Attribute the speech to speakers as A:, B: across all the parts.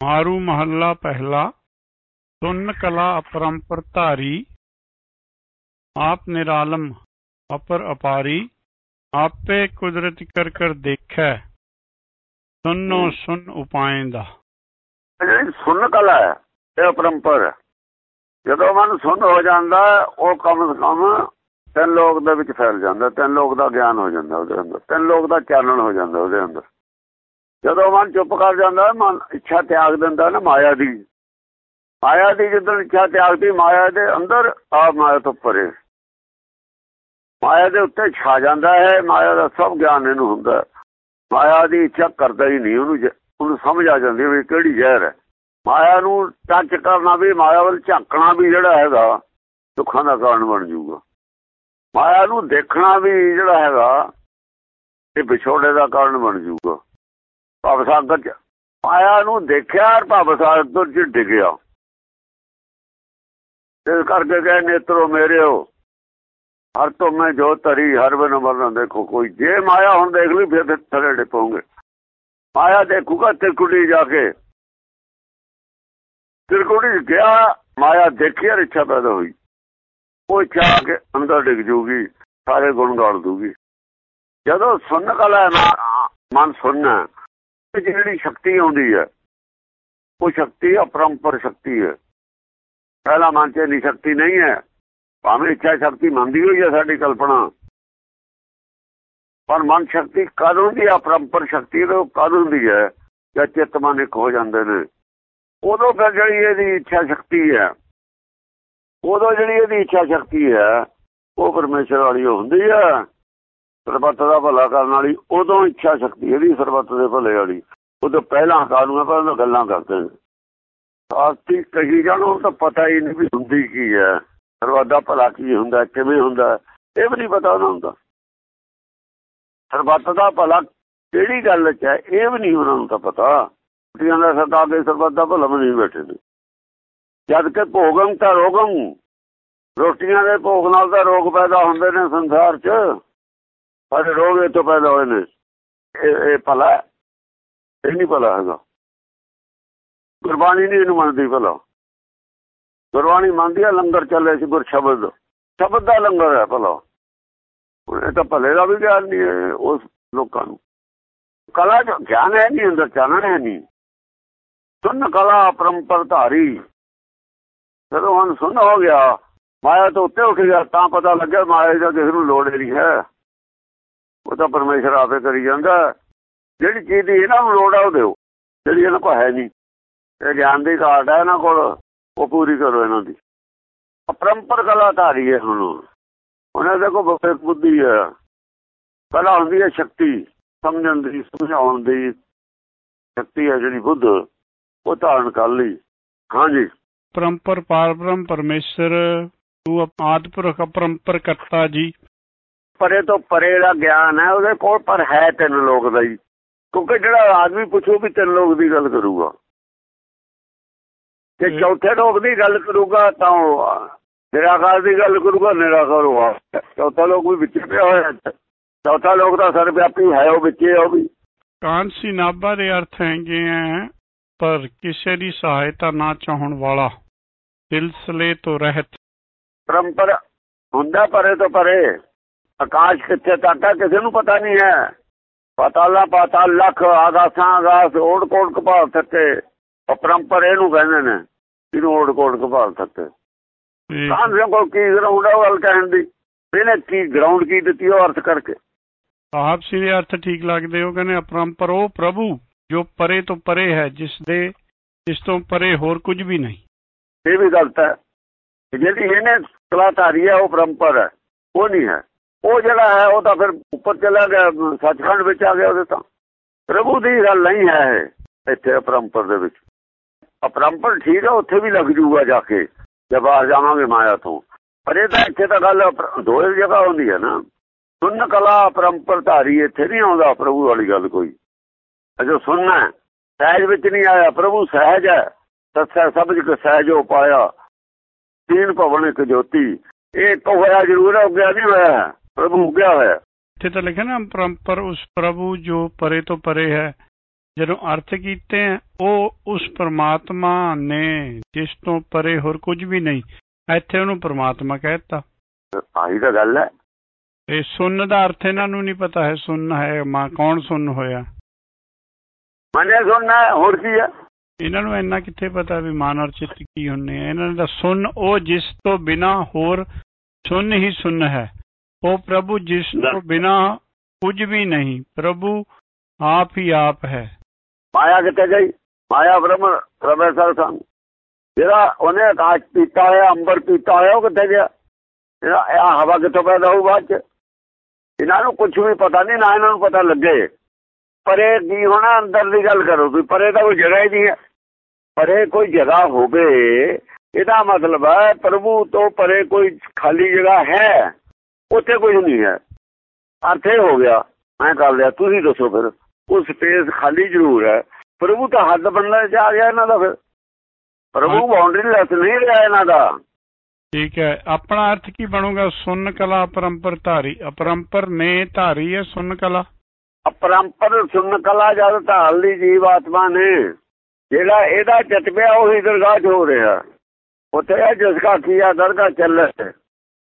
A: ਮਾਰੂ ਮਹੱਲਾ ਪਹਿਲਾ ਸੁਨ ਕਲਾ ਅਪਰੰਪਰ ਧਾਰੀ ਆਪ ਨਿਰਾਲਮ ਅਪਰ ਅਪਾਰੀ ਆਪੇ ਕੁਦਰਤ ਕਰ ਕਰ ਦੇਖੈ ਸੁਨੋ ਸੁਨ ਉਪਾਇੰਦਾ
B: ਜਿਹੜੀ ਸੁਣ ਕਲਾ ਹੈ ਇਹ ਅਪਰੰਪਰ ਜਦੋਂ ਮਨ ਸੁਣ ਹੋ ਜਾਂਦਾ ਉਹ ਕਮ ਕਮ ਤਿੰਨ ਲੋਕ ਦੇ ਵਿੱਚ ਫੈਲ ਜਾਂਦਾ ਤਿੰਨ ਲੋਕ ਦਾ ਗਿਆਨ ਹੋ ਜਾਂਦਾ ਉਹਦੇ ਅੰਦਰ ਤਿੰਨ ਲੋਕ ਦਾ ਚਾਨਣ ਹੋ ਜਾਂਦਾ ਉਹਦੇ ਅੰਦਰ। ਜਦੋਂ ਮਨ ਚੁੱਪ ਕਰ ਜਾਂਦਾ, ਮਨ ਇੱਛਾ ਤਿਆਗ ਦਿੰਦਾ ਨਾ ਮਾਇਆ ਦੀ। ਮਾਇਆ ਦੀ ਜਦੋਂ ਇੱਛਾ ਤਿਆਗਦੀ, ਮਾਇਆ ਦੇ ਅੰਦਰ ਆ ਮਾਇਆ ਤੋਂ ਪਰੇ। ਮਾਇਆ ਦੇ ਉੱਤੇ ਛਾ ਜਾਂਦਾ ਹੈ, ਮਾਇਆ ਦਾ ਸਭ ਗਿਆਨ ਇਹਨੂੰ ਹੁੰਦਾ। ਮਾਇਆ ਦੀ ਇੱਛਾ ਕਰਦਾ ਹੀ ਨਹੀਂ, ਉਹਨੂੰ ਉਹਨੂੰ ਸਮਝ ਆ ਜਾਂਦੀ ਵੀ ਕਿਹੜੀ ਜ਼ਹਿਰ ਹੈ। ਮਾਇਆ ਨੂੰ ਟੱਚ ਕਰਨਾ ਵੀ, ਮਾਇਆ ਵੱਲ ਝਾਕਣਾ ਵੀ ਜਿਹੜਾ ਹੈਗਾ, ਦੁੱਖਾਂ ਦਾ ਕਾਰਨ ਬਣ ਜਾਊਗਾ। ਮਾਇਆ ਨੂੰ ਦੇਖਣਾ ਵੀ ਜਿਹੜਾ ਹੈਗਾ, ਇਹ ਵਿਛੋੜੇ ਦਾ ਕਾਰਨ ਬਣ ਜਾਊਗਾ। ਭਵ ਸਾਗਰ ਚ। ਮਾਇਆ ਨੂੰ ਦੇਖਿਆ ਔਰ ਭਵ ਸਾਗਰ ਚ ਡਿੱਗਿਆ। ਇਸ ਕਰਕੇ ਕਹੇ, ਨੇਤਰੋ ਮੇਰਿਓ, ਹਰ ਤੋਂ ਮੈਂ ਜੋ ਤਰੀ ਹਰ ਬਨ ਮਰਨ ਦੇਖੋ ਕੋਈ। ਜੇ ਮਾਇਆ ਹੁਣ ਦੇਖ ਲਈ, ਫਿਰ ਥੱਲੇ ਡਿਪੋਗੇ। ਮਾਇਆ ਦੇਖੂਗਾ ਤਿਰਕੁੜੀ ਜਾ ਕੇ। ਤਿਰਕੁੜੀ ਗਿਆ, ਮਾਇਆ ਦੇਖੀ ਔਰ ਇੱਛਾ ਪੈਦਾ ਹੋਈ। ਉਹ ਇੱਛਾ ਆ ਕੇ ਅੰਦਰ ਡਿੱਗ ਜੂਗੀ, ਸਾਰੇ ਗੁਣ ਗਾਲ ਦੂਗੀ। ਜਦੋਂ ਸੁਣਨ ਕਲਾ ਮਨ ਸੁਣਨਾ ਜਿਹੜੀ ਸ਼ਕਤੀ ਆਉਂਦੀ ਹੈ, ਉਹ ਸ਼ਕਤੀ ਅਪਰੰਪਰ ਸ਼ਕਤੀ ਹੈ। ਪਹਿਲਾ ਮਨ ਚ ਨਹੀਂ ਸ਼ਕਤੀ ਨਹੀਂ ਹੈ, ਭਾਵੇਂ ਇੱਛਾ ਸ਼ਕਤੀ ਮੰਨਦੀ ਹੋਈ ਹੈ ਸਾਡੀ ਕਲਪਨਾ। ਪਰ ਮਨ ਸ਼ਕਤੀ ਕਦੋਂ ਦੀ ਅਪਰੰਪਰ ਸ਼ਕਤੀ ਉਹ ਕਦੋਂ ਦੀ ਹੈ? ਜਾਂ ਚਿੱਤ ਮਨ ਇੱਕ ਹੋ ਜਾਂਦੇ ਨੇ। ਉਦੋਂ ਫਿਰ ਜਿਹੜੀ ਇਹਦੀ ਇੱਛਾ ਸ਼ਕਤੀ ਹੈ, ਉਦੋਂ ਜਿਹੜੀ ਇਹਦੀ ਇੱਛਾ ਸ਼ਕਤੀ ਹੈ, ਉਹ ਪਰਮੇਸ਼ਰ ਵਾਲੀ ਹੁੰਦੀ ਹੈ। ਸਰਬੱਤ ਦਾ ਭਲਾ ਕਰਨ ਵਾਲੀ, ਉਦੋਂ ਇੱਛਾ ਸ਼ਕਤੀ ਇਹਦੀ ਸਰਬੱਤ ਦੇ ਭਲੇ ਵਾਲੀ। ਉਦੋਂ ਪਹਿਲਾਂ ਕਾਨੂੰਨ ਪਹਿਲਾਂ ਗੱਲਾਂ ਕਰਦੇ ਨੇ। ਆਸਤੀ ਕਹੀ ਜਾਣੋ ਤਾਂ ਪਤਾ ਹੀ ਨਹੀਂ ਵੀ ਹੁੰਦੀ ਕੀ ਹੈ। ਸਰਬੱਤ ਦਾ ਭਲਾ ਕੀ ਹੁੰਦਾ, ਕਿਵੇਂ ਹੁੰਦਾ, ਇਹ ਵੀ ਨਹੀਂ ਪਤਾ ਉਹਨਾਂ ਨੂੰ ਤਾਂ। ਸਰਬੱਤ ਦਾ ਭਲਾ ਕਿਹੜੀ ਗੱਲ 'ਚ ਹੈ, ਇਹ ਵੀ ਨਹੀਂ ਉਹਨਾਂ ਨੂੰ ਤਾਂ ਪਤਾ। ਕੁੱਟੀਆਂ ਦਾ ਸਤਾ ਕੇ ਸਰਬੱਤ ਦਾ ਭਲਾ ਵੀ ਨਹੀਂ ਬੈਠੇ ਨੇ। ਜਦ ਕਿ ਭੋਗਮ ਤਾਂ ਰੋਗਮ। ਰੋਟੀਆਂ ਦੇ ਭੋਗ ਨਾਲ ਤਾਂ ਰੋਗ ਪੈਦਾ ਹੁੰਦੇ ਨੇ ਸੰਸਾਰ 'ਚ। ਪਰ ਰੋਗ ਇਹ ਤੋਂ ਪੈਦਾ ਹੋਏ ਨੇ। ਇਹ ਇਹ ਭਲਾ ਇਹ ਨਹੀਂ ਭਲਾ ਹੈਗਾ। ਗੁਰਬਾਣੀ ਨਹੀਂ ਇਹਨੂੰ ਮੰਨਦੀ ਭਲਾ। ਗੁਰਬਾਣੀ ਮੰਨਦੀ ਆ ਲੰਗਰ ਚੱਲੇ ਸੀ ਗੁਰ ਸ਼ਬਦ। ਸ਼ਬਦ ਦਾ ਲੰਗਰ ਹੈ ਭਲਾ। ਇਹ ਤਾਂ ਭਲੇ ਦਾ ਵੀ ਗਿਆਨ ਨਹੀਂ ਹੈ ਉਸ ਲੋਕਾਂ ਨੂੰ। ਕਲਾ ਜੋ ਗਿਆਨ ਹੈ ਨਹੀਂ, ਅੰਦਰ ਚਾਨਣ ਹੈ ਨਹੀਂ। ਸੁਨ ਕਲਾ ਪਰੰਪਰ ਧਾਰੀ। ਜਦੋਂ ਹੁਣ ਸੁਨ ਹੋ ਗਿਆ, ਮਾਇਆ ਤੋਂ ਉੱਤੇ ਉੱਠ ਗਿਆ, ਤਾਂ ਪਤਾ ਲੱਗਿਆ ਮਾਇਆ ਦਾ ਕਿਸੇ ਨੂੰ ਲੋੜ ਨਹੀਂ ਹੈ। ਉਹ ਤਾਂ ਪਰਮੇਸ਼ਰ ਆਪੇ ਕਰੀ ਜਾਂਦਾ। ਜਿਹੜੀ ਚੀਜ਼ ਦੀ ਇਹਨਾਂ ਨੂੰ ਲੋੜ ਆ, ਉਹ ਦਿਓ। ਜਿਹੜੀ ਇਹਨਾਂ ਕੋਲ ਹੈ ਨਹੀਂ। ਇਹ ਗਿਆਨ ਦੀ ਘਾਟ ਹੈ ਇਹਨਾਂ ਕੋਲ, ਉਹ ਪੂਰੀ ਕਰੋ ਇਹਨਾਂ ਦੀ। ਅਪਰੰਪਰ ਕਲਾ ਧਾਰੀ ਹੈ ਹੁਣ। ਉਹਨਾਂ ਦੇ ਕੋਲ ਬਹੁਤ ਬੁੱਧੀ ਹੈ ਕਲਾ ਹੁੰਦੀ ਹੈ ਸ਼ਕਤੀ। ਸਮਝਣ ਦੀ, ਸਮਝਾਉਣ ਦੀ ਸ਼ਕਤੀ ਹੈ ਜਿਹੜੀ ਬੁੱਧ, ਉਹ ਧਾਰਨ ਕਰ ਲਈ। ਹਾਂਜੀ
A: ਪਰੰਪਰ ਪਾਰਬ੍ਰਹਮ ਪਰਮੇਸ਼ਰ, ਤੂੰ ਆਦਪੁਰਖ ਅਪਰੰਪਰ ਕਰਤਾ ਜੀ।
B: ਪਰੇ ਤੋਂ ਪਰੇ ਦਾ ਗਿਆਨ ਹੈ ਉਹਦੇ ਕੋਲ ਪਰ ਹੈ ਤਿੰਨ ਲੋਕ ਦਾ ਹੀ। ਕਿਉਂਕਿ ਜਿਹੜਾ ਆਦਮੀ ਪੁੱਛੋ ਵੀ ਤਿੰਨ ਲੋਕ ਦੀ ਗੱਲ ਕਰੂਗਾ। ਜੇ ਚੌਥੇ ਲੋਕ ਦੀ ਗੱਲ ਕਰੂਗਾ ਤਾਂ ਨਿਰਾਕਾਰ ਦੀ ਗੱਲ ਕਰੂਗਾ ਨਿਰਾਕਾਰ ਹੋਆ ਚੌਥਾ ਲੋਕ ਵੀ ਵਿੱਚ ਪਿਆ ਹੋਇਆ ਚੌਥਾ ਲੋਕ ਦਾ ਸਰਵਿਆਪੀ ਹੈ ਉਹ ਵਿੱਚੇ ਉਹ ਵੀ।
A: ਕਾਂਸੀ ਨਾਭਾ ਦੇ ਅਰਥ ਹੈਗੇ ਆ ਪਰ ਕਿਸੇ ਦੀ ਸਹਾਇਤਾ ਨਾ ਚਾਹਣ ਵਾਲਾ। ਸਿਲਸਿਲੇ ਤੋਂ ਰਹਿਤ।
B: ਪਰੰਪਰ ਹੁੰਦਾ ਪਰੇ ਤੋਂ ਪਰੇ। ਆਕਾਸ਼ ਕਿੱਥੇ ਤੱਕ ਹੈ ਕਿਸੇ ਨੂੰ ਪਤਾ ਨਹੀਂ ਹੈ। ਪਤਾਲਾ ਪਾਤਾਲ ਲੱਖ ਆਗਾਸਾਂ ਆਗਾਸ ਓੜ ਕੋੜ ਕਪਾਲ ਥੱਕੇ ਅਪਰੰਪਰ ਇਹਨੂੰ ਕਹਿੰਦੇ ਨੇ ਇਹਨੂੰ ਓੜ ਕੋੜ ਕਪਾਲ ਥੱਕੇ ਕਾਂ ਦੇ ਕੋਲ ਕੀ ਗਰਾਊਂਡ ਹੈ ਗੱਲ ਕਹਿਣ ਦੀ। ਇਹਨੇ ਕੀ ਗਰਾਊਂਡ ਕੀ ਦਿੱਤੀ ਉਹ ਅਰਥ ਕਰਕੇ?
A: ਆਪ ਸੀ ਦੇ ਅਰਥ ਠੀਕ ਲੱਗਦੇ ਉਹ ਕਹਿੰਦੇ ਅਪਰੰਪਰ ਉਹ ਪ੍ਰਭੂ ਜੋ ਪਰੇ ਤੋਂ ਪਰੇ ਹੈ ਜਿਸ ਦੇ ਇਸ ਤੋਂ ਪਰੇ ਹੋਰ ਕੁਝ ਵੀ ਨਹੀਂ।
B: ਇਹ ਵੀ ਗਲਤ ਹੈ। ਜਿਹੜੀ ਇਹਨੇ ਕਲਾਧਾਰੀ ਹੈ ਉਹ ਪਰੰਪਰ ਹੈ ਉਹ ਨਹੀਂ ਹੈ। ਉਹ ਜਿਹੜਾ ਹੈ, ਉਹ ਤਾਂ ਫਿਰ ਉੱਪਰ ਚਲਾ ਗਿਆ, ਸੱਚਖੰਡ ਵਿੱਚ ਆ ਗਿਆ ਉਹਦੇ ਤਾਂ। ਪ੍ਰਭੂ ਦੀ ਗੱਲ ਨਹੀਂ ਹੈ ਇੱਥੇ ਅਪਰੰਪਰ ਦੇ ਵਿੱਚ। ਅਪਰੰਪਰ ਠੀਕ ਹੈ ਉੱਥੇ ਵੀ ਲੱਗ ਜੂਗਾ ਜਾ ਕੇ, ਜੇ ਬਾਹਰ ਜਾਵਾਂਗੇ ਮਾਇਆ ਤੋਂ। ਪਰ ਇਹ ਤਾਂ ਇੱਥੇ ਤਾਂ ਗੱਲ ਦੋਏ ਜਗ੍ਹਾ ਹੁੰਦੀ ਹੈ ਨਾ। ਸੁਣ ਕਲਾ ਪਰੰਪਰ ਧਾਰੀ ਇੱਥੇ ਨਹੀਂ ਆਉਂਦਾ, ਪ੍ਰਭੂ ਵਾਲੀ ਗੱਲ ਕੋਈ। ਅਜੋ ਸੁਣਨਾ ਸਹਿਜ ਵਿੱਚ ਨਹੀਂ ਆਇਆ। ਪ੍ਰਭੂ ਸਹਿਜ ਹੈ, ਸੱਚਾ ਸਭ ਜਿ ਸਹਿਜ ਹੋ ਪਾਇਆ। ਤੀਨ ਭਵਨ ਇੱਕ ਜੋਤੀ। ਇਹ ਇੱਕ ਹੋਇਆ ਜ਼ਰੂਰ ਹੋ ਗਿਆ ਨਹੀਂ ਹੋਇਆ ਪ੍ਰਭੂ ਉੱਗਿਆ ਹੋਇਆ
A: ਇੱਥੇ ਤਾਂ ਲਿਖਿਆ ਨਾ ਪਰੰਪਰ ਉਸ ਪ੍ਰਭੂ ਜੋ ਪਰੇ ਤੋਂ ਪਰੇ ਹੈ ਜਦੋਂ ਅਰਥ ਕੀਤੇ ਉਹ ਉਸ ਪ੍ਰਮਾਤਮਾ ਨੇ ਜਿਸ ਤੋਂ ਪਰੇ ਹੋਰ ਕੁਝ ਵੀ ਨਹੀਂ ਇੱਥੇ ਉਹਨੂੰ ਪ੍ਰਮਾਤਮਾ ਕਹਿਤਾ
B: ਆਹੀ ਤਾਂ ਗੱਲ ਹੈ।
A: ਇਹ ਸੁੰਨ ਦਾ ਅਰਥ ਇਹਨਾਂ ਨੂੰ ਨਹੀਂ ਪਤਾ ਹੈ ਸੁੰਨ ਹੈ ਮਾਂ ਕੌਣ ਸੁੰਨ ਹੋਇਆ।
B: ਮੰਨਿਆ ਸੁਣਨਾ ਹੋਰ ਕੀ ਹੈ?
A: ਇਹਨਾਂ ਨੂੰ ਇੰਨਾ ਕਿੱਥੇ ਪਤਾ ਵੀ ਮਨ ਔਰ ਚਿੱਤ ਕੀ ਹੁੰਨੇ ਆ? ਇਹਨਾਂ ਦਾ ਸੁੰਨ ਉਹ ਜਿਸ ਤੋਂ ਬਿਨਾ ਹੋਰ ਸੁੰਨ ਹੀ ਸੁੰਨ ਹੈ। ਉਹ ਪ੍ਰਭੂ ਜਿਸ ਤੋਂ ਬਿਨਾ ਕੁਝ ਵੀ ਨਹੀਂ ਪ੍ਰਭੂ ਆਪ ਹੀ ਆਪ ਹੈ।
B: ਮਾਇਆ ਕਿੱਥੇ ਗਈ? ਮਾਇਆ ਬ੍ਰਹਮ ਪ੍ਰੋਫੈਸਰ ਸੰਗ ਜਿਹੜਾ ਉਹਨੇ ਆਕਾਸ਼ ਪੀਤਾ ਹੋਇਆ ਅੰਬਰ ਪੀਤਾ ਹੋਇਆ ਉਹ ਕਿੱਥੇ ਗਿਆ? ਇਹ ਹਵਾ ਕਿੱਥੋਂ ਪੈਦਾ ਹੋਊ ਬਾਅਦ ਚ? ਇਹਨਾਂ ਨੂੰ ਕੁਝ ਵੀ ਪਤਾ ਨਹੀਂ ਨਾ ਇਹਨਾਂ ਨੂੰ ਪਤਾ ਲੱਗੇ। ਪਰੇ ਕੀ ਹੋਣਾ ਅੰਦਰ ਦੀ ਗੱਲ ਕਰੋ ਵੀ ਪਰੇ ਤਾਂ ਕੋਈ ਜਗ੍ਹਾ ਹੀ ਨਹੀਂ ਹੈ। ਪਰੇ ਕੋਈ ਜਗ੍ਹਾ ਹੋਵੇ ਇਹਦਾ ਮਤਲਬ ਹੈ ਪ੍ਰਭੂ ਤੋਂ ਪਰੇ ਕੋਈ ਖਾਲੀ ਜਗ੍ਹਾ ਹੈ। ਉੱਥੇ ਕੁਝ ਨਹੀਂ ਹੈ। ਅਰਥ ਇਹ ਹੋ ਗਿਆ। ਮੈਂ ਕਰ ਲਿਆ। ਤੁਸੀਂ ਦੱਸੋ ਫਿਰ। ਉਹ ਸਪੇਸ ਖਾਲੀ ਜ਼ਰੂਰ ਹੈ। ਪ੍ਰਭੂ ਤਾਂ ਹੱਦ ਬੰਨਣ ਚ ਆ ਗਿਆ ਇਹਨਾਂ ਦਾ ਫਿਰ। ਪ੍ਰਭੂ ਬਾਉਂਡਰੀ ਲੈਸ ਨਹੀਂ ਰਿਹਾ ਇਹਨਾਂ ਦਾ।
A: ਠੀਕ ਹੈ। ਆਪਣਾ ਅਰਥ ਕੀ ਬਣੂਗਾ? ਸੁੰਨ ਕਲਾ ਅਪਰੰਪਰ ਧਾਰੀ ਅਪਰੰਪਰ ਨੇ ਧਾਰੀ ਹੈ ਸੁੰਨ ਕਲਾ।
B: ਅਪਰੰਪਰ ਸੁਨ ਕਲਾ ਜਦ ਢਾਲ ਦੀ ਜੀਵ ਆਤਮਾ ਨੇ ਜਿਹੜਾ ਇਹਦਾ ਚਿੱਤ ਪਿਆ ਉਹੀ ਦਰਗਾਹ 'ਚ ਹੋ ਰਿਹਾ। ਉੱਥੇ ਜਿਸ ਕਾ ਕੀਆ ਦਰਗਾਹ ਚੱਲੇ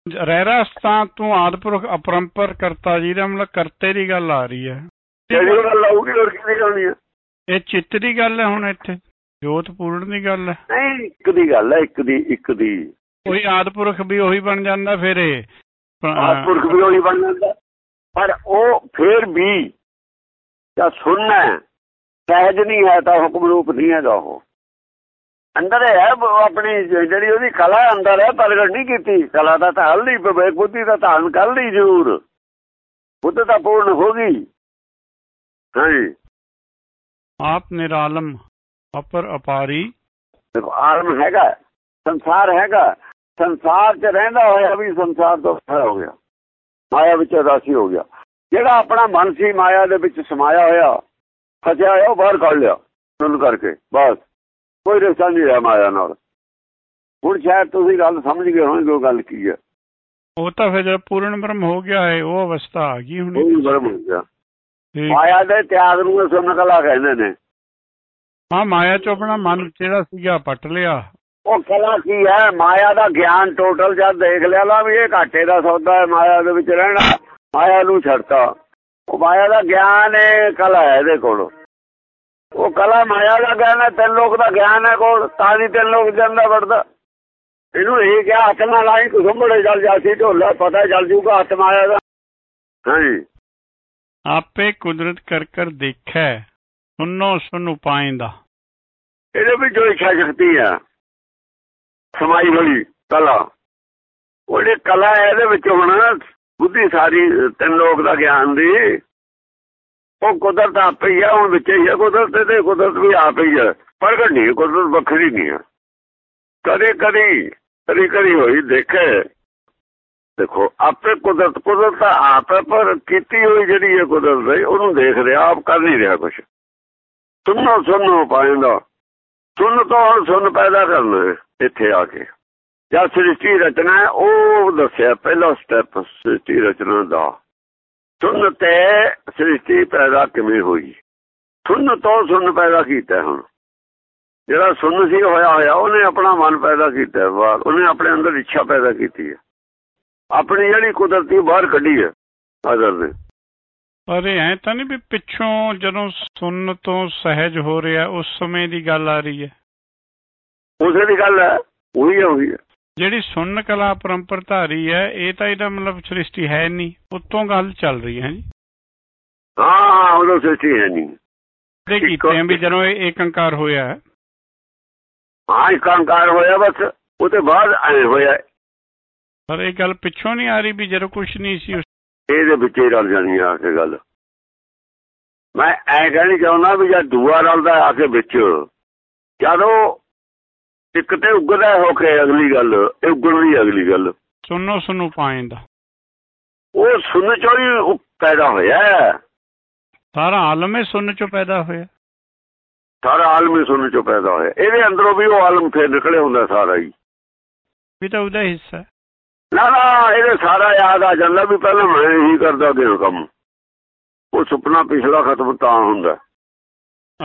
A: ਰਹਿਰਾ ਸਥਾਨ ਤੋਂ ਆਦਪੁਰਖ ਅਪਰੰਪਰ ਕਰਤਾ ਜੀ ਦਾ ਮਤਲਬ ਕਰਤੇ ਦੀ ਗੱਲ ਆ ਰਹੀ ਹੈ।
B: ਜਿਹੜੀ ਗੱਲ ਆਊਗੀ ਹੋਰ ਕੀ ਹੋਣੀ ਹੈ?
A: ਇਹ ਚਿੱਤ ਦੀ ਗੱਲ ਹੈ ਹੁਣ ਇੱਥੇ ਜੋਤ ਪੂਰਨ ਦੀ ਗੱਲ ਹੈ।
B: ਨਹੀਂ ਇੱਕ ਦੀ ਗੱਲ ਹੈ ਇੱਕ ਦੀ ਇੱਕ ਦੀ।
A: ਉਹੀ ਆਦਪੁਰਖ ਵੀ ਉਹੀ ਬਣ ਜਾਂਦਾ ਫਿਰ ਇਹ।
B: ਆਤਮੁਰਖ ਵੀ ਉਹੀ ਬਣ ਜਾਂਦਾ। ਪਰ ਉਹ ਫੇਰ ਵੀ ਜਾਂ ਸੁਣਨਾ ਹੈ, ਸਹਿਜ ਨਹੀਂ ਹੈ ਤਾਂ ਹੁਕਮ ਰੂਪ ਨਹੀਂ ਹੈਗਾ ਉਹ। ਅੰਦਰ ਹੈ ਆਪਣੀ ਜਿਹੜੀ ਉਹਦੀ ਕਲਾ ਅੰਦਰ ਹੈ ਪ੍ਰਗਟ ਨਹੀਂ ਕੀਤੀ। ਕਲਾ ਦਾ ਤਾਂ ਹੱਲ ਨਹੀਂ ਪਵੇ ਬੁੱਧੀ ਦਾ ਧਾਰਨ ਕਰ ਲਈ ਜ਼ਰੂਰ। ਬੁੱਧ ਤਾਂ ਪੂਰਨ ਹੋ ਗਈ। ਹਾਂਜੀ।
A: ਆਪ ਨਿਰਾਲਮ ਅਪਰ ਅਪਾਰੀ।
B: ਆਲਮ ਹੈਗਾ ਸੰਸਾਰ ਹੈਗਾ। ਸੰਸਾਰ 'ਚ ਰਹਿੰਦਾ ਹੋਇਆ ਵੀ ਸੰਸਾਰ ਤੋਂ ਬਾਹਰ ਹੋ ਗਿਆ। ਮਾਇਆ ਵਿੱਚ ਰਾਸੀ ਹੋ ਗਿਆ। ਜਿਹੜਾ ਆਪਣਾ ਮਨ ਸੀ ਮਾਇਆ ਦੇ ਵਿੱਚ ਸਮਾਇਆ ਹੋਇਆ ਫਸਿਆ ਹੋਇਆ ਉਹ ਬਾਹਰ ਕੱਢ ਲਿਆ। ਸੁਣ ਕਰਕੇ ਬਸ। ਕੋਈ ਰਿਸ਼ਤਾ ਨਹੀਂ ਰਿਹਾ ਮਾਇਆ ਨਾਲ। ਹੁਣ ਸ਼ਾਇਦ ਤੁਸੀਂ ਗੱਲ ਸਮਝ ਗਏ ਹੋਣਗੇ ਉਹ ਗੱਲ ਕੀ ਹੈ।
A: ਉਹ ਤਾਂ ਫਿਰ ਜਦ ਪੂਰਨ ਬ੍ਰਹਮ ਹੋ ਗਿਆ ਹੈ ਉਹ ਅਵਸਥਾ ਆ ਗਈ ਹੁਣ।
B: ਉਹ ਬਰਮ ਹੋ ਗਿਆ। ਮਾਇਆ ਦੇ ਤਿਆਗ ਨੂੰ ਸੁਣ ਕਲਾ ਕਹਿੰਦੇ ਨੇ।
A: ਹਾਂ ਮਾਇਆ ਚੋਂ ਆਪਣਾ ਮਨ ਜਿਹੜਾ ਸੀਗਾ ਪੱਟ ਲਿਆ।
B: ਉਹ ਕਲਾ ਕੀ ਹੈ? ਮਾਇਆ ਦਾ ਗਿਆਨ ਟੋਟਲ ਜਦ ਦੇਖ ਲਿਆ ਲਾ ਵੀ ਇਹ ਘਾਟੇ ਦਾ ਸੌਦਾ ਹੈ ਮਾਇਆ ਦੇ ਵਿੱਚ ਰਹਿਣਾ ਮਾਇਆ ਨੂੰ ਛੱਡਤਾ। ਉਹ ਮਾਇਆ ਦਾ ਗਿਆਨ ਹੈ ਕਲਾ ਹੈ ਇਹਦੇ ਕੋਲ। ਉਹ ਕਲਾ ਮਾਇਆ ਦਾ ਗਿਆਨ ਹੈ ਤਿੰਨ ਲੋਕ ਦਾ ਗਿਆਨ ਹੈ ਕੋਲ ਤਾਂ ਹੀ ਤਿੰਨ ਲੋਕ ਜਾਂਦਾ ਵੜਦਾ। ਇਹਨੂੰ ਇਹ ਕਿਹਾ ਹੱਥ ਨਾਲ ਲਾਈ ਕੁਸੰਬੜੇ ਜਲ ਜਾਸੀ ਢੋਲਾ ਪਤਾ ਚੱਲ ਜੂਗਾ ਹੱਥ ਮਾਇਆ ਦਾ। ਹਾਂਜੀ।
A: ਆਪੇ ਕੁਦਰਤ ਕਰ ਕਰ ਦੇਖੈ ਸੁਨੋ ਸੁਨ ਪਾਇੰਦਾ
B: ਇਹਦੇ ਵਿੱਚ ਜੋ ਇੱਛਾ ਸ਼ਕਤੀ ਆ ਸਮਾਈ ਵਾਲੀ ਕਲਾ ਉਹਦੇ ਕਲਾ ਇਹਦੇ ਵਿੱਚ ਹੁਣ ਬੁੱਧੀ ਸਾਰੀ ਤਿੰਨ ਲੋਕ ਦਾ ਗਿਆਨ ਦੀ ਉਹ ਕੁਦਰਤ ਆਪੇ ਹੀ ਆ ਹੁਣ ਵਿੱਚ ਹੀ ਆ ਕੁਦਰਤ ਤੇ ਕੁਦਰਤ ਵੀ ਆਪ ਹੀ ਆ। ਪ੍ਰਗਟ ਨਹੀਂ ਕੁਦਰਤ ਵੱਖਰੀ ਨਹੀਂ ਆ। ਕਦੇ ਕਦੀ ਕਦੀ ਕਦੀ ਹੋਈ ਦੇਖੇ। ਦੇਖੋ ਆਪੇ ਕੁਦਰਤ ਕੁਦਰਤ ਆਪ ਹੈ ਪਰ ਕੀਤੀ ਹੋਈ ਜਿਹੜੀ ਹੈ ਕੁਦਰਤ ਦੀ ਉਹਨੂੰ ਦੇਖ ਰਿਹਾ ਆਪ ਕਰ ਨਹੀਂ ਰਿਹਾ ਕੁਛ। ਸੁਣੋ ਸੁਣੋ ਪਾਇੰਦਾ ਸੁਣ ਤੋਂ ਹੁਣ ਸੁਣ ਪੈਦਾ ਕਰਨਾ ਇੱਥੇ ਆ ਕੇ। ਜਾਂ ਸ੍ਰਿਸ਼ਟੀ ਰਚਨਾ ਹੈ, ਉਹ ਦੱਸਿਆ ਪਹਿਲਾ ਸਟੈਪ ਸ੍ਰਿਸ਼ਟੀ ਰਚਨਾ ਦਾ। ਸੁਣ ਤੇ ਸ੍ਰਿਸ਼ਟੀ ਪੈਦਾ ਕਿਵੇਂ ਹੋਈ? ਸੁਣ ਤੋਂ ਸੁਣ ਪੈਦਾ ਕੀਤਾ ਹੁਣ। ਜਿਹੜਾ ਸੁਣ ਸੀ ਹੋਇਆ ਹੋਇਆ ਉਹਨੇ ਆਪਣਾ ਮਨ ਪੈਦਾ ਕੀਤਾ। ਹੈ ਬਾਹਰ ਉਹਨੇ ਆਪਣੇ ਅੰਦਰ ਇੱਛਾ ਪੈਦਾ ਕੀਤੀ ਹੈ। ਆਪਣੀ ਜਿਹੜੀ ਕੁਦਰਤੀ ਬਾਹਰ ਕੱਢੀ ਹੈ ਅਦਰ ਨੇ
A: ਪਰ ਇਹ ਐ ਤਾਂ ਨਹੀਂ ਵੀ ਪਿੱਛੋਂ ਜਦੋਂ ਸੁਣ ਤੋਂ ਸਹਿਜ ਹੋ ਰਿਹਾ ਉਸ ਸਮੇਂ ਦੀ ਗੱਲ ਆ ਰਹੀ ਹੈ।
B: ਉਸੇ ਦੀ ਗੱਲ ਹੈ ਉਹੀ ਹੈ ਉਹੀ ਹੈ
A: ਜਿਹੜੀ ਸੁਣ ਕਲਾ ਪਰੰਪਰ ਧਾਰੀ ਹੈ ਇਹ ਤਾਂ ਇਹਦਾ ਮਤਲਬ ਸ੍ਰਿਸ਼ਟੀ ਹੈ ਨਹੀਂ। ਉਤੋਂ ਗੱਲ ਚੱਲ ਰਹੀ ਹੈ ਜੀ?
B: ਹਾਂ ਉਦੋਂ ਸ੍ਰਿਸ਼ਟੀ ਹੈ ਨਹੀਂ।
A: ਤੇ ਕੀਤੇ ਆ ਵੀ ਜਦੋਂ ਇਹ ਏਕੰਕਾਰ ਹੋਇਆ ਹੈ।
B: ਅਹੰਕਾਰ ਹੋਇਆ ਬਸ ਉਹਦੇ ਬਾਅਦ ਐ ਹੋਇਆ।
A: ਪਰ ਇਹ ਗੱਲ ਪਿੱਛੋਂ ਨਹੀਂ ਆ ਰਹੀ ਵੀ ਜਦੋਂ ਕੁਝ ਨਹੀਂ ਸੀ ਉਸ
B: ਇਹਦੇ ਵਿੱਚ ਹੀ ਰਲ ਜਾਣੀ ਆ ਕੇ ਗੱਲ। ਮੈਂ ਐ ਕਹਿਣੀ ਚਾਹੁੰਦਾ ਵੀ ਜਦ ਦੂਆ ਰਲਦਾ ਆ ਕੇ ਵਿੱਚ ਜਦੋਂ ਇੱਕ ਤੇ ਉੱਗਦਾ ਹੋ ਕੇ ਅਗਲੀ ਗੱਲ ਇਹ ਉੱਗਣ ਦੀ ਅਗਲੀ ਗੱਲ।
A: ਸੁਣੋ ਸੁਣੋ ਪਾਇੰਦਾ
B: ਉਹ ਸੁਣ ਚੋਂ ਹੀ ਪੈਦਾ ਹੋਇਆ ਹੈ।
A: ਸਾਰਾ ਆਲਮ ਹੀ ਸੁਣ ਚੋਂ ਪੈਦਾ ਹੋਇਆ।
B: ਸਾਰਾ ਆਲਮ ਹੀ ਸੁਣ ਚੋਂ ਪੈਦਾ ਹੋਇਆ। ਇਹਦੇ ਅੰਦਰੋਂ ਵੀ ਉਹ ਆਲਮ ਫੇਰ ਨਿਕਲੇ ਹੁੰਦਾ ਸਾਰਾ ਹੀ।
A: ਵੀ ਤਾਂ ਉਹਦਾ ਹਿੱਸਾ ਹੈ।
B: ਨਾ ਨਾ ਇਹਦੇ ਸਾਰਾ ਯਾਦ ਆ ਜਾਂਦਾ ਵੀ ਪਹਿਲਾਂ ਮੈਂ ਇਹੀ ਕਰਦਾ ਗਿਆ ਕੰਮ। ਉਹ ਸੁਪਨਾ ਪਿਛਲਾ ਖਤਮ ਤਾਂ ਹੁੰਦਾ।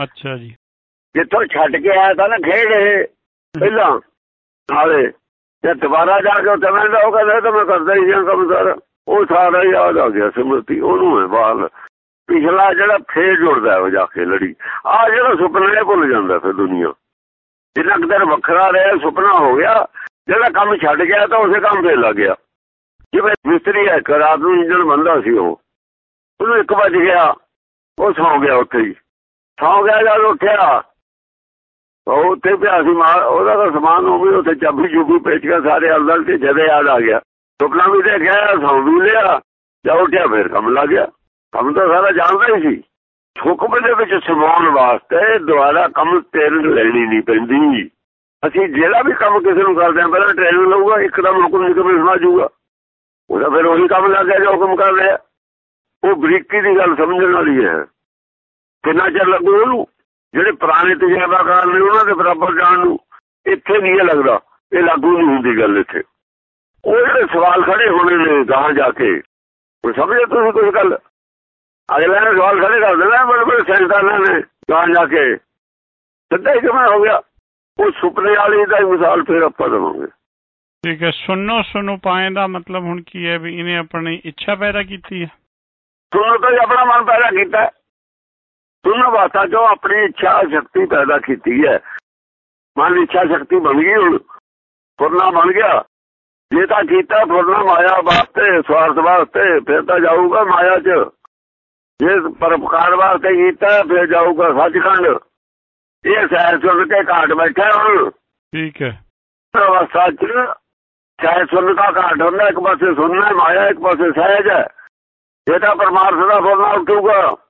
A: ਅੱਛਾ ਜੀ।
B: ਜਿੱਥੋਂ ਛੱਡ ਕੇ ਆਇਆ ਤਾਂ ਨਾ ਖੇਡ ਇਹ। ਪਹਿਲਾਂ ਨਾਲੇ ਤੇ ਦੁਬਾਰਾ ਜਾ ਕੇ ਉੱਥੇ ਮੈਂ ਉਹ ਕਹਿੰਦਾ ਤਾਂ ਮੈਂ ਕਰਦਾ ਹੀ ਜਾਂ ਕੰਮ ਸਾਰਾ। ਉਹ ਸਾਰਾ ਯਾਦ ਆ ਗਿਆ ਸਿਮਰਤੀ, ਉਹਨੂੰ ਹੈ ਬਾਲ ਪਿਛਲਾ ਜਿਹੜਾ ਫੇਰ ਜੁੜਦਾ ਉਹ ਜਾ ਕੇ ਲੜੀ। ਆ ਜਿਹੜਾ ਸੁਪਨਾ, ਇਹ ਭੁੱਲ ਜਾਂਦਾ ਫਿਰ ਦੁਨੀਆ। ਜਿੰਨਾ ਕਿਦਰ ਵੱਖਰਾ ਰਿਹਾ, ਸੁਪਨਾ ਹੋ ਗਿਆ, ਜਿਹੜਾ ਕੰਮ ਛੱਡ ਗਿਆ, ਤਾਂ ਉਸੇ ਕੰਮ ਤੇ ਲੱਗ ਗਿਆ। ਜਿਵੇਂ ਮਿਸਤਰੀ ਹੈ ਕਿ ਰਾਤ ਨੂੰ ਇੰਜਣ ਬੰਦਾ ਸੀ ਉਹ। ਉਹਨੂੰ ਇੱਕ ਵੱਜ ਗਿਆ, ਉਹ ਸੌ ਗਿਆ ਉੱਥੇ ਹੀ। ਸੌ ਗਿਆ ਜਦ ਉੱਠਿਆ ਉਹ ਉੱਥੇ ਪਿਆ ਸੀ ਮਾਰ ਉਹਦਾ ਤਾਂ ਸਮਾਨ ਹੋ ਵੀ ਉੱਥੇ ਚਾਬੀ ਚੁਬੀ ਪੇਚ ਕੇ ਸਾਰੇ ਅੰਦਰ ਤੇ ਜਦੇ ਯਾਦ ਆ ਗਿਆ। ਸੁਪਨਾ ਵੀ ਦੇਖਿਆ, ਸੌ ਵੀ ਲਿਆ, ਜਾਂ ਉੱਠਿਆ, ਫਿਰ ਕੰਮ ਲੱਗ ਗਿਆ। ਕੰਮ ਤਾਂ ਸਾਰਾ ਜਾਣਦਾ ਹੀ ਸੀ। ਹੁਕਮ ਦੇ ਵਿੱਚ ਸਮਾਉਣ ਵਾਸਤੇ ਦੁਆਰਾ ਕੰਮ ਟ੍ਰੇਨਿੰਗ ਲੈਣੀ ਨਹੀਂ ਪੈਂਦੀ। ਅਸੀਂ ਜਿਹੜਾ ਵੀ ਕੰਮ ਕਿਸੇ ਨੂੰ ਕਰਦੇ ਆ ਪਹਿਲਾਂ ਟ੍ਰੇਨਿੰਗ ਲਊਗਾ, ਇੱਕਦਮ ਹੁਕਮ ਨਹੀਂ ਕਦੇ ਜਾਊਗਾ। ਉਹਦਾ ਫਿਰ ਉਹੀ ਕੰਮ ਲੱਗ ਗਿਆ ਜੋ ਹੁਕਮ ਕਰ ਰਿਹਾ। ਉਹ ਬਰੀਕੀ ਦੀ ਗੱਲ ਸਮਝਣ ਵਾਲੀ ਹੈ। ਕਿੰਨਾ ਚਿਰ ਲੱਗੂ ਉਹਨੂੰ? ਜਿਹੜੇ ਪੁਰਾਣੇ ਤਜਰਬਾਕਾਰ ਨੇ ਉਹਨਾਂ ਦੇ ਬਰਾਬਰ ਜਾਣ ਨੂੰ ਇੱਥੇ ਨਹੀਂ ਲੱਗਦਾ ਇਹ ਲਾਗੂ ਨਹੀਂ ਹੁੰਦੀ ਗੱਲ ਇੱਥੇ। ਉਹ ਜਿਹੜੇ ਸਵਾਲ ਖੜੇ ਹੋਣੇ ਨੇ ਗਾਹਾਂ ਜਾ ਕੇ ਉਹ ਸਮਝੇ ਤੁਸੀਂ ਕੋਈ ਗੱਲ? ਅਗਲੇ ਨੇ ਸਵਾਲ ਖੜੇ ਕਰ ਦੇਣਾ ਬੜੇ ਬੜੇ ਸਾਇੰਸਦਾਨਾਂ ਨੇ ਗਾਹਾਂ ਜਾ ਕੇ। ਸਿੱਧਾ ਹੀ ਕਿਵੇਂ ਹੋ ਗਿਆ। ਉਹ ਸੁਪਨੇ ਵਾਲੀ ਦਾ ਮਿਸਾਲ ਫਿਰ ਆਪਾਂ ਦਵਾਂਗੇ।
A: ਠੀਕ ਹੈ ਸੁਣੋ ਸੁਣੋ ਪਾਏ ਦਾ ਮਤਲਬ ਹੁਣ ਕੀ ਹੈ ਵੀ ਇਹਨੇ ਆਪਣੀ ਇੱਛਾ ਪੈਦਾ ਕੀਤੀ ਹੈ?
B: ਸੁਣੋ ਤਾਂ ਆਪਣਾ ਮਨ ਪੈਦਾ ਕੀਤਾ। ਸੁਣਨ ਵਾਸਤਾ ਜੋ ਆਪਣੀ ਇੱਛਾ ਸ਼ਕਤੀ ਪੈਦਾ ਕੀਤੀ ਹੈ। ਮਨ ਇੱਛਾ ਸ਼ਕਤੀ ਬਣ ਗਈ ਹੁਣ ਫੁਰਨਾ ਬਣ ਗਿਆ। ਜੇ ਤਾਂ ਕੀਤਾ ਫੁਰਨਾ ਮਾਇਆ ਵਾਸਤੇ ਸਵਾਰਥ ਵਾਸਤੇ ਫਿਰ ਤਾਂ ਜਾਊਗਾ ਮਾਇਆ 'ਚ। ਜੇ ਪਰਪਕਾਰ ਵਾਸਤੇ ਕੀਤਾ ਫਿਰ ਜਾਊਗਾ ਸੱਚਖੰਡ। ਇਹ ਸੈਰ ਸੁਣ ਕੇ ਘਾਟ ਬੈਠਾ ਹੁਣ।
A: ਠੀਕ ਹੈ।
B: ਅਵਸਥਾ 'ਚ ਸੈਰ ਸੁਣ ਦਾ ਘਾਟ ਹੁੰਦਾ ਇੱਕ ਪਾਸੇ ਸੁਣਨਾ ਮਾਇਆ ਇੱਕ ਪਾਸੇ ਸਹਿਜ ਹੈ। ਇਹ ਤਾਂ ਪਰਮਾਰਥ ਦਾ ਫੁਰਨਾ ਉੱਠੂਗਾ।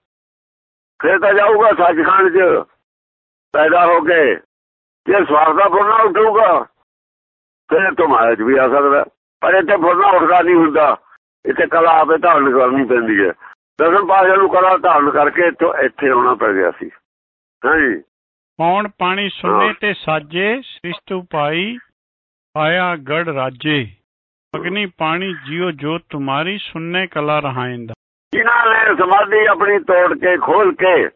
B: ਫਿਰ ਤਾਂ ਜਾਊਗਾ ਸੱਚਖੰਡ 'ਚ ਪੈਦਾ ਹੋ ਕੇ। ਜੇ ਸਵਾਰਥ ਦਾ ਫੁਰਨਾ ਉੱਠੂਗਾ ਫਿਰ ਤੋਂ ਮਾਇਆ 'ਚ ਵੀ ਆ ਸਕਦਾ। ਪਰ ਇੱਥੇ ਫੁਰਨਾ ਉੱਠਦਾ ਨਹੀਂ ਹੁੰਦਾ। ਇੱਥੇ ਕਲਾ ਆਪੇ ਧਾਰਨ ਕਰਨੀ ਪੈਂਦੀ ਹੈ। ਦਸਮ ਪਾਸ਼ਾ ਨੂੰ ਕਲਾ ਧਾਰਨ ਕਰਕੇ ਇੱਥੋਂ ਇੱਥੇ ਆਉਣਾ ਪੈ ਗਿਆ ਸੀ। ਹਾਂਜੀ।
A: ਪੌਣ ਪਾਣੀ ਸੁਨੇ ਤੇ ਸਾਜੇ ਸ੍ਰਿਸ਼ਟ ਉਪਾਈ ਆਇਆ ਗੜ ਰਾਜੇ। ਅਗਨੀ ਪਾਣੀ ਜਿਉ ਜੋ ਤੁਮਾਰੀ ਸੁਨਨੇ ਕਲਾ ਰਹਾਇੰਦਾ।
B: ਜਿਨ੍ਹਾਂ ਨੇ ਸਮਾਧੀ ਆਪਣੀ ਤੋੜ ਕੇ ਖੋਲ ਕੇ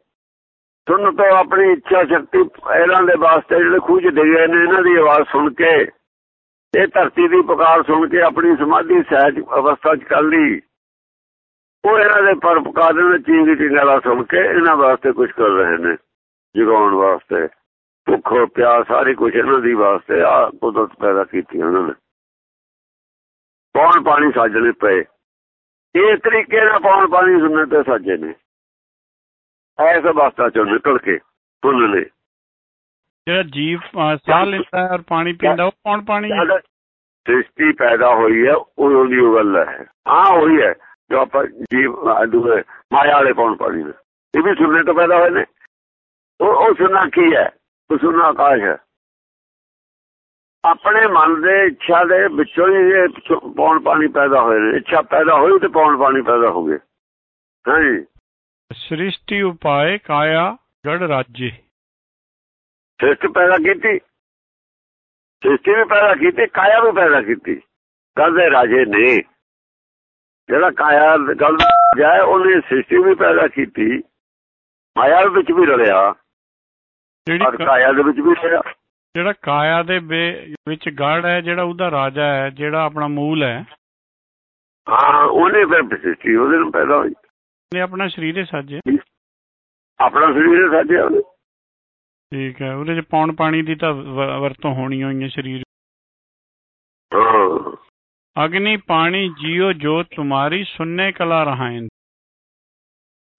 B: ਸੁਣ ਤੋਂ ਆਪਣੀ ਇੱਛਾ ਸ਼ਕਤੀ ਇਹਨਾਂ ਦੇ ਵਾਸਤੇ ਜਿਹੜੇ ਖੂਜ ਦੇ ਗਏ ਨੇ, ਇਹਨਾਂ ਦੀ ਆਵਾਜ਼ ਸੁਣ ਕੇ ਇਹ ਧਰਤੀ ਦੀ ਪੁਕਾਰ ਸੁਣ ਕੇ ਆਪਣੀ ਸਮਾਧੀ ਸਹਿਜ ਅਵਸਥਾ 'ਚ ਕਰ ਲਈ। ਉਹ ਇਹਨਾਂ ਦੇ ਪਰਪਕਾਰ ਦੇ ਚੀਂਗ ਚਿੰਗਾਲਾ ਸੁਣ ਕੇ ਇਹਨਾਂ ਵਾਸਤੇ ਕੁਝ ਕਰ ਰਹੇ ਨੇ, ਜਗਾਉਣ ਵਾਸਤੇ। ਭੁੱਖ, ਪਿਆਸ, ਸਾਰੀ ਕੁਝ ਇਹਨਾਂ ਦੀ ਵਾਸਤੇ ਆ ਕੁਦਰਤ ਪੈਦਾ ਕੀਤੀ ਉਹਨਾਂ ਨੇ। ਕੌਣ ਪਾਣੀ ਸਾਜਣੇ ਪਏ? ਇਹ ਤਰੀਕੇ ਨਾਲ ਪੌਣ ਪਾਣੀ ਸੁਣਨ ਤੇ ਸਾਜੇ ਨੇ? ਐਸ ਅਵਸਥਾ ਚੋਂ ਨਿਕਲ ਕੇ ਸੁਣ ਲੈ
A: ਜਿਹੜਾ ਜੀਵ ਸਾਹ ਲੈਂਦਾ ਔਰ ਪਾਣੀ ਪੀਂਦਾ ਉਹ ਪਾਣੀ? ਹੈ
B: ਸ੍ਰਿਸ਼ਟੀ ਪੈਦਾ ਹੋਈ ਹੈ ਉਹ ਦੀ ਗੱਲ ਹੈ। ਹਾਂ ਹੋਈ ਹੈ ਜੋ ਆਪਾਂ ਜੀਵ ਦੂਏ ਮਾਇਆ ਵਾਲੇ ਪੌਣ ਪਾਣੀ ਨੇ? ਇਹ ਵੀ ਸੁਣਨੇ ਤੋਂ ਪੈਦਾ ਹੋਏ ਨੇ। ਉਹ ਉਹ ਸੁਣਨਾ ਕੀ ਹੈ? ਉਹ ਸੁਣਨਾ ਆਕਾਸ਼ ਹੈ। ਆਪਣੇ ਮਨ ਦੇ ਇੱਛਾ ਦੇ ਵਿੱਚੋਂ ਹੀ ਇਹ ਪੌਣ ਪਾਣੀ ਪੈਦਾ ਹੋਏ ਨੇ। ਇੱਛਾ ਪੈਦਾ ਹੋਈ ਤੇ ਪੌਣ ਪਾਣੀ ਪੈਦਾ ਹੋ ਗਏ। ਹਾਂਜੀ।
A: ਸ੍ਰਿਸ਼ਟੀ ਉਪਾਏ ਕਾਇਆ ਗੜ ਰਾਜੇ।
B: ਸ੍ਰਿਸ਼ਟੀ ਪੈਦਾ ਕੀਤੀ। ਸ੍ਰਿਸ਼ਟੀ ਵੀ ਪੈਦਾ ਕੀਤੀ ਕਾਇਆ ਵੀ ਪੈਦਾ ਕੀਤੀ। ਗੱਲ ਦੇ ਰਾਜੇ ਨੇ। ਜਿਹੜਾ ਕਾਇਆ ਗੱਲ ਜਾਏ ਉਹਨੇ ਸ੍ਰਿਸ਼ਟੀ ਵੀ ਪੈਦਾ ਕੀਤੀ। ਮਾਇਆ ਵਿੱਚ ਵੀ ਰਲਿਆ।
A: ਜਿਹੜੀ
B: ਕਾਇਆ ਦੇ ਵਿੱਚ ਵੀ ਰਿਹਾ
A: ਜਿਹੜਾ ਕਾਇਆ ਦੇ ਵਿੱਚ ਗੜ ਹੈ ਜਿਹੜਾ ਉਹਦਾ ਰਾਜਾ ਹੈ ਜਿਹੜਾ ਆਪਣਾ ਮੂਲ ਹੈ।
B: ਹਾਂ ਉਹਨੇ ਫਿਰ ਸ੍ਰਿਸ਼ਟੀ ਉਹਦੇ ਨੂੰ ਪੈਦਾ ਹੋਈ।
A: ਨੇ ਆਪਣਾ ਸਰੀਰ ਹੀ ਸਾਜੇ
B: ਆਪਣਾ ਸਰੀਰ ਸਾਜਿਆ ਉਹਨੇ।
A: ਠੀਕ ਹੈ ਉਹਦੇ ਚ ਪੌਣ ਪਾਣੀ ਦੀ ਤਾਂ ਵਰਤੋਂ ਹੋਣੀ ਹੋਈ ਹੈ ਸਰੀਰ।
B: ਹਾਂ।
A: ਅਗਨੀ ਪਾਣੀ ਜੀਓ ਜੋ ਤੁਮਾਰੀ ਸੁਨਨੇ ਕਲਾ ਰਹਾਇਨ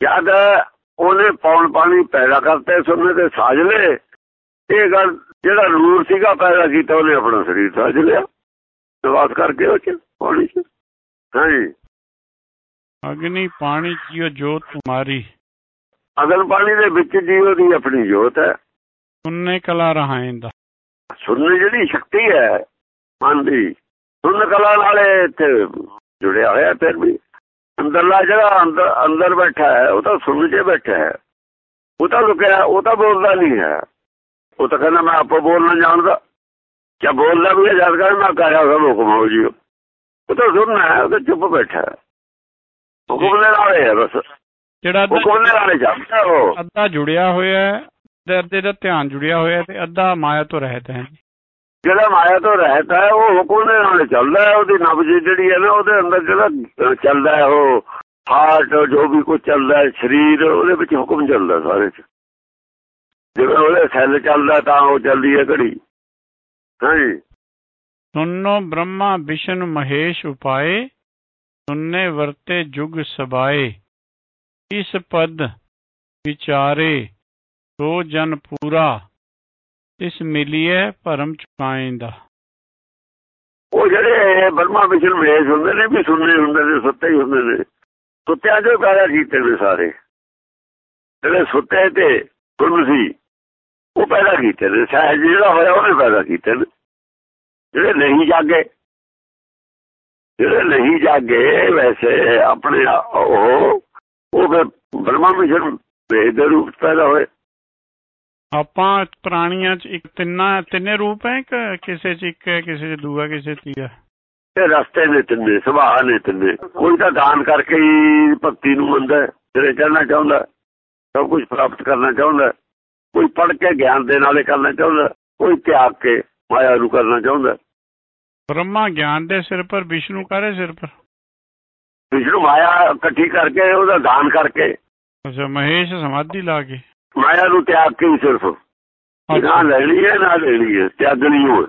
B: ਜਦ ਉਹਨੇ ਪੌਣ ਪਾਣੀ ਪੈਦਾ ਕਰਤੇ ਸੁਣਨੇ ਤੇ ਸਾਜ ਲਏ ਇਹ ਗੱਲ ਜਿਹੜਾ ਨੂਰ ਸੀਗਾ ਪੈਦਾ ਕੀਤਾ ਉਹਨੇ ਆਪਣਾ ਸਰੀਰ ਸਾਜ ਲਿਆ। ਨਿਵਾਸ ਕਰਕੇ ਉਹ ਚ ਪਾਣੀ ਚ। ਹਾਂਜੀ।
A: ਅਗਨੀ ਪਾਣੀ ਜੀਓ ਜੋ ਤੁਮਾਰੀ
B: ਅਗਨ ਪਾਣੀ ਦੇ ਵਿੱਚ ਜੀਵ ਦੀ ਆਪਣੀ ਜੋਤ ਹੈ।
A: ਸੁਨਨੇ ਕਲਾ ਰਹਾਇਨ ਦਾ
B: ਸੁਣਨ ਜਿਹੜੀ ਸ਼ਕਤੀ ਹੈ ਮਨ ਦੀ ਸੁਣ ਕਲਾ ਨਾਲੇ ਇੱਥੇ ਜੁੜਿਆ ਹੋਇਆ ਫਿਰ ਵੀ। ਅੰਦਰਲਾ ਜਿਹੜਾ ਅੰਦਰ ਅੰਦਰ ਬੈਠਾ ਹੈ ਉਹ ਤਾਂ ਸੁਣ ਕੇ ਬੈਠਾ ਹੈ। ਉਹ ਤਾਂ ਲੁਕਿਆ ਉਹ ਤਾਂ ਬੋਲਦਾ ਨਹੀਂ ਹੈ। ਉਹ ਤਾਂ ਕਹਿੰਦਾ ਮੈਂ ਆਪੋ ਬੋਲਣਾ ਜਾਣਦਾ। ਕਿਆ ਬੋਲਦਾ ਵੀ ਜਦ ਕਰ ਮੈਂ ਕਰਿਆ ਸਭ ਹੁਕਮ ਹੋ ਜੀ ਉਹ ਤਾਂ ਸੁਣਨਾ ਹੈ ਉਹ ਤਾਂ ਚੁੱਪ ਬੈਠਾ ਹੁਕਮ ਦੇ ਨਾਲ ਹੈ ਬਸ।
A: ਜਿਹੜਾ
B: ਹੁਕਮ ਦੇ ਨਾਲ ਚੱਲਦਾ ਉਹ।
A: ਅੱਧਾ ਜੁੜਿਆ ਹੋਇਆ ਹੈ ਤੇ ਅੱਧੇ ਦਾ ਧਿਆਨ ਜੁੜਿਆ ਹੋਇਆ ਤੇ ਅੱਧਾ ਮਾਇਆ ਤੋਂ ਰਹਿਤ ਹੈ। ਜੀ
B: ਜਿਹੜਾ ਮਾਇਆ ਤੋਂ ਰਹਿਤ ਹੈ ਉਹ ਹੁਕਮ ਦੇ ਨਾਲ ਚੱਲਦਾ ਹੈ। ਉਹਦੀ ਨਬਜ ਜਿਹੜੀ ਹੈ ਨਾ ਉਹਦੇ ਅੰਦਰ ਜਿਹੜਾ ਚੱਲਦਾ ਹੈ ਉਹ ਹਾਰਟ ਜੋ ਵੀ ਕੁਝ ਚੱਲਦਾ ਹੈ ਸਰੀਰ ਉਹਦੇ ਵਿੱਚ ਹੁਕਮ ਚੱਲਦਾ ਸਾਰੇ ਚ। ਜਿਵੇਂ ਉਹਦੇ ਸੈੱਲ ਚੱਲਦਾ ਤਾਂ ਉਹ ਚੱਲਦੀ ਹੈ ਘੜੀ। ਹਾਂਜੀ।
A: ਸੁਨੋ ਬ੍ਰਹਮਾ ਵਿਸ਼ਨ ਮਹੇਸ਼ ਉਪਾਏ ਸੁਨਨੇ ਵਰਤੇ ਜੁਗ ਸਬਾਏ। ਇਸ ਪਦ ਵਿਚਾਰੇ ਸੋ ਜਨ ਪੂਰਾ ਇਸ ਮਿਲੀਏ ਭਰਮ ਚੁਕਾਏਂਦਾ।
B: ਉਹ ਜਿਹੜੇ ਬਰਮਾ ਵਿਸ਼ਨ ਮਹੇਸ਼ ਹੁੰਦੇ ਨੇ ਵੀ ਸੁਣਨੇ ਹੁੰਦੇ ਨੇ ਸੁੱਤੇ ਹੀ ਹੁੰਦੇ ਨੇ। ਸੁੱਤਿਆਂ ਜੋ ਪੈਦਾ ਕੀਤੇ ਨੇ ਸਾਰੇ। ਜਿਹੜੇ ਸੁੱਤੇ ਤੇ ਸੀ ਉਹ ਪੈਦਾ ਕੀਤੇ ਨੇ ਸਹਿਜ ਜਿਹੜਾ ਹੋਇਆ ਉਹਨੇ ਪੈਦਾ ਕੀਤੇ ਨੇ। ਜਿਹੜੇ ਨਹੀਂ ਜਾਗੇ ਜਿਹੜੇ ਨਹੀਂ ਜਾਗੇ ਵੈਸੇ ਆਪਣੇ ਉਹ ਉਹ ਫਿਰ ਵਿਸ਼ਨ ਮਹੇਸ਼ ਦੇ ਰੂਪ ਪੈਦਾ ਹੋਏ।
A: ਆਪਾਂ ਪ੍ਰਾਣੀਆਂ ਚ ਇੱਕ ਤਿੰਨਾ ਤਿੰਨੇ ਰੂਪ ਹੈ ਕਿ ਕਿਸੇ ਚ ਇੱਕ ਹੈ ਕਿਸੇ ਚ ਦੂਆ ਕਿਸੇ ਤੀਆ?
B: ਇਹ ਰਸਤੇ ਨੇ ਤਿੰਨੇ ਸੁਭਾਅ ਨੇ ਤਿੰਨੇ। ਕੋਈ ਤਾਂ ਦਾਨ ਕਰਕੇ ਹੀ ਭਗਤੀ ਨੂੰ ਮੰਨਦਾ ਜਿਹੜੇ ਚੜਨਾ ਚਾਹੁੰਦਾ ਸਭ ਕੁਝ ਪ੍ਰਾਪਤ ਕਰਨਾ ਚਾਹੁੰਦਾ ਕੋਈ ਪੜ ਕੇ ਗਿਆਨ ਦੇ ਨਾਲੇ ਕਰਨਾ ਚਾਹੁੰਦਾ ਕੋਈ ਤਿਆਗ ਕੇ ਮਾਇਆ ਨੂੰ ਕਰਨਾ ਚਾਹੁੰਦਾ।
A: ਬ੍ਰਹਮਾ ਗਿਆਨ ਦੇ ਸਿਰ ਪਰ ਵਿਸ਼ਨੂੰ ਕਾਰੇ ਸਿਰ ਪਰ?
B: ਵਿਸ਼ਨੂੰ ਮਾਇਆ ਇਕੱਠੀ ਕਰਕੇ ਉਹਦਾ ਦਾਨ ਕਰਕੇ।
A: ਅੱਛਾ ਮਹੇਸ਼ ਸਮਾਧੀ ਲਾ ਕੇ।
B: ਮਾਇਆ ਨੂੰ ਤਿਆਗ ਕੇ ਹੀ ਸਿਰਫ। ਨਾ ਲੈਣੀ ਹੈ ਨਾ ਲੈਣੀ ਹੈ ਤਿਆਗਣੀ ਹੋ।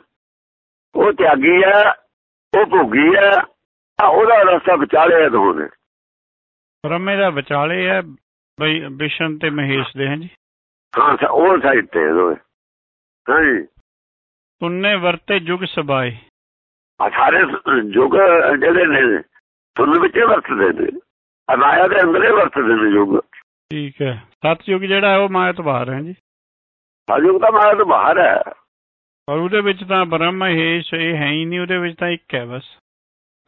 B: ਉਹ ਤਿਆਗੀ ਹੈ ਉਹ ਭੋਗੀ ਹੈ ਉਹਦਾ ਰਸਤਾ ਵਿਚਾਲੇ ਦੋਨੇ
A: ਬ੍ਰਹਮੇ ਦਾ ਵਿਚਾਲੇ ਹੈ ਬਈ ਵਿਸ਼ਨ ਤੇ ਮਹੇਸ਼ ਦੇ ਹੈ ਜੀ?
B: ਹਾਂ ਉਹ ਸਾਈਡ ਤੇ ਦੋਏ ਹਾਂਜੀ।
A: ਤੁੰਨੇ ਵਰਤੇ ਜੁਗ ਸਬਾਏ।
B: ਆ ਸਾਰੇ ਯੁੱਗ ਜਿਹੜੇ ਨੇ ਤੁਨ ਵਿੱਚ ਵਰਤਦੇ ਨੇ। ਅਨਾਇਆ ਦੇ ਅੰਦਰੇ ਵਰਤਦੇ ਨੇ ਯੁੱਗ
A: ਠੀਕ ਹੈ। ਸਤਯੁਗ ਜਿਹੜਾ ਹੈ ਉਹ ਮਾਇਆ ਤੋਂ ਬਾਹਰ ਹੈ ਜੀ।
B: ਸਤਯੁਗ ਤਾਂ ਮਾਇਆ ਤੋਂ ਬਾਹਰ ਹੈ।
A: ਔਰ ਉਹਦੇ ਵਿੱਚ ਤਾਂ ਬ੍ਰਹਮ ਮਹੇਸ਼ ਇਹ ਹੈ ਹੀ ਨਹੀਂ ਉਹਦੇ ਵਿੱਚ ਤਾਂ ਇੱਕ ਹੈ ਬਸ।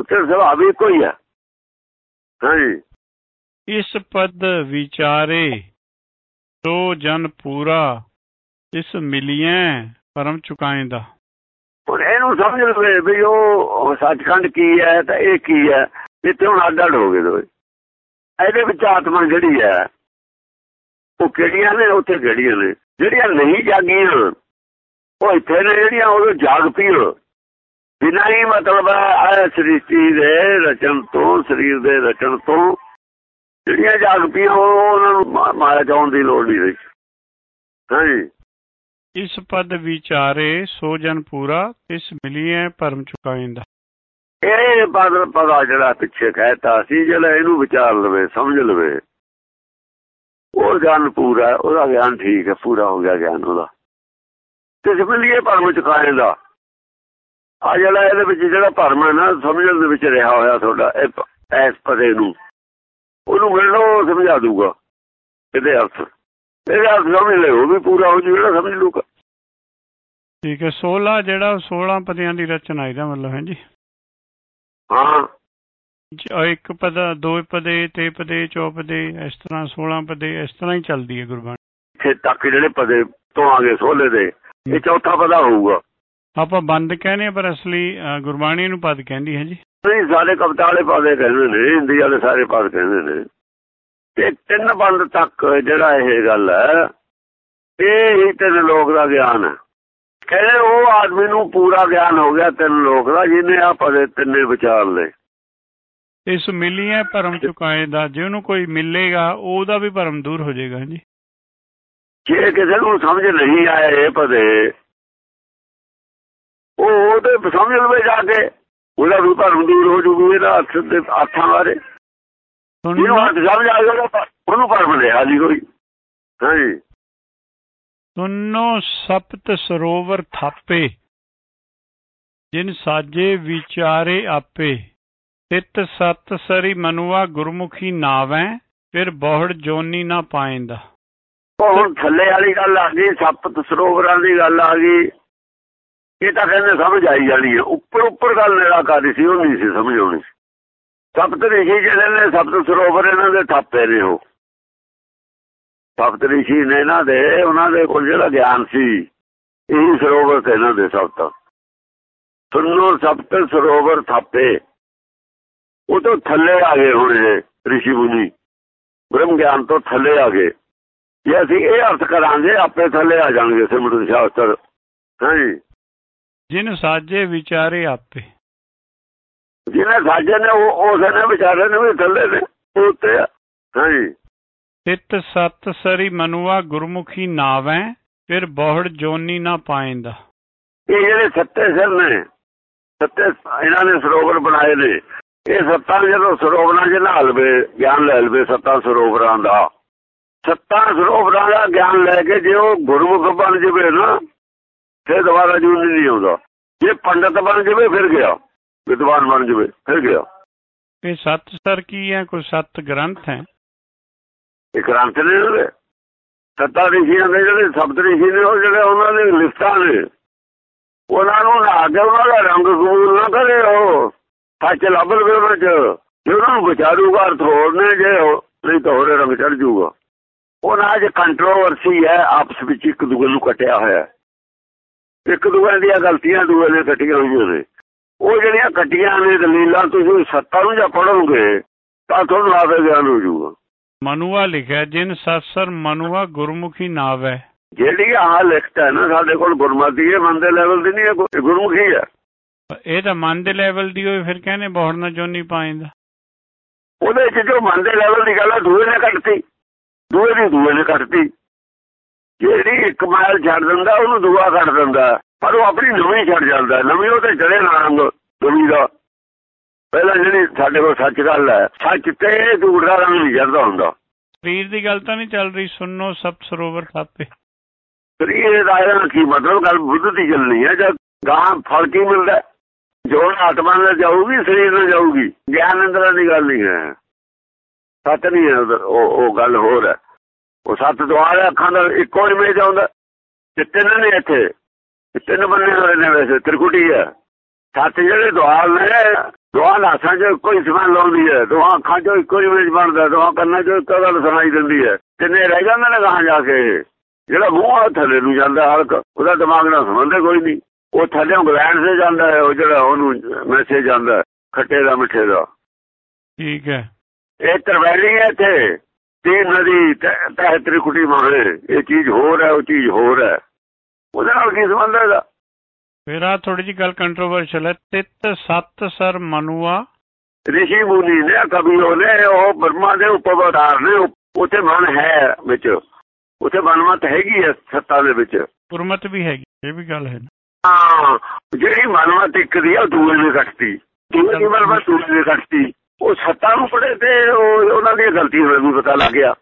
B: ਉੱਤੇ ਸੁਭਾਅ ਵੀ ਕੋਈ ਹੈ। ਹਾਂਜੀ।
A: ਇਸ ਪਦ ਵਿਚਾਰੇ ਸੋ ਜਨ ਪੂਰਾ ਇਸ ਮਿਲੀਆਂ ਪਰਮ ਚੁਕਾਏਂਦਾ
B: ਹੁਣ ਇਹਨੂੰ ਸਮਝ ਲਵੇ ਵੀ ਉਹ ਸੱਚਖੰਡ ਕੀ ਹੈ ਤਾਂ ਇਹ ਕੀ ਹੈ ਇੱਥੇ ਹੁਣ ਅੱਡ ਅੱਡ ਹੋ ਗਏ ਦੋਏ ਇਹਦੇ ਵਿੱਚ ਆਤਮਾ ਜਿਹੜੀ ਹੈ, ਉਹ ਕਿਹੜੀਆਂ ਨੇ, ਉੱਥੇ ਕਿਹੜੀਆਂ ਨੇ? ਜਿਹੜੀਆਂ ਨਹੀਂ ਜਾਗੀਆਂ, ਉਹ ਇੱਥੇ ਨੇ ਜਿਹੜੀਆਂ, ਉਹ ਜਾਗ ਪੀਣ ਬਿਨਾਂ ਹੀ ਮਤਲਬ ਹੈ ਸ੍ਰਿਸ਼ਟੀ ਦੇ ਰਚਨ ਤੋਂ, ਸਰੀਰ ਦੇ ਰਚਨ ਤੋਂ ਜਿਹੜੀਆਂ ਜਾਗ ਪੀਆਂ ਉਹਨਾਂ ਨੂੰ ਮਾਇਆ ਜਾਣ ਦੀ ਲੋੜ ਨਹੀਂ ਰਹੀ। ਹਾਂਜੀ।
A: ਇਸ ਪਦ ਵਿਚਾਰੇ ਸੋ ਜਨ ਪੂਰਾ ਇਸ ਮਿਲੀਏ ਪਰਮ ਚੁਕਾਇੰਦਾ।
B: ਇਹ ਪਦ ਪਦਾ ਜਿਹੜਾ ਪਿੱਛੇ ਕਹਿਤਾ ਸੀ ਜਿਹੜਾ ਇਹਨੂੰ ਵਿਚਾਰ ਲਵੇ ਸਮਝ ਲਵੇ। ਉਹ ਗਿਆਨ ਪੂਰਾ ਉਹਦਾ ਗਿਆਨ ਠੀਕ ਹੈ ਪੂਰਾ ਹੋ ਗਿਆ ਗਿਆਨ ਉਹਦਾ। ਕਿਸ ਮਿਲੀਏ ਪਰਮ ਚੁਕਾਇੰਦਾ। ਆ ਜਿਹੜਾ ਇਹਦੇ ਵਿੱਚ ਜਿਹੜਾ ਭਰਮ ਹੈ ਨਾ ਸਮਝਣ ਦੇ ਵਿੱਚ ਰਿਹਾ ਹੋਇਆ ਤੁਹਾਡਾ ਇਸ ਪਦੇ ਨੂੰ। ਉਹਨੂੰ ਮਿਲਣਾ ਉਹ ਸਮਝਾ ਦੂਗਾ ਇਹਦੇ ਅਰਥ ਇਹਦੇ ਅਰਥ ਸਮਝ ਲੈ ਉਹ ਵੀ ਪੂਰਾ ਹੋ ਜੂ ਜਿਹੜਾ ਸਮਝ ਲੂਗਾ
A: ਠੀਕ ਹੈ 16 ਜਿਹੜਾ 16 ਪਦਿਆਂ ਦੀ ਰਚਨਾ ਇਹਦਾ ਮਤਲਬ ਹੈ ਜੀ।
B: ਹਾਂ।
A: ਇੱਕ ਪਦ ਦੋ ਪਦੇ ਤੇ ਪਦੇ ਚੌਪਦੇ ਇਸ ਤਰ੍ਹਾਂ 16 ਪਦੇ ਇਸ ਤਰ੍ਹਾਂ ਹੀ ਚੱਲਦੀ ਹੈ ਗੁਰਬਾਣੀ।
B: ਇੱਥੇ ਤੱਕ ਜਿਹੜੇ ਪਦੇ ਤੋਂ ਆ ਗਏ 16 ਦੇ ਇਹ ਚੌਥਾ ਪਦਾ ਹੋਊਗਾ।
A: ਆਪਾਂ ਬੰਦ ਕਹਿੰਦੇ ਪਰ ਅਸਲੀ ਗੁਰਬਾਣੀ ਨੂੰ ਪਦ ਕਹਿੰਦੀ ਹੈ ਜੀ।
B: ਨਹੀਂ ਸਾਰੇ ਕਵਿਤਾ ਵਾਲੇ ਪਦੇ ਕਹਿੰਦੇ ਨੇ ਹਿੰਦੀ ਵਾਲੇ ਸਾਰੇ ਪਦ ਕਹਿੰਦੇ ਨੇ ਤੇ ਤਿੰਨ ਬੰਦ ਤੱਕ ਜਿਹੜਾ ਇਹ ਗੱਲ ਹੈ ਇਹ ਹੀ ਤਿੰਨ ਲੋਕ ਦਾ ਗਿਆਨ ਹੈ। ਕਹਿੰਦੇ ਉਹ ਆਦਮੀ ਨੂੰ ਪੂਰਾ ਗਿਆਨ ਹੋ ਗਿਆ ਤਿੰਨ ਲੋਕ ਦਾ ਜਿਹਨੇ ਆ ਪਦੇ ਤਿੰਨੇ ਵਿਚਾਰ ਲਏ।
A: ਇਸ ਮਿਲੀਏ ਭਰਮ ਚੁਕਾਏ ਦਾ ਜਿਹਨੂੰ ਕੋਈ ਮਿਲੇਗਾ ਉਹਦਾ ਵੀ ਭਰਮ ਦੂਰ ਹੋ ਜਾਏਗਾ ਜੀ
B: ਜੇ ਕਿਸੇ ਨੂੰ ਸਮਝ ਨਹੀਂ ਆਇਆ ਇਹ ਪਦੇ ਉਹ ਉਹਦੇ ਸਮਝ ਲਵੇ ਜਾ ਕੇ ਉਹਦਾ ਵੀ ਭਰਮ ਦੂਰ ਹੋ ਜੂਗੀ ਇਹਦਾ ਅਰਥ ਦੇ ਅਰਥਾਂ ਬਾਰੇ। ਜਿਹਨੂੰ ਅਰਥ ਸਮਝ ਆ ਜਾਏਗਾ ਉਹਨੂੰ ਭਰਮ ਲਿਆ ਜੀ ਕੋਈ। ਹਾਂਜੀ।
A: ਸੁਨੋ ਸਪਤ ਸਰੋਵਰ ਥਾਪੇ ਜਿਨ ਸਾਜੇ ਵਿਚਾਰੇ ਆਪੇ। ਤਿਤ ਸਤ ਸਰੀ ਮਨੁਆ ਗੁਰਮੁਖੀ ਨਾਵੈ ਫਿਰ ਬਹੁੜ ਜੋਨੀ ਨਾ ਪਾਇੰਦਾ
B: ਹੁਣ ਥੱਲੇ ਵਾਲੀ ਗੱਲ ਆ ਗਈ ਸਪਤ ਸਰੋਵਰਾਂ ਦੀ ਗੱਲ ਆ ਗਈ। ਇਹ ਤਾਂ ਕਹਿੰਦੇ ਸਮਝ ਆਈ ਜਾਣੀ ਹੈ। ਉੱਪਰ ਉੱਪਰ ਗੱਲ ਨਿਰਾਕਾਰੀ ਸੀ ਉਹ ਨਹੀਂ ਸੀ ਸਮਝ ਆਉਣੀ ਸਪਤ ਰਿਸ਼ੀ ਜਿਹੜੇ ਨੇ ਸਪਤ ਸਰੋਵਰ ਇਹਨਾਂ ਦੇ ਥਾਪੇ ਨੇ ਉਹ। ਸਪਤ ਰਿਸ਼ੀ ਨੇ ਇਹਨਾਂ ਦੇ, ਉਹਨਾਂ ਦੇ ਕੋਲ ਜਿਹੜਾ ਗਿਆਨ ਸੀ, ਇਹ ਸਰੋਵਰ ਤੇ ਇਹਨਾਂ ਦੇ ਸਪਤ ਸੁਣੋ ਸਪਤ ਸਰੋਵਰ ਥਾਪੇ, ਉਹ ਤੋਂ ਥੱਲੇ ਆ ਗਏ ਹੋਣੇ ਰਿਸ਼ੀ ਮੁਨੀ। ਬ੍ਰਹਮ ਗਿਆਨ ਤੋਂ ਥੱਲੇ ਆ ਗਏ। ਜੇ ਅਸੀਂ ਇਹ ਅਰਥ ਕਰਾਂਗੇ, ਆਪੇ ਥੱਲੇ ਆ ਜਾਣਗੇ ਸਿਮਰਤ ਸ਼ਾਸਤਰ। ਹਾਂਜੀ
A: ਜਿਨ ਸਾਜੇ ਵਿਚਾਰੇ ਆਪੇ।
B: ਜਿਹਨੇ ਸਾਜੇ ਨੇ ਉਹ ਉਸ ਨੇ ਵਿਚਾਰੇ ਨੇ ਵੀ ਥੱਲੇ ਨੇ ਉੱਤੇ ਹਾਂਜੀ।
A: ਤਿਤ ਸਤ ਸਰੀ ਮਨੁਆ ਗੁਰਮੁਖੀ ਨਾਵੈ ਫਿਰ ਬਹੁੜ ਜੋਨੀ ਨਾ ਪਾਇੰਦਾ
B: ਇਹ ਜਿਹੜੇ ਸੱਤੇ ਸਿਰ ਨੇ ਸੱਤੇ ਇਹਨਾਂ ਨੇ ਸਰੋਵਰ ਬਣਾਏ ਨੇ ਇਹ ਸੱਤਾਂ ਜਦੋਂ ਸਰੋਵਰਾਂ 'ਚ ਨਹਾ ਲਵੇ ਗਿਆਨ ਲੈ ਲਵੇ ਸੱਤਾਂ ਸਰੋਵਰਾਂ ਦਾ। ਸੱਤਾਂ ਸਰੋਵਰਾਂ ਦਾ ਗਿਆਨ ਲੈ ਕੇ ਜੇ ਉਹ ਗੁਰਮੁਖ ਬਣ ਜਵੇ ਨਾ ਫਿਰ ਦੁਬਾਰਾ ਜੂਨ ਨਹੀਂ ਆਉਂਦਾ। ਜੇ ਪੰਡਤ ਬਣ ਜਵੇ ਫਿਰ ਗਿਆ। ਵਿਦਵਾਨ ਬਣ ਜਵੇ ਫਿਰ ਗਿਆ।
A: ਇਹ ਸਤ ਸਰ ਕੀ ਹੈ? ਕੋਈ ਸਤ ਗ੍ਰੰਥ ਹੈ?
B: ਇਹ ਗ੍ਰੰਥ ਨੇ ਉਹਦੇ ਸੱਤਾ ਰਿਸ਼ੀਆਂ ਦੇ ਜਿਹੜੇ ਸਬਦ ਰਿਸ਼ੀ ਨੇ ਉਹ ਜਿਹੜੇ ਉਹਨਾਂ ਦੇ ਲਿਖਤਾਂ ਨੇ। ਉਹਨਾਂ ਨੂੰ ਨਾ ਕੇ ਉਹਨਾਂ ਦਾ ਰੰਗ ਕਬੂਲ ਨਾ ਕਰੇ ਉਹ। ਸੱਚ ਲੱਭ ਲਵੇ ਉਹਨਾਂ ਚ ਜੇ ਉਹਨਾਂ ਨੂੰ ਵਿਚਾਰੂਗਾ ਅਰਥ ਹੋਰ ਨੇ ਜੇ ਨਹੀਂ ਤਾਂ ਹੋਰੇ ਰੰਗ ਚੜ ਜਾਊਗਾ। ਉਹਨਾਂ 'ਚ ਕੰਟਰੋਵਰਸੀ ਹੈ ਆਪਸ ਵਿੱਚ ਇੱਕ ਦੂਜੇ ਨੂੰ ਕੱਟਿਆ ਹੋਇਆ। ਇੱਕ ਦੂਜੇ ਦੀਆਂ ਗਲਤੀਆਂ ਦੂਜੇ ਨੇ ਕੱਟੀਆਂ ਹੋਈਆਂ ਨੇ। ਉਹ ਜਿਹੜੀਆਂ ਕੱਟੀਆਂ ਨੇ ਦਲੀਲਾਂ ਤੁਸੀਂ ਸੱਤਾ ਨੂੰ ਜਾਂ ਪੜੋਗੇ ਤਾਂ ਤੁਹਾਨੂੰ ਆਪੇ ਗਿਆਨ ਹੋ ਜਾਊਗਾ।
A: ਮਨੁਆ ਲਿਖਿਆ ਜਿਨ ਸਤ ਸਰ ਮਨੁਆ ਗੁਰਮੁਖੀ ਨਾਵੈ
B: ਜਿਹੜੀ ਆਹ ਲਿਖਤ ਹੈ ਨਾ ਸਾਡੇ ਕੋਲ ਗੁਰਮਤਿ ਹੈ ਮਨ ਦੇ ਲੈਵਲ ਦੀ ਨਹੀਂ ਹੈ ਗੁਰਮੁਖੀ ਹੈ।
A: ਇਹ ਤਾਂ ਮਨ ਦੇ ਲੈਵਲ ਦੀ ਹੋਈ ਫਿਰ ਕਹਿੰਦੇ ਬਹੁੜ ਨਾ ਜੋਨੀ ਪਾਇੰਦਾ
B: ਉਹਦੇ 'ਚ ਜੋ ਮਨ ਦੇ ਲੈਵਲ ਦੀ ਗੱਲ ਹੈ ਦੂਏ ਨੇ ਕੱਟਤੀ ਦੂਏ ਦੀ ਦੂਏ ਨੇ ਕੱਟਤੀ ਜਿਹੜੀ ਇੱਕ ਮਾਇਲ ਛੱਡ ਦਿੰਦਾ ਉਹਨੂੰ ਦੂਆ ਕੱਟ ਦਿੰਦਾ। ਪਰ ਉਹ ਆਪਣੀ ਨਵੀਂ ਛੱਡ ਜਾਂਦਾ। ਨਵੀਂ ਉਹ ਤੇ ਚੜੇ ਨਾ ਰੰਗ ਨਵੀਂ ਦਾ। ਪਹਿਲਾਂ ਜਿਹੜੀ ਸਾਡੇ ਕੋਲ ਸੱਚ ਗੱਲ ਹੈ ਸੱਚ ਤੇ ਝੂਠ ਦਾ ਰੰਗ ਨਹੀਂ ਚੜਦਾ ਹੁੰਦਾ।
A: ਸਰੀਰ ਦੀ ਗੱਲ ਤਾਂ ਨਹੀਂ ਚੱਲ ਰਹੀ ਸੁਣੋ ਸਤ ਸਰੋਵਰ ਥਾਪੇ
B: ਸਰੀਰ ਦਾ ਇਹਦਾ ਕੀ ਮਤਲਬ? ਗੱਲ ਬੁੱਧ ਦੀ ਚੱਲਣੀ ਹੈ। ਜਦ ਗਾਂ ਫਲ ਕੀ ਮਿਲਦਾ ਜੋ ਆਤਮਾ ਨਾਲ ਜਾਊਗੀ ਸਰੀਰ ਨਾਲ ਜਾਊਗੀ। ਗਿਆਨ ਅੰਦਰਾਂ ਦੀ ਗੱਲ ਨਹੀਂ ਹੈ। ਸੱਚ ਨਹੀਂ ਹੈ ਉਹ ਉਹ ਗੱਲ ਹੋਰ ਹੈ। ਉਹ ਸੱਤ ਦੁਆਰ ਅੱਖਾਂ ਦਾ ਇੱਕੋ ਇਮੇਜ ਆਉਂਦਾ। ਤੇ ਤਿੰਨ ਨੇ ਇੱਥੇ। ਤਿੰਨ ਬੰਨੇ ਹੋਏ ਨੇ ਵੈਸੇ ਤ੍ਰਿਕੁਟੀ ਹੈ ਸੱਤ ਜਿਹੜੇ ਦੁਆਰ ਨੇ ਦੋਹਾਂ ਨਾਸਾਂ 'ਚ ਕੋਈ ਸਮਾਨ ਲਾਉਂਦੀ ਹੈ ਦੋਹਾਂ ਅੱਖਾਂ 'ਚੋਂ ਇੱਕੋ ਇਮੇਜ ਬਣਦਾ ਦੋਹਾਂ ਕੰਨਾਂ 'ਚੋਂ ਇੱਕੋ ਗੱਲ ਸੁਣਾਈ ਦਿੰਦੀ ਹੈ ਤਿੰਨੇ ਰਹਿ ਜਾਂਦੇ ਨੇ ਗਾਹਾਂ ਜਾ ਕੇ। ਜਿਹੜਾ ਮੂੰਹ ਆ ਥੱਲੇ ਨੂੰ ਜਾਂਦਾ ਹਲਕ। ਉਹਦਾ ਦਿਮਾਗ ਨਾਲ ਸੰਬੰਧ ਕੋਈ ਨਹੀਂ। ਉਹ ਥੱਲੇ ਗਲੈਂਡ ਸੇ ਜਾਂਦਾ ਹੈ ਉਹ ਜਿਹੜਾ ਉਹਨੂੰ ਮੈਸੇਜ ਜਾਂਦਾ ਖੱਟੇ ਦਾ ਮਿੱਠੇ ਦਾ।
A: ਠੀਕ ਹੈ।
B: ਇਹ ਤਰਵੈਲੀ ਹੈ ਇੱਥੇ। ਤੀਨ ਨਦੀ ਤਹਿ ਤ੍ਰਿਕੁਟੀ ਮਾਰੇ। ਇਹ ਚੀਜ਼ ਹੋਰ ਹੈ ਉਹ ਚੀਜ਼ ਹੋਰ ਹੈ। ਉਹਦੇ ਕੀ ਸੰਬੰਧ ਹੈ ਇਹਦਾ?
A: ਫਿਰ ਆ ਥੋੜੀ ਜੀ ਗੱਲ ਕੰਟਰੋਵਰਸ਼ਲ ਹੈ। ਤਿਤ ਸਤ ਸਰ ਮਨੁਆ।
B: ਰਿਸ਼ੀ ਮੁਨੀ ਨੇ ਕਵੀ ਉਹਨੇ ਉਹ ਬਰਮਾ ਦੇ ਉਪਵਤਾਰ ਨੇ। ਉੱਥੇ ਮਨ ਹੈ ਵਿੱਚ। ਉੱਥੇ ਮਨਮਤ ਹੈਗੀ ਹੈ ਸੱਤਾ ਦੇ ਵਿੱਚ।
A: ਗੁਰਮਤ ਵੀ ਹੈਗੀ ਇਹ ਵੀ ਗੱਲ ਹੈ
B: ਹਾਂ ਜਿਹੜੀ ਮਨਮਤ ਇੱਕ ਦੀ ਉਹ ਦੂਏ ਨੇ ਕੱਟਤੀ। ਦੂਏ ਦੀ ਮਨਮਤ ਦੂਏ ਨੇ ਕੱਟਤੀ। ਉਹ ਸੱਤਾ ਨੂੰ ਪੜੇ ਤੇ ਉਹ ਉਹਨਾਂ ਦੀ ਗਲਤੀ ਹੋਣ ਨੂੰ ਪਤਾ ਲੱਗ ਗਿਆ।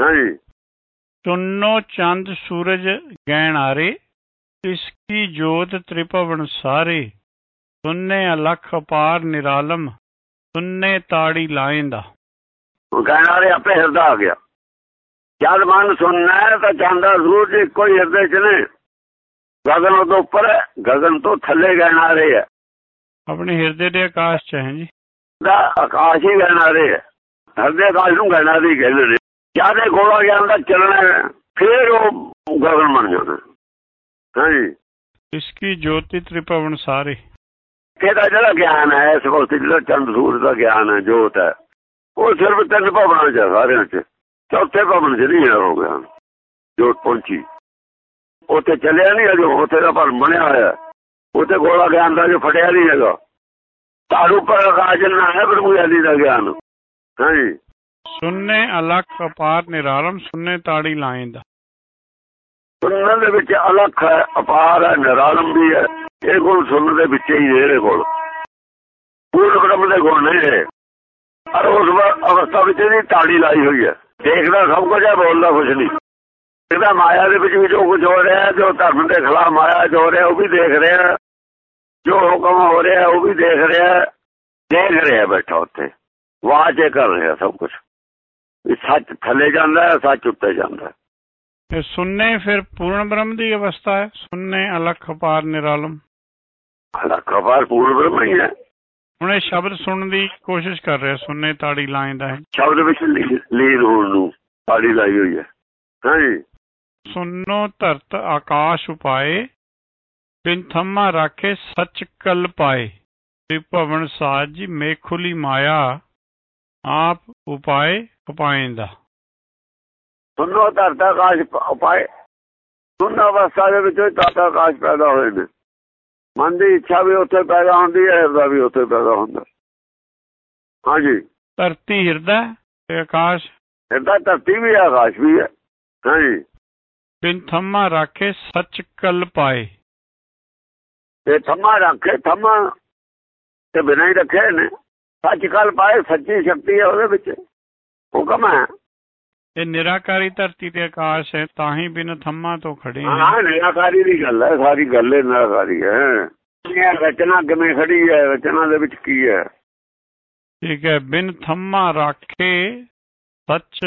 B: ਹਾਂਜੀ।
A: ਚੁੰਨੋ ਚੰਦ ਸੂਰਜ ਗੈਣ ਆਰੇ ਇਸ ਕੀ ਜੋਤ ਤ੍ਰਿਪਵਨ ਸਾਰੇ ਸੁਨਨੇ ਅਲਖ ਅਪਾਰ ਨਿਰਾਲਮ ਸੁਨਨੇ ਤਾੜੀ ਲਾਇੰਦਾ।
B: ਉਹ ਵਾਲੇ ਆਪੇ ਹਿਰਦਾ ਆ ਗਿਆ। ਜਦ ਮਨ ਸੁਣਨਾ ਤਾਂ ਚਾਂਦਾ ਸੂਰਜ ਇੱਕੋ ਹੀ ਹਿਰਦੇ ਚ ਨੇ। ਗਗਨ ਤੋਂ ਉੱਪਰ ਗਗਨ ਤੋਂ ਥੱਲੇ ਗਹਿਣ ਆ ਰਹੇ
A: ਆਪਣੇ ਹਿਰਦੇ ਦੇ ਆਕਾਸ਼ ਚ ਹੈ ਜੀ।
B: ਦਾ ਆਕਾਸ਼ ਹੀ ਹੈ ਹਿਰਦੇ ਆਕਾਸ਼ ਨੂੰ ਗਹਿਣਾ ਦੀ ਕਹਿੰਦੇ ਨੇ ਜਦ ਇਹ ਗੋਲਾ ਗਿਆਨ ਦਾ ਚੱਲਣਾ ਫਿਰ ਉਹ ਗਗਨ ਬਣ ਜਾਂਦਾ। ਹਾਂਜੀ।
A: ਇਸ ਕੀ ਜੋਤੀ ਤ੍ਰਿਪਵਨ ਸਾਰੇ।
B: ਇਹਦਾ ਜਿਹੜਾ ਗਿਆਨ ਹੈ ਇਸ ਵਕਤ ਜਿਹੜਾ ਚੰਦ ਸੂਰਜ ਦਾ ਗਿਆਨ ਹੈ ਜੋਤ ਹੈ ਉਹ ਸਿਰਫ ਤਿੰਨ ਭਵਨਾਂ ਚ ਸਾਰਿਆਂ ਚ। ਚੌਥੇ ਭਵਨ ਚ ਨਹੀਂ ਹੈ ਗਿਆਨ ਜੋਤ ਪਹੁੰਚੀ। ਉੱਥੇ ਚੱਲਿਆ ਨਹੀਂ ਅਜੇ ਉੱਥੇ ਦਾ ਭਰਮ ਬਣਿਆ ਹੋਇਆ। ਉੱਥੇ ਗੋਲਾ ਗਿਆਨ ਦਾ ਜੋ ਫਟਿਆ ਨਹੀਂ ਹੈਗਾ। ਤਾਰੂ ਪਰ ਆਕਾਸ਼ ਨਾ ਹੈ ਪ੍ਰਭੂ ਆਦੀ ਦਾ ਗਿਆਨ। ਹਾਂਜੀ।
A: ਸੁਨਨੇ ਅਲਖ ਅਪਾਰ ਨਿਰਾਲਮ ਸੁਨਨੇ ਤਾੜੀ ਲਾਇੰਦਾ
B: ਸੁਣਨ ਦੇ ਵਿੱਚ ਅਲੱਖ ਹੈ ਅਪਾਰ ਹੈ ਨਿਰਾਲਮ ਵੀ ਹੈ। ਇਹ ਗੁਣ ਸੁਣਨ ਦੇ ਵਿੱਚ ਹੀ ਨੇ ਇਹਦੇ ਕੋਲ। ਪੂਰਨ ਬ੍ਰਹਮ ਦੇ ਗੁਣ ਨੇ ਇਹ। ਪਰ ਉਸ ਅਵਸਥਾ ਵਿੱਚ ਇਹਦੀ ਤਾੜੀ ਲਾਈ ਹੋਈ ਹੈ। ਦੇਖਦਾ ਸਭ ਕੁਝ ਹੈ ਬੋਲਦਾ ਕੁਝ ਨਹੀਂ। ਇਹਦਾ ਮਾਇਆ ਦੇ ਵਿੱਚ ਵੀ ਜੋ ਕੁਝ ਹੋ ਰਿਹਾ ਹੈ, ਜੋ ਧਰਮ ਦੇ ਖਿਲਾਫ ਮਾਇਆ ਜੋ ਹੋ ਰਿਹਾ ਉਹ ਵੀ ਦੇਖ ਰਿਹਾ ਹੈ। ਜੋ ਹੁਕਮ ਹੋ ਰਿਹਾ ਉਹ ਵੀ ਦੇਖ ਰਿਹਾ। ਦੇਖ ਰਿਹਾ ਬੈਠਾ ਉੱਥੇ। ਵਾਚੇ ਕਰ ਰਿਹਾ ਸਭ ਕੁਝ ਸੱਚ ਥੱਲੇ ਜਾਂਦਾ ਹੈ ਸੱਚ ਉੱਤੇ ਜਾਂਦਾ ਹੈ।
A: ਇਹ ਸੁਨਨੇ ਫਿਰ ਪੂਰਨ ਬ੍ਰਹਮ ਦੀ ਅਵਸਥਾ ਹੈ। ਸੁਨਨੇ ਅਲਖ ਅਪਾਰ ਨਿਰਾਲਮ।
B: ਕਬਾਰ ਪੂਰਨ ਬ੍ਰਹਮ ਹੀ ਹੈ।
A: ਹੁਣ ਇਹ ਸ਼ਬਦ ਸੁਣਨ ਦੀ ਕੋਸ਼ਿਸ਼ ਕਰ ਰਿਹਾ ਸੁਨਨੇ ਤਾੜੀ ਲਾਇੰਦਾ ਹੈ।
B: ਸ਼ਬਦ ਵਿੱਚ ਲੀਨ ਹੋਣ ਨੂੰ ਤਾੜੀ ਲਾਈ ਹੋਈ ਹੈ। ਹਾਂਜੀ।
A: ਸੁਨੋ ਧਰਤ ਆਕਾਸ਼ ਉਪਾਏ ਬਿਨ ਥੰਮਾ ਰਾਖੇ ਸੱਚ ਕਲ ਪਾਏ। ਤ੍ਰਿਭਵਨ ਸਾਜ ਮੇਖੁਲੀ ਮਾਇਆ ਆਪ ਉਪਾਏ ਉਪਾਇੰਦਾ
B: ਸੁਨੋ ਧਰਤਾ ਆਕਾਸ਼ ਉਪਾਏ। ਸੁਨ ਅਵਸਥਾ ਦੇ ਵਿੱਚ ਧਰਤਾ ਆਕਾਸ਼ ਪੈਦਾ ਹੋਏ ਨੇ। ਮਨ ਦੀ ਇੱਛਾ ਵੀ ਉੱਥੇ ਪੈਦਾ ਹੁੰਦੀ ਹੈ ਹਿਰਦਾ ਵੀ ਉੱਥੇ ਪੈਦਾ ਹੁੰਦਾ। ਹਾਂਜੀ।
A: ਧਰਤੀ ਹਿਰਦਾ ਤੇ ਆਕਾਸ਼?
B: ਹਿਰਦਾ ਧਰਤੀ ਵੀ ਆਕਾਸ਼ ਵੀ ਹੈ। ਹਾਂਜੀ।
A: ਬਿਨ ਥੰਮਾ ਰਾਖੇ ਸੱਚ ਕਲ ਪਾਏ।
B: ਤੇ ਥੰਮਾ ਰੱਖੇ ਥੰਮਾ ਤੇ ਬਿਨਾਂ ਹੀ ਰੱਖੇ ਨੇ। ਸੱਚ ਕਲ ਪਾਏ ਸੱਚੀ ਸ਼ਕਤੀ ਹੈ ਉਹਦੇ ਵਿੱਚ। ਹੁਕਮ ਹੈ।
A: ਇਹ ਨਿਰਾਕਾਰੀ ਧਰਤੀ ਤੇ ਆਕਾਸ਼ ਹੈ ਤਾਂ ਹੀ ਬਿਨ ਥੰਮਾ ਤੋਂ ਖੜੇ ਹਾਂ
B: ਹਾਂ ਨਿਰਾਕਾਰੀ ਦੀ ਗੱਲ ਹੈ ਸਾਰੀ ਗੱਲ ਹੀ ਨਿਰਾਕਾਰੀ ਹੈ। ਇਹ ਰਚਨਾ ਕਿਵੇਂ ਖੜੀ ਹੈ ਰਚਨਾ ਦੇ ਵਿੱਚ ਕੀ ਹੈ?
A: ਠੀਕ ਹੈ ਬਿਨ ਥੰਮਾ ਰਾਖੇ ਸੱਚ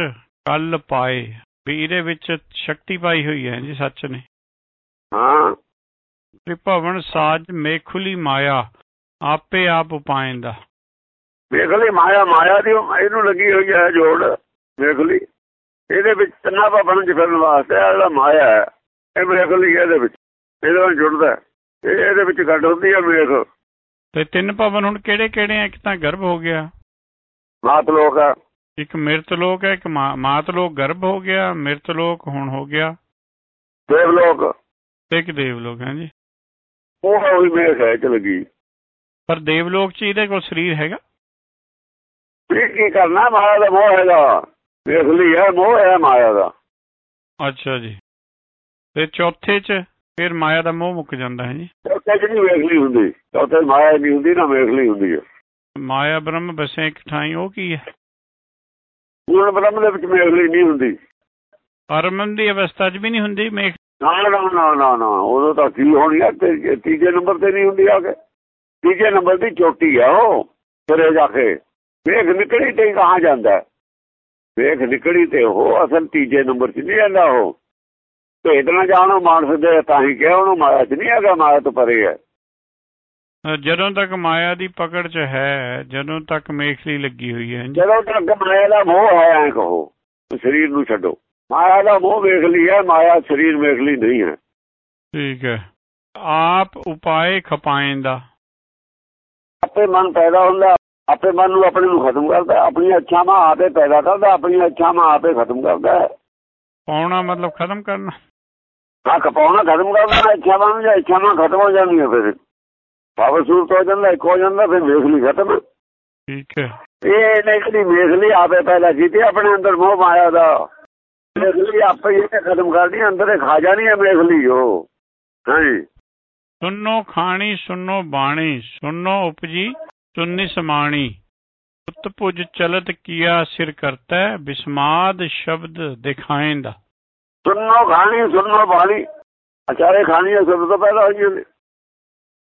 A: ਕਲ ਪਾਏ। ਵੀ ਇਹਦੇ ਵਿੱਚ ਸ਼ਕਤੀ ਪਾਈ ਹੋਈ ਹੈ ਜੀ ਸੱਚ ਨੇ।
B: ਹਾਂ।
A: ਤ੍ਰਿਭਵਨ ਸਾਜ ਮੇਖੁਲੀ ਮਾਇਆ ਆਪੇ ਆਪ ਉਪਾਇੰਦਾ।
B: ਵੇਖ ਲਈ ਮਾਇਆ ਮਾਇਆ ਦੀ ਇਹਨੂੰ ਲੱਗੀ ਹੋਈ ਹੈ ਜੋੜ ਵੇਖ ਲਈ ਇਹਦੇ ਵਿੱਚ ਤੰਨਾ ਭਵਨ ਚ ਫਿਰਨ ਵਾਸਤੇ ਆਹ ਜਿਹੜਾ ਮਾਇਆ ਹੈ ਇਹ ਵੇਖ ਲਈ ਇਹਦੇ ਵਿੱਚ। ਇਹਦੇ ਨਾਲ ਜੁੜਦਾ ਇਹਦੇ ਵਿੱਚ ਗੱਡ ਹੁੰਦੀ ਹੈ ਵੇਖ
A: ਤੇ ਤਿੰਨ ਭਵਨ ਹੁਣ ਕਿਹੜੇ ਕਿਹੜੇ ਆ? ਇੱਕ ਤਾਂ ਗਰਭ ਹੋ ਗਿਆ।
B: ਮਾਤ ਲੋਕ ਹੈ
A: ਇੱਕ ਮਿਰਤ ਲੋਕ ਹੈ ਇੱਕ ਮਾਤ ਲੋਕ ਗਰਭ ਹੋ ਗਿਆ ਮਿਰਤ ਲੋਕ ਹੁਣ ਹੋ ਗਿਆ।
B: ਦੇਵ ਲੋਕ।
A: ਇੱਕ ਦੇਵ ਲੋਕ ਹੈ ਜੀ
B: ਉਹ ਉਹੀ ਵੇਖ ਹੈ ਚ ਲੱਗੀ।
A: ਪਰ ਦੇਵ ਲੋਕ ਚ ਇਹਦੇ ਕੋਲ ਸਰੀਰ ਹੈਗਾ?
B: ਇਹ ਕੀ ਕਰਨਾ ਮਾਇਆ ਦਾ ਮੋਹ ਹੈਗਾ। ਵੇਖ ਲਈ ਹੈ ਮੋਹ ਹੈ ਮਾਇਆ ਦਾ।
A: ਅੱਛਾ ਜੀ। ਤੇ ਚੌਥੇ ਚ ਫਿਰ ਮਾਇਆ ਦਾ ਮੋਹ ਮੁੱਕ ਜਾਂਦਾ ਹੈ ਜੀ?
B: ਚੌਥੇ ਚ ਨਹੀਂ ਵੇਖ ਲਈ ਹੁੰਦੀ। ਚੌਥੇ ਮਾਇਆ ਨਹੀਂ ਹੁੰਦੀ ਨਾ ਵੇਖ ਲਈ ਹੁੰਦੀ ਹੈ।
A: ਮਾਇਆ ਬ੍ਰਹਮ ਬਸੇ ਇੱਕ ਠਾਈ ਉਹ ਕੀ ਹੈ?
B: ਪੂਰਨ ਬ੍ਰਹਮ ਦੇ ਵਿੱਚ ਵੇਖ ਲਈ ਨਹੀਂ ਹੁੰਦੀ।
A: ਪਰਮਨ ਦੀ ਅਵਸਥਾ 'ਚ ਵੀ ਨਹੀਂ ਹੁੰਦੀ ਮੇਖ
B: ਨਾ ਨਾ ਨਾ ਨਾ ਨਾ ਉਦੋਂ ਤਾਂ ਕੀ ਹੋਣੀ ਆ? ਤੀਜੇ ਨੰਬਰ ਤੇ ਨਹੀਂ ਹੁੰਦੀ ਆ ਕੇ? ਤੀਜੇ ਨੰਬਰ ਦੀ ਚੋਟੀ ਆ ਉਹ ਫਿਰੇ ਜਾ ਕੇ। ਵੇਖ ਨਿਕਲੀ ਤੇ ਕਹਾਂ ਜਾਂਦਾ? ਵੇਖ ਨਿਕਲੀ ਤੇ ਉਹ ਅਸਲ ਤੀਜੇ ਨੰਬਰ 'ਚ ਨਹੀਂ ਜਾਂਦਾ ਉਹ। ਭੇਦ ਨਾ ਜਾਣੋ ਮਾਨਸ ਦੇ ਤਾਂ ਹੀ ਕਿਹਾ ਉਹਨੂੰ ਮਾਇਆ 'ਚ ਨਹੀਂ ਹੈਗਾ ਮਾਇਆ ਤੋਂ ਪਰੇ ਹੈ।
A: ਜਦੋਂ ਤੱਕ ਮਾਇਆ ਦੀ ਪਕੜ 'ਚ ਹੈ ਜਦੋਂ ਤੱਕ ਮੇਖਲੀ ਲੱਗੀ ਹੋਈ ਹੈ
B: ਜਦੋਂ ਤੱਕ ਮਾਇਆ ਦਾ ਮੋਹ ਹੈ ਐ ਕਹੋ ਸਰੀਰ ਨੂੰ ਛੱਡੋ। ਮਾਇਆ ਦਾ ਮੋਹ ਵੇਖ ਲਈ ਹੈ ਮਾਇਆ ਸਰੀਰ ਵੇਖ ਲਈ ਨਹੀਂ ਹੈ।
A: ਠੀਕ ਹੈ। ਆਪ ਉਪਾਏ ਖਪਾਇੰਦਾ
B: ਆਪੇ ਮਨ ਪੈਦਾ ਹੁੰਦਾ ਆਪੇ ਮਨ ਨੂੰ ਆਪਣੇ ਨੂੰ ਖਤਮ ਕਰਦਾ ਆਪਣੀਆਂ ਇੱਛਾਵਾਂ ਆਪੇ ਪੈਦਾ ਕਰਦਾ ਆਪਣੀਆਂ ਇੱਛਾਵਾਂ ਆਪੇ ਖਤਮ ਕਰਦਾ
A: ਪਾਉਣਾ ਮਤਲਬ ਖਤਮ ਕਰਨਾ?
B: ਹਾਂ ਕਪਾਉਣਾ ਖਤਮ ਕਰਦਾ ਇੱਛਾਵਾਂ ਨੂੰ ਜਾਂ ਇੱਛਾਵਾਂ ਖਤਮ ਹੋ ਜਾਂਦੀਆਂ ਫਿਰ। ਪਾਵਰ ਸੂਰਤ ਹੋ ਜਾਂਦਾ ਇੱਕ ਹੋ ਜਾਂਦਾ ਫਿਰ ਵੇਖ ਲਈ ਖਤਮ।
A: ਠੀਕ ਹੈ।
B: ਇਹ ਨਹੀਂ ਕਿ ਵੇਖ ਲਈ ਆਪੇ ਪੈਦਾ ਕੀਤੀ ਆਪਣੇ ਅੰਦਰ ਮੋਹ ਮਾਇਆ ਦਾ। ਵੇਖ ਲਈ ਆਪੇ ਹੀ ਇਹਨੇ ਖਤਮ ਕਰਨੀ ਅੰਦਰ ਹੀ ਖਾ ਜਾਣੀ ਹੈ ਵੇਖ ਲਈ ਉਹ। ਹਾਂਜੀ।
A: ਸੁਨੋ ਖਾਣੀ ਸੁਨੋ ਬਾਣੀ ਸੁਨੋ ਉਪਜੀ ਸੁਨਨੀ ਸਮਾਣੀ। ਉਤ ਭੁਜ ਚਲਤ ਕੀਆ ਸਿਰ ਕਰਤਾ ਬਿਸਮਾਦ ਸ਼ਬਦ ਦਿਖਾਇੰਦਾ।
B: ਸੁਣੋ ਖਾਣੀ ਸੁਣੋ ਬਾਣੀ। ਅਚਾਰੇ ਖਾਣੀਆਂ ਸਭ ਤੋਂ ਪੈਦਾ ਹੋਈਆਂ ਨੇ।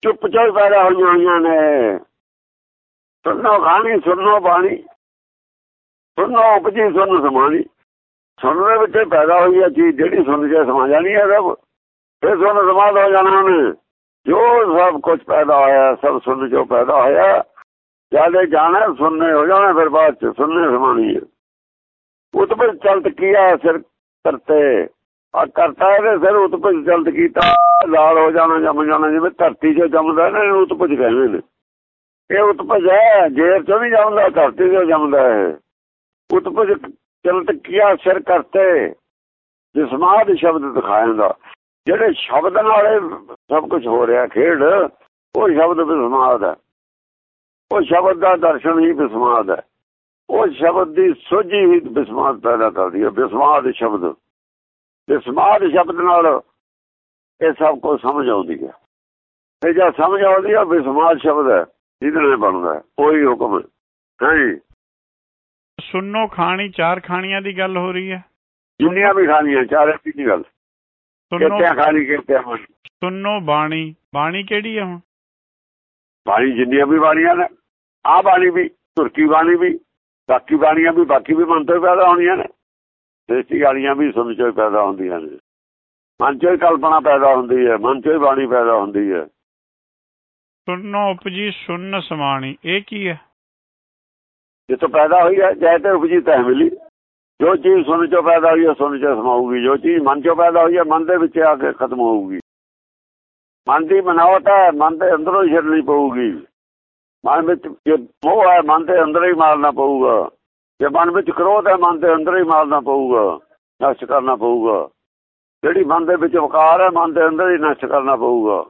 B: ਚੁੱਪ ਚਾਪ ਪੈਦਾ ਹੋਈਆਂ ਹੋਈਆਂ ਨੇ। ਸੁਣੋ ਖਾਣੀ ਸੁਣੋ ਬਾਣੀ। ਸੁਣੋ ਉਪਜੀ ਸੁਣ ਸਮਾਣੀ। ਸੁਣਨ ਦੇ ਵਿੱਚ ਪੈਦਾ ਹੋਈ ਹੈ ਚੀਜ਼ ਜਿਹੜੀ ਸੁਣ ਕੇ ਸਮਾ ਜਾਣੀ ਹੈ ਸਭ ਫਿਰ ਸੁਣ ਸਮਾਦ ਹੋ ਜਾਣਾ ਉਹਨੇ। ਜੋ ਸਭ ਕੁਝ ਪੈਦਾ ਹੋਇਆ, ਸਭ ਸੁਣ ਜੋ ਪੈਦਾ ਹੋਇਆ। ਜਾਲੇ ਜਾਣਾ, ਸੁਣਨੇ ਹੋ ਜਾਣਾ, ਫਿਰ ਬਾਅਦ ਚ ਸੁਣਨੇ ਸਮਾਣੀ ਹੈ ਉਤਪਤ ਚਲਤ ਕੀਆ ਸਿਰ ਕਰਤੇ। ਆ ਕਰਤਾ ਇਹਦੇ ਸਿਰ ਉਤਪਤ ਚਲਤ ਕੀਤਾ। ਲਾਲ ਹੋ ਜਾਣਾ, ਜੰਮ ਜਾਣਾ, ਜਿਵੇਂ ਧਰਤੀ 'ਚ ਜੰਮਦਾ ਨਾ, ਇਹਨੂੰ ਉਤਪਤ ਕਹਿੰਦੇ ਨੇ। ਇਹ ਉਤਪਤ ਹੈ ਜੇਰ 'ਚੋਂ ਨਹੀਂ ਜੰਮਦਾ, ਧਰਤੀ 'ਚੋਂ ਜੰਮਦਾ ਹੈ ਉਤਪਤ ਚਲਤ ਕੀਆ ਸਿਰ ਕਰਤੇ? ਜਿਸਮਾਦ ਸ਼ਬਦ ਦਿਖਾਇਂਦਾ ਜਿਹੜੇ ਸ਼ਬਦ ਨਾਲ ਇਹ ਸਭ ਕੁਝ ਹੋ ਰਿਹਾ ਖੇਡ, ਉਹ ਸ਼ਬਦ ਬਿਸਮਾਦ ਹੈ। ਉਹ ਸ਼ਬਦ ਦਾ ਦਰਸ਼ਨ ਹੀ ਬਿਸਮਾਦ ਹੈ। ਉਹ ਸ਼ਬਦ ਦੀ ਸੋਝੀ ਹੀ ਬਿਸਮਾਦ ਪੈਦਾ ਕਰਦੀ ਹੈ। ਬਿਸਮਾਦ ਸ਼ਬਦ। ਬਿਸਮਾਦ ਸ਼ਬਦ ਨਾਲ ਇਹ ਸਭ ਕੁਝ ਸਮਝ ਆਉਂਦੀ ਹੈ। ਤੇ ਜਦ ਸਮਝ ਆਉਂਦੀ ਹੈ ਬਿਸਮਾਦ ਸ਼ਬਦ ਹੈ। ਜਿਹਦੇ ਨਾਲ ਬਣਦਾ ਹੈ। ਉਹੀ ਹੁਕਮ ਹੈ ਹਾਂਜੀ
A: ਸੁਨੋ ਖਾਣੀ ਚਾਰ ਖਾਣੀਆਂ ਦੀ ਗੱਲ ਹੋ ਰਹੀ ਹੈ।
B: ਜਿੰਨੀਆਂ ਵੀ ਖਾਣੀਆਂ ਚਾਰੇ ਦੀ ਗੱਲ।
A: ਸੁਨੋ
B: ਕਿਤੇ ਖਾਣੀ ਕਿਤੇ ਮਨ
A: ਸੁਨੋ ਬਾਣੀ। ਬਾਣੀ ਕਿਹੜੀ ਹੈ ਹੁਣ?
B: ਬਾਣੀ ਜਿੰਨੀਆਂ ਵੀ ਬਾਣੀਆਂ ਨੇ ਆ ਬਾਣੀ ਵੀ ਤੁਰਕੀ ਬਾਣੀ ਵੀ ਬਾਕੀ ਬਾਣੀਆਂ ਵੀ ਬਾਕੀ ਵੀ ਹੀ ਪੈਦਾ ਹੋਣੀਆਂ ਨੇ। ਦੇਸੀ ਗਾਲੀਆਂ ਵੀ ਸੁਣ ਚੋਂ ਪੈਦਾ ਹੁੰਦੀਆਂ ਨੇ। ਮਨ ਚੋਂ ਕਲਪਨਾ ਪੈਦਾ ਹੁੰਦੀ ਹੈ ਮਨ ਚੋਂ ਬਾਣੀ ਪੈਦਾ ਹੁੰਦੀ ਹੈ।
A: ਸੁਨੋ ਉਪਜੀ ਸੁਨ ਸਮਾਣੀ ਇਹ ਕੀ ਹੈ?
B: ਜਿੱਥੋਂ ਪੈਦਾ ਹੋਈ ਹੈ, ਜੈ ਤੇ ਉਪਜੀ ਤੈ ਮਿਲੀ। ਜੋ ਚੀਜ਼ ਸੁਣ ਚੋਂ ਪੈਦਾ ਹੋਈ ਹੈ, ਸੁਣ ਚੋਂ ਸਮਾਊਗੀ ਜੋ ਚੀਜ਼ ਮਨ ਚੋਂ ਪੈਦਾ ਹੋਈ ਹੈ, ਮਨ ਦੇ ਵਿੱਚ ਆ ਕੇ ਖਤਮ ਹੋਊਗੀ। ਮਨ ਦੀ ਮਨਾਵਟ ਹੈ, ਮਨ ਦੇ ਅੰਦਰੋਂ ਹੀ ਛੱਡਣੀ ਪਊਗੀ। ਮਨ ਵਿੱਚ ਜੇ ਮੋਹ ਹੈ, ਮਨ ਦੇ ਅੰਦਰ ਹੀ ਮਾਰਨਾ ਪਊਗਾ। ਜੇ ਮਨ ਵਿੱਚ ਕ੍ਰੋਧ ਹੈ, ਮਨ ਦੇ ਅੰਦਰ ਹੀ ਮਾਰਨਾ ਪਊਗਾ, ਨਸ਼ਟ ਕਰਨਾ ਪਊਗਾ। ਜਿਹੜੀ ਮਨ ਦੇ ਵਿੱਚ ਵਕਾਰ ਹੈ, ਮਨ ਦੇ ਅੰਦਰ ਹੀ ਨਸ਼ਟ ਕਰਨਾ ਪਊਗਾ।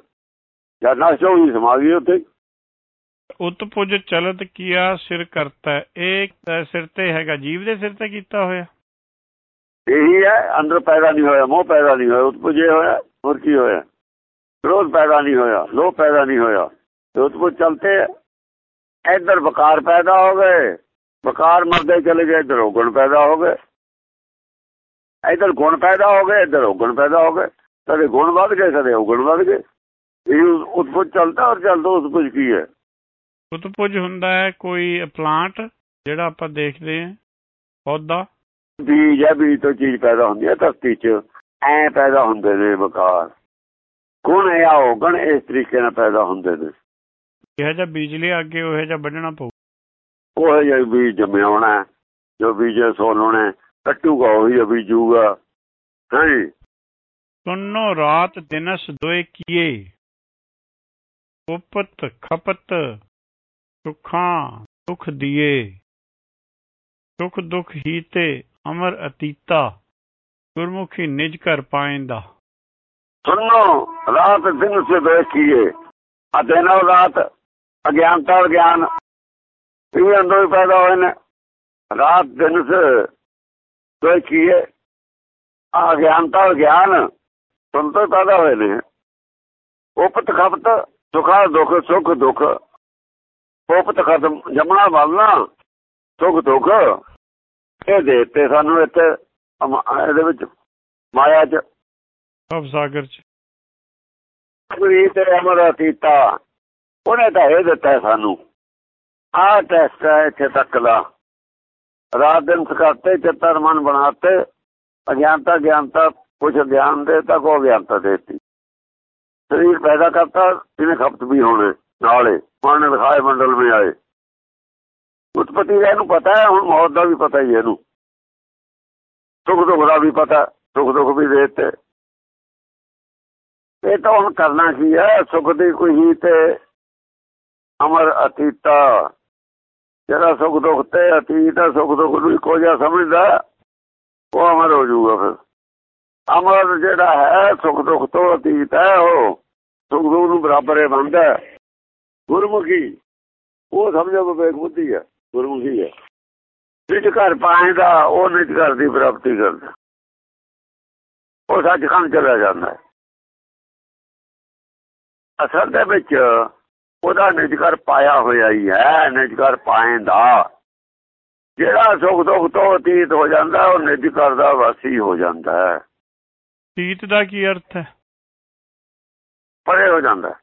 B: ਜਾਂ ਨਸ਼ਟ ਹੋਈ ਸਮਾਗੀ ਉੱਥੇ।
A: ਉਤਪੁਜ ਚਲਤ ਕੀਆ ਸਿਰ ਕਰਤਾ। ਇਹ ਸਿਰ ਤੇ ਹੈਗਾ। ਜੀਵ ਦੇ ਸਿਰ ਤੇ ਕੀਤਾ ਹੋਇਆ?
B: ਇਹੀ ਹੈ, ਅੰਦਰ ਪੈਦਾ ਨਹੀਂ ਹੋਇਆ, ਮੋਹ ਪੈਦਾ ਨਹੀਂ ਹੋਇਆ, ਉਤਪੁਜੇ ਹੋਇਆ, ਹੋਰ ਕੀ ਹੋਇਆ? ਕ੍ਰੋਧ ਪੈਦਾ ਨਹੀਂ ਹੋਇਆ, ਲੋਭ ਪੈਦਾ ਨਹੀਂ ਹੋਇਆ। ਉਤਪੁਜ ਚਲਤੇ, ਇੱਧਰ ਵਕਾਰ ਪੈਦਾ ਹੋ ਗਏ। ਵਕਾਰ ਮਰਦੇ ਚਲੇ ਗਏ, ਇੱਧਰ ਗੁਣ ਪੈਦਾ ਹੋ ਗਏ। ਇੱਧਰ ਗੁਣ ਪੈਦਾ ਹੋ ਗਏ, ਇੱਧਰ ਗੁਣ ਪੈਦਾ ਹੋ ਗਏ। ਕਦੇ ਗੁਣ ਵੱਧ ਗਏ, ਕਦੇ ਗੁਣ ਵੱਧ ਗਏ। ਇਹ ਉਤਪੁਜ ਚਲਦਾ ਔਰ ਚਲਦਾ ਉਤਪੁਜ ਕੀ ਹੈ?
A: ਉਤਪੁਜ ਹੁੰਦਾ ਹੈ ਕੋਈ ਪਲਾਂਟ ਜਿਹੜਾ ਆਪਾਂ ਦੇਖਦੇ ਹਾਂ ਪੌਦਾ?
B: ਬੀਜ ਹੈ ਬੀਜ ਤੋਂ ਚੀਜ਼ ਪੈਦਾ ਹੁੰਦੀ ਹੈ ਧਰਤੀ 'ਚ। ਐ ਪੈਦਾ ਹੁੰਦੇ ਨੇ ਵਕਾਰ। ਗੁਣ ਹੈ ਉਹ ਗਣ ਇਸ ਤਰੀਕੇ ਨਾਲ ਪੈਦਾ ਹੁੰਦੇ ਨੇ।
A: ਇਹ ਜਿਹਾ ਬਿਜਲੀ ਅੱਗੇ ਉਹ ਜਿਹਾ ਵੱਢਣਾ ਪਊ?
B: ਉਹ ਜਿਹਾ ਬੀਜ ਜੰਮਿਆਉਣਾ ਜੋ ਬੀਜ ਸੋਲਣਾ ਕੱਟੂਗਾ ਉਹੀ ਬੀਜੂਗਾ ਹਾਂਜੀ
A: ਸੁਨੋ ਰਾਤ ਦਿਨਸ ਦੋਏ ਕੀਏ। ਉਪਤ ਖਪਤ। ਸੁਖਾਂ ਸੁਖ ਦੀਏ, ਸੁਖ ਦੁਖ ਹੀ ਤੇ ਅਮਰ ਅਤੀਤਾ, ਗੁਰਮੁਖੀ ਨਿਜ ਕਰ ਪਾਇੰਦਾ।
B: ਸੁਨੋ ਰਾਤ ਦਿਨ ਸੇ ਦੇਖੀਏ ਆ ਰਾਤ ਅਗਿਆਨਤਾ ਗਿਆਨ ਇਹ ਅੰਦਰ ਹੀ ਪੈਦਾ ਹੋਏ ਨੇ। ਰਾਤ ਦਿਨ ਸੇ ਦੇਖੀਏ ਅਗਿਆਨਤਾ ਗਿਆਨ ਸੁਣ ਤੋਂ ਪੈਦਾ ਹੋਏ ਨੇ। ਉਪਤ ਖਪਤ ਸੁਖਾ ਦੁਖ, ਸੁਖ ਦੁਖ ਉਪਤ ਖਤਮ ਜਮਣਾ ਵਾਲਣਾ ਸੁਖ ਦੁਖ। ਇਹ ਦੇਤੇ ਸਾਨੂੰ ਇੱਥੇ ਇਹਦੇ ਵਿੱਚ ਮਾਇਆ 'ਚ।
A: ਸਭ ਸਾਗਰ ਚ।
B: ਪ੍ਰੀਤ ਅਮਰ ਅਤੀਤਾ ਉਹਨੇ ਤਾਂ ਇਹ ਦਿੱਤਾ ਸਾਨੂੰ। ਆਹ ਟੈਸਟ ਹੈ ਇੱਥੇ ਤੱਕ ਦਾ। ਰਾਤ ਦਿਨ ਸਿਖਾਤੇ ਚਿੱਤਰ ਮਨ ਬਣਾਤੇ ਅਗਿਆਨਤਾ ਗਿਆਨਤਾ ਕੁਝ ਗਿਆਨ ਦੇ ਤਾਂ ਕੋ ਗਿਆਨਤਾ ਦੇਤੀ। ਸਰੀਰ ਪੈਦਾ ਕਰਤਾ ਜਿਹਨੇ ਖਪਤ ਵੀ ਹੋਣੇ। ਨਾਲੇ ਮਨ ਲਿਖਾਏ ਮੰਡਲ ਵਿੱਚ ਆਏ। ਉਤਪਤੀ ਦਾ ਇਹਨੂੰ ਪਤਾ ਹੈ, ਹੁਣ ਮੌਤ ਦਾ ਵੀ ਪਤਾ ਹੀ ਇਹਨੂੰ। ਸੁਖ ਦੁੱਖ ਦਾ ਵੀ ਪਤਾ, ਸੁਖ ਦੁਖ ਵੀ ਦੇਤੇ। ਇਹ ਤਾਂ ਹੁਣ ਕਰਨਾ ਕੀ ਹੈ, ਸੁਖ ਦੀ ਕੋਈ ਹੀ ਤੇ ਅਮਰ ਅਤੀਤਾ। ਜਿਹੜਾ ਸੁਖ ਦੁੱਖ ਤੇ ਅਤੀਤ ਹੈ, ਸੁਖ ਦੁੱਖ ਨੂੰ ਇੱਕੋ ਜਿਹਾ ਸਮਝਦਾ, ਉਹ ਅਮਰ ਹੋ ਜਾਊਗਾ ਫਿਰ। ਅਮਰ ਜਿਹੜਾ ਹੈ, ਸੁਖ ਦੁੱਖ ਤੋਂ ਅਤੀਤ ਹੈ ਉਹ। ਸੁਖ ਦੁੱਖ ਨੂੰ ਬਰਾਬਰ ਹੈ ਬੰਦਾ ਗੁਰਮੁਖੀ। ਉਹ ਸਮਝੋ ਵਿਵੇਕ ਬੁੱਧੀ ਹੈ ਗੁਰਮੁਖੀ ਹੈ ਨਿਜ ਘਰ ਪਾਏਗਾ ਉਹ ਨਿਜ ਘਰ ਦੀ ਪ੍ਰਾਪਤੀ ਕਰਦਾ। ਉਹ ਸੱਚਖੰਡ ਚਲਾ ਜਾਂਦਾ ਅਸਲ ਦੇ ਵਿੱਚ ਉਹਦਾ ਨਿਜ ਘਰ ਪਾਇਆ ਹੋਇਆ ਹੀ ਹੈ ਨਿਜ ਘਰ ਪਾਏਂਦਾ। ਜਿਹੜਾ ਸੁਖ ਦੁੱਖ ਤੋਂ ਅਤੀਤ ਹੋ ਜਾਂਦਾ ਉਹ ਨਿਜ ਘਰ ਦਾ ਵਾਸੀ ਹੋ ਜਾਂਦਾ ਹੈ।
A: ਤੀਤ ਦਾ ਕੀ ਅਰਥ ਹੈ?
B: ਪਰੇ ਹੋ ਜਾਂਦਾ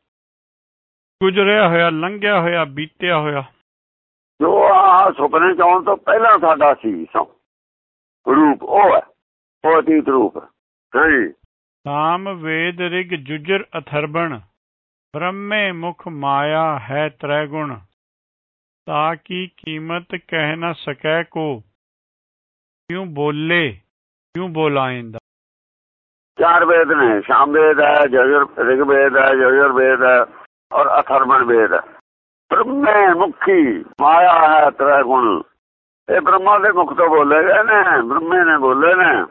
A: ਗੁਜ਼ਰਿਆ ਹੋਇਆ ਲੰਘਿਆ ਹੋਇਆ ਬੀਤਿਆ ਹੋਇਆ।
B: ਜੋ ਆ ਸੁਪਨੇ ਚ ਆਉਣ ਤੋਂ ਪਹਿਲਾਂ ਸਾਡਾ ਸੀ ਰੂਪ ਉਹ ਹੈ ਉਹ ਅਤੀਤ ਰੂਪ। ਹਾਂਜੀ
A: ਸਾਮ ਵੇਦ ਰਿਗ ਜੁਜਰ ਅਥਰਬਣ। ਬ੍ਰਹਮੇ ਮੁਖ ਮਾਇਆ ਹੈ ਤ੍ਰੈ ਗੁਣ ਤਾ ਕੀ ਕੀਮਤ ਕਹਿ ਨਾ ਸਕੈ ਕੋ? ਕਿਉ ਬੋਲੇ ਕਿਉ ਬੋਲਾਇੰਦਾ
B: ਚਾਰ ਵੇਦ ਨੇ ਸ਼ਾਮ ਵੇਦ ਹੈ ਜਜਰ ਰਿਗ ਵੇਦ ਹੈ ਜਜਰ ਵੇਦ ਹੈ। ਔਰ ਅਥਰਵਣ ਵੇਦ। ਹੈ ਬ੍ਰਹਮੇ ਮੁਖੀ, ਮਾਇਆ ਹੈ ਤ੍ਰੈ ਗੁਣ। ਇਹ ਬ੍ਰਹਮਾ ਦੇ ਮੁਖ ਤੋਂ ਬੋਲੇ ਗਏ ਨੇ, ਬ੍ਰਹਮੇ ਨੇ ਬੋਲੇ ਨੇ।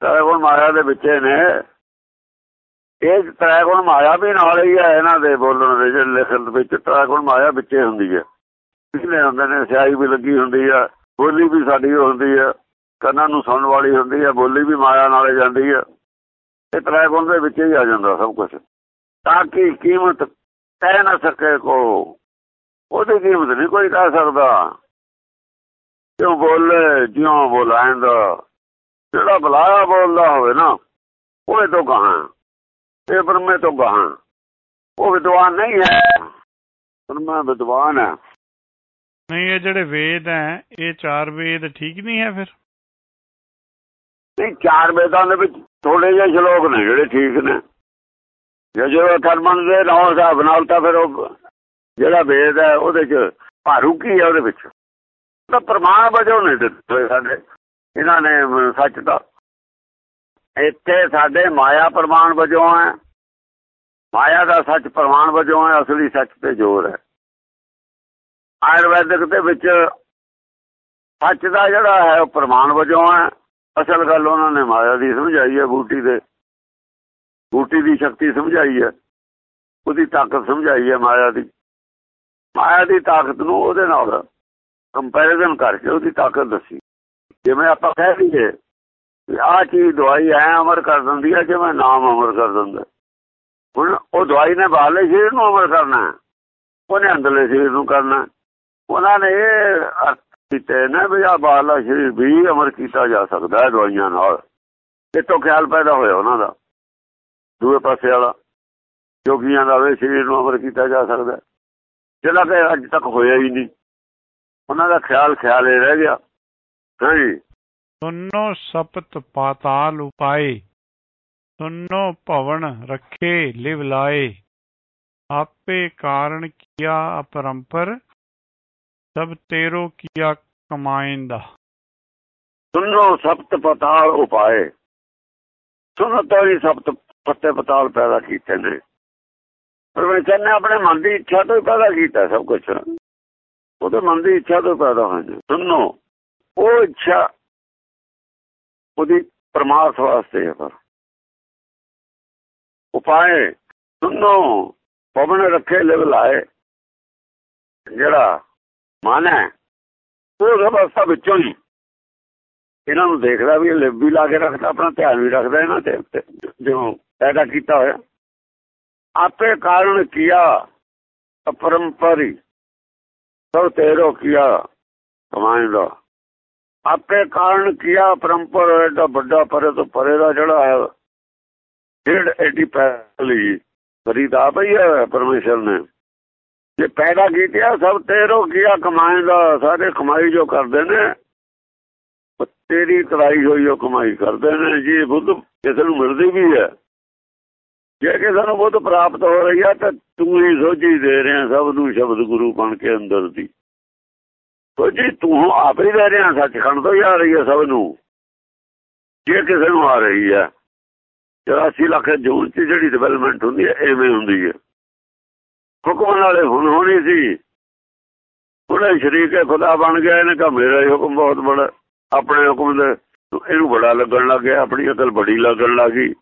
B: ਤ੍ਰੈ ਗੁਣ ਮਾਇਆ ਦੇ ਵਿੱਚ ਨੇ। ਇਹ ਤ੍ਰੈ ਗੁਣ ਮਾਇਆ ਵੀ ਨਾਲ ਹੀ ਹੈ, ਇਹਨਾਂ ਦੇ ਬੋਲਣ ਦੇ ਜਿਹੜੇ ਲਿਖਣ ਵਿੱਚ। ਤ੍ਰੈ ਗੁਣ ਮਾਇਆ ਵਿੱਚੇ ਹੁੰਦੀ ਹੈ। ਕਿਹਨੇ ਹੁੰਦੇ ਨੇ, ਸਿਆਹੀ ਵੀ ਲੱਗੀ ਹੁੰਦੀ ਆ ਬੋਲੀ ਵੀ ਸਾਡੀ ਹੁੰਦੀ ਆ ਕੰਨਾਂ ਨੂੰ ਸੁਣਨ ਵਾਲੀ ਹੁੰਦੀ ਆ ਬੋਲੀ ਵੀ ਮਾਇਆ ਨਾਲੇ ਜਾਂਦੀ ਆ ਇਹ ਤ੍ਰੈ ਗੁਣ ਦੇ ਵਿੱਚ ਹੀ ਆ ਜਾਂਦਾ ਸਭ ਕੁਝ ਤਾਂ ਕਿ ਕੀਮਤ ਕਹਿ ਨਾ ਸਕੇ ਕੋ ਉਹਦੀ ਕੀਮਤ ਨਹੀਂ ਕੋਈ ਕਹਿ ਸਕਦਾ। ਕਿਉਂ ਬੋਲੇ ਜਿਉਂ ਬੋਲਾਂਦਾ ਜਿਹੜਾ ਬੁਲਾਇਆ ਬੋਲਦਾ ਹੋਵੇ ਨਾ ਉਹ ਤੋਂ ਕਹਾਂ ਇਹ ਬ੍ਰਹਮੇ ਤੋਂ ਕਹਾਂ ਉਹ ਵਿਦਵਾਨ ਨਹੀਂ ਹੈ। ਬ੍ਰਹਮਾ ਵਿਦਵਾਨ ਹੈ।
A: ਨਹੀਂ ਇਹ ਜਿਹੜੇ ਵੇਦ ਹੈ ਇਹ ਚਾਰ ਵੇਦ ਠੀਕ ਨਹੀਂ ਹੈ ਫਿਰ?
B: ਨਹੀਂ ਚਾਰ ਵੇਦਾਂ ਦੇ ਵਿੱਚ ਥੋੜੇ ਜਿਹੇ ਸ਼ਲੋਕ ਨੇ ਜਿਹੜੇ ਠੀਕ ਨੇ। ਜੇ ਜਦੋਂ ਕਰਮਨ ਦੇ ਨਾਲ ਹਿਸਾਬ ਨਾਲ ਤਾਂ ਫਿਰ ਉਹ ਜਿਹੜਾ ਵੇਦ ਹੈ, ਉਹਦੇ ਚ ਭਾਰੂ ਕੀ ਹੈ ਉਹਦੇ ਵਿੱਚ? ਤਾਂ ਪ੍ਰਮਾਣ ਵਜੋਂ ਨਹੀਂ ਦਿੱਤੇ ਸਾਡੇ। ਇਹਨਾਂ ਨੇ ਸੱਚ ਦਾ। ਇੱਥੇ ਸਾਡੇ ਮਾਇਆ ਪ੍ਰਮਾਣ ਵਜੋਂ ਹੈ। ਮਾਇਆ ਦਾ ਸੱਚ ਪ੍ਰਮਾਣ ਵਜੋਂ ਹੈ, ਅਸਲੀ ਸੱਚ ਤੇ ਜ਼ੋਰ ਹੈ। ਆਯੁਰਵੈਦਿਕ ਦੇ ਵਿੱਚ ਸੱਚ ਦਾ ਜਿਹੜਾ ਹੈ, ਉਹ ਪ੍ਰਮਾਣ ਵਜੋਂ ਹੈ। ਅਸਲ ਗੱਲ ਉਹਨਾਂ ਨੇ ਮਾਇਆ ਦੀ ਸਮਝਾਈ ਹੈ, ਬੂਟੀ ਦੇ। ਬੂਟੀ ਦੀ ਸ਼ਕਤੀ ਸਮਝਾਈ ਹੈ। ਉਹਦੀ ਤਾਕਤ ਸਮਝਾਈ ਹੈ ਮਾਇਆ ਦੀ। ਮਾਇਆ ਦੀ ਤਾਕਤ ਨੂੰ ਉਹਦੇ ਨਾਲ ਕੰਪੈਰੀਜ਼ਨ ਕਰਕੇ ਉਹਦੀ ਤਾਕਤ ਦੱਸੀ। ਜਿਵੇਂ ਆਪਾਂ ਕਹਿ ਲਈਏ ਆਹ ਚੀਜ਼ ਦਵਾਈ ਐ ਅਮਰ ਕਰ ਦਿੰਦੀ ਹੈ ਜਿਵੇਂ ਨਾਮ ਅਮਰ ਕਰ ਦਿੰਦਾ। ਹੁਣ ਉਹ ਦਵਾਈ ਨੇ ਬਾਹਰਲੇ ਸਰੀਰ ਨੂੰ ਅਮਰ ਕਰਨਾ ਉਹਨੇ ਅੰਦਰਲੇ ਸਰੀਰ ਨੂੰ ਕਰਨਾ ਉਹਨਾਂ ਨੇ ਇਹ ਕੀਤੇ ਨੇ ਵੀ ਆ ਬਾਹਰਲਾ ਸਰੀਰ ਵੀ ਅਮਰ ਕੀਤਾ ਜਾ ਸਕਦਾ ਹੈ ਦਵਾਈਆਂ ਨਾਲ। ਇਹ ਤੋਂ ਖਿਆਲ ਪੈਦਾ ਹੋਇਆ ਉਹਨਾਂ ਦਾ। ਦੂਏ ਪਾਸੇ ਵਾਲਾ ਜੋਗੀਆਂ ਦਾ ਵੀ ਸਰੀਰ ਨੂੰ ਅਮਰ ਕੀਤਾ ਜਾ ਸਕਦਾ ਜਿਹੜਾ ਕਿ ਅੱਜ ਤੱਕ ਹੋਇਆ ਹੀ ਨਹੀਂ। ਉਹਨਾਂ ਦਾ ਖਿਆਲ ਖਿਆਲ ਹੀ ਰਹਿ ਗਿਆ। ਹਾਂਜੀ।
A: ਸੁਨੋ ਸਪਤ ਪਾਤਾਲ ਉਪਾਏ ਸੁਨੋ ਭਵਨ ਰੱਖੇ ਲਿਵ ਲਾਏ। ਆਪੇ ਕਾਰਨ ਕੀਆ ਅਪਰੰਪਰ ਸਭ ਤੇਰੋ ਕੀਆ ਕਮਾਇੰਦਾ।
B: ਸੁਨੋ ਸਪਤ ਪਤਾਲ ਉਪਾਏ। ਸੁਨੋ ਤੋਰੀ ਸਪਤ ਪੱਤੇ ਪਤਾਲ ਪੈਦਾ ਕੀਤੇ ਨੇ। ਪਰਮੇਸ਼ਰ ਨੇ ਆਪਣੇ ਮਨ ਦੀ ਇੱਛਾ ਤੋਂ ਪੈਦਾ ਕੀਤਾ ਸਭ ਕੁਝ ਉਹਦੇ ਮਨ ਦੀ ਇੱਛਾ ਤੋਂ ਪੈਦਾ ਹੋਏ ਸੁਨੋ ਉਹ ਇੱਛਾ ਉਹਦੀ ਪਰਮਾਰਥ ਵਾਸਤੇ ਹੈ ਪਰ। ਉਪਾਏ ਸੁਨੋ ਪਵਨ ਰੱਖੇ ਲਿਵ ਲਾਏ। ਜਿਹੜਾ ਮਨ ਹੈ, ਉਹ ਅਵਸਥਾ ਵਿੱਚੋਂ ਹੀ। ਇਹਨਾਂ ਨੂੰ ਦੇਖਦਾ ਵੀ ਲਿਵ ਵੀ ਲਾ ਕੇ ਰੱਖਦਾ, ਆਪਣਾ ਧਿਆਨ ਵੀ ਰੱਖਦਾ ਇਹਨਾਂ ਤੇ ਜਿਉਂ ਪੈਦਾ ਕੀਤਾ ਹੋਇਆ। ਆਪੇ ਕਾਰਨ ਕੀਆ, ਅਪਰੰਪਰੀ, ਸਭ ਤੇਰੋ ਕੀਆ ਕਮਾਇਂਦਾ ਆਪੇ ਕਾਰਨ ਕੀਆ ਪਰੰਪਰ ਐਡਾ ਵੱਡਾ ਪਰੇ ਤੋਂ ਪਰੇ ਦਾ ਜਿਹੜਾ ਹੈ ਡੇਢ ਐਡੀ ਪਹਿਲੀ ਖਰੀਦਾ ਪਈ ਹੈ ਪਰਮੇਸ਼ਰ ਨੇ। ਜੇ ਪੈਦਾ ਕੀਤਿਆ ਸਭ ਤੇਰੋ ਕੀਆ ਕਮਾਏਗਾ ਸਾਰੇ ਕਮਾਈ ਜੋ ਕਰਦੇ ਨੇ ਤੇਰੀ ਕਰਾਈ ਹੋਈ ਉਹ ਕਮਾਈ ਕਰਦੇ ਨੇ। ਜੀ ਬੁੱਧ ਕਿਸੇ ਨੂੰ ਮਿਲਦੀ ਵੀ ਹੈ। ਜੇ ਕਿਸੇ ਨੂੰ ਬੁੱਧ ਪ੍ਰਾਪਤ ਹੋ ਰਹੀ ਆ, ਤਾਂ ਤੂੰ ਹੀ ਸੋਝੀ ਦੇ ਰਿਹਾ ਸਭ ਨੂੰ ਸ਼ਬਦ ਗੁਰੂ ਬਣ ਕੇ ਅੰਦਰ ਦੀ। ਸੋਝੀ ਤੂੰ ਆਪ ਹੀ ਦੇ ਰਿਹਾ, ਸੱਚਖੰਡ ਤੋਂ ਹੀ ਆ ਰਹੀ ਹੈ ਸਭ ਨੂੰ। ਜੇ ਕਿਸੇ ਨੂੰ ਆ ਰਹੀ ਹੈ 84 ਲੱਖ ਜੂਨ ਚ ਜਿਹੜੀ ਡਿਵੈਲਪਮੈਂਟ ਹੁੰਦੀ ਹੈ ਐਵੇਂ ਹੁੰਦੀ ਹੈ ਹੁਕਮ ਨਾਲੇ ਹੁਣ ਹੋਣੀ ਸੀ। ਉਹਨੇ ਸ਼ਰੀਕ ਖੁਦਾ ਬਣ ਗਿਆ, ਇਹਨੇ ਕਹਾ ਮੇਰਾ ਹੀ ਹੁਕਮ ਬਹੁਤ ਬੜਾ, ਆਪਣੇ ਹੁਕਮ ਦੇ ਇਹਨੂੰ ਬੜਾ ਲੱਗਣ ਲੱਗ ਗਿਆ, ਆਪਣੀ ਅਕਲ ਬੜੀ ਲੱਗਣ ਲੱਗੀ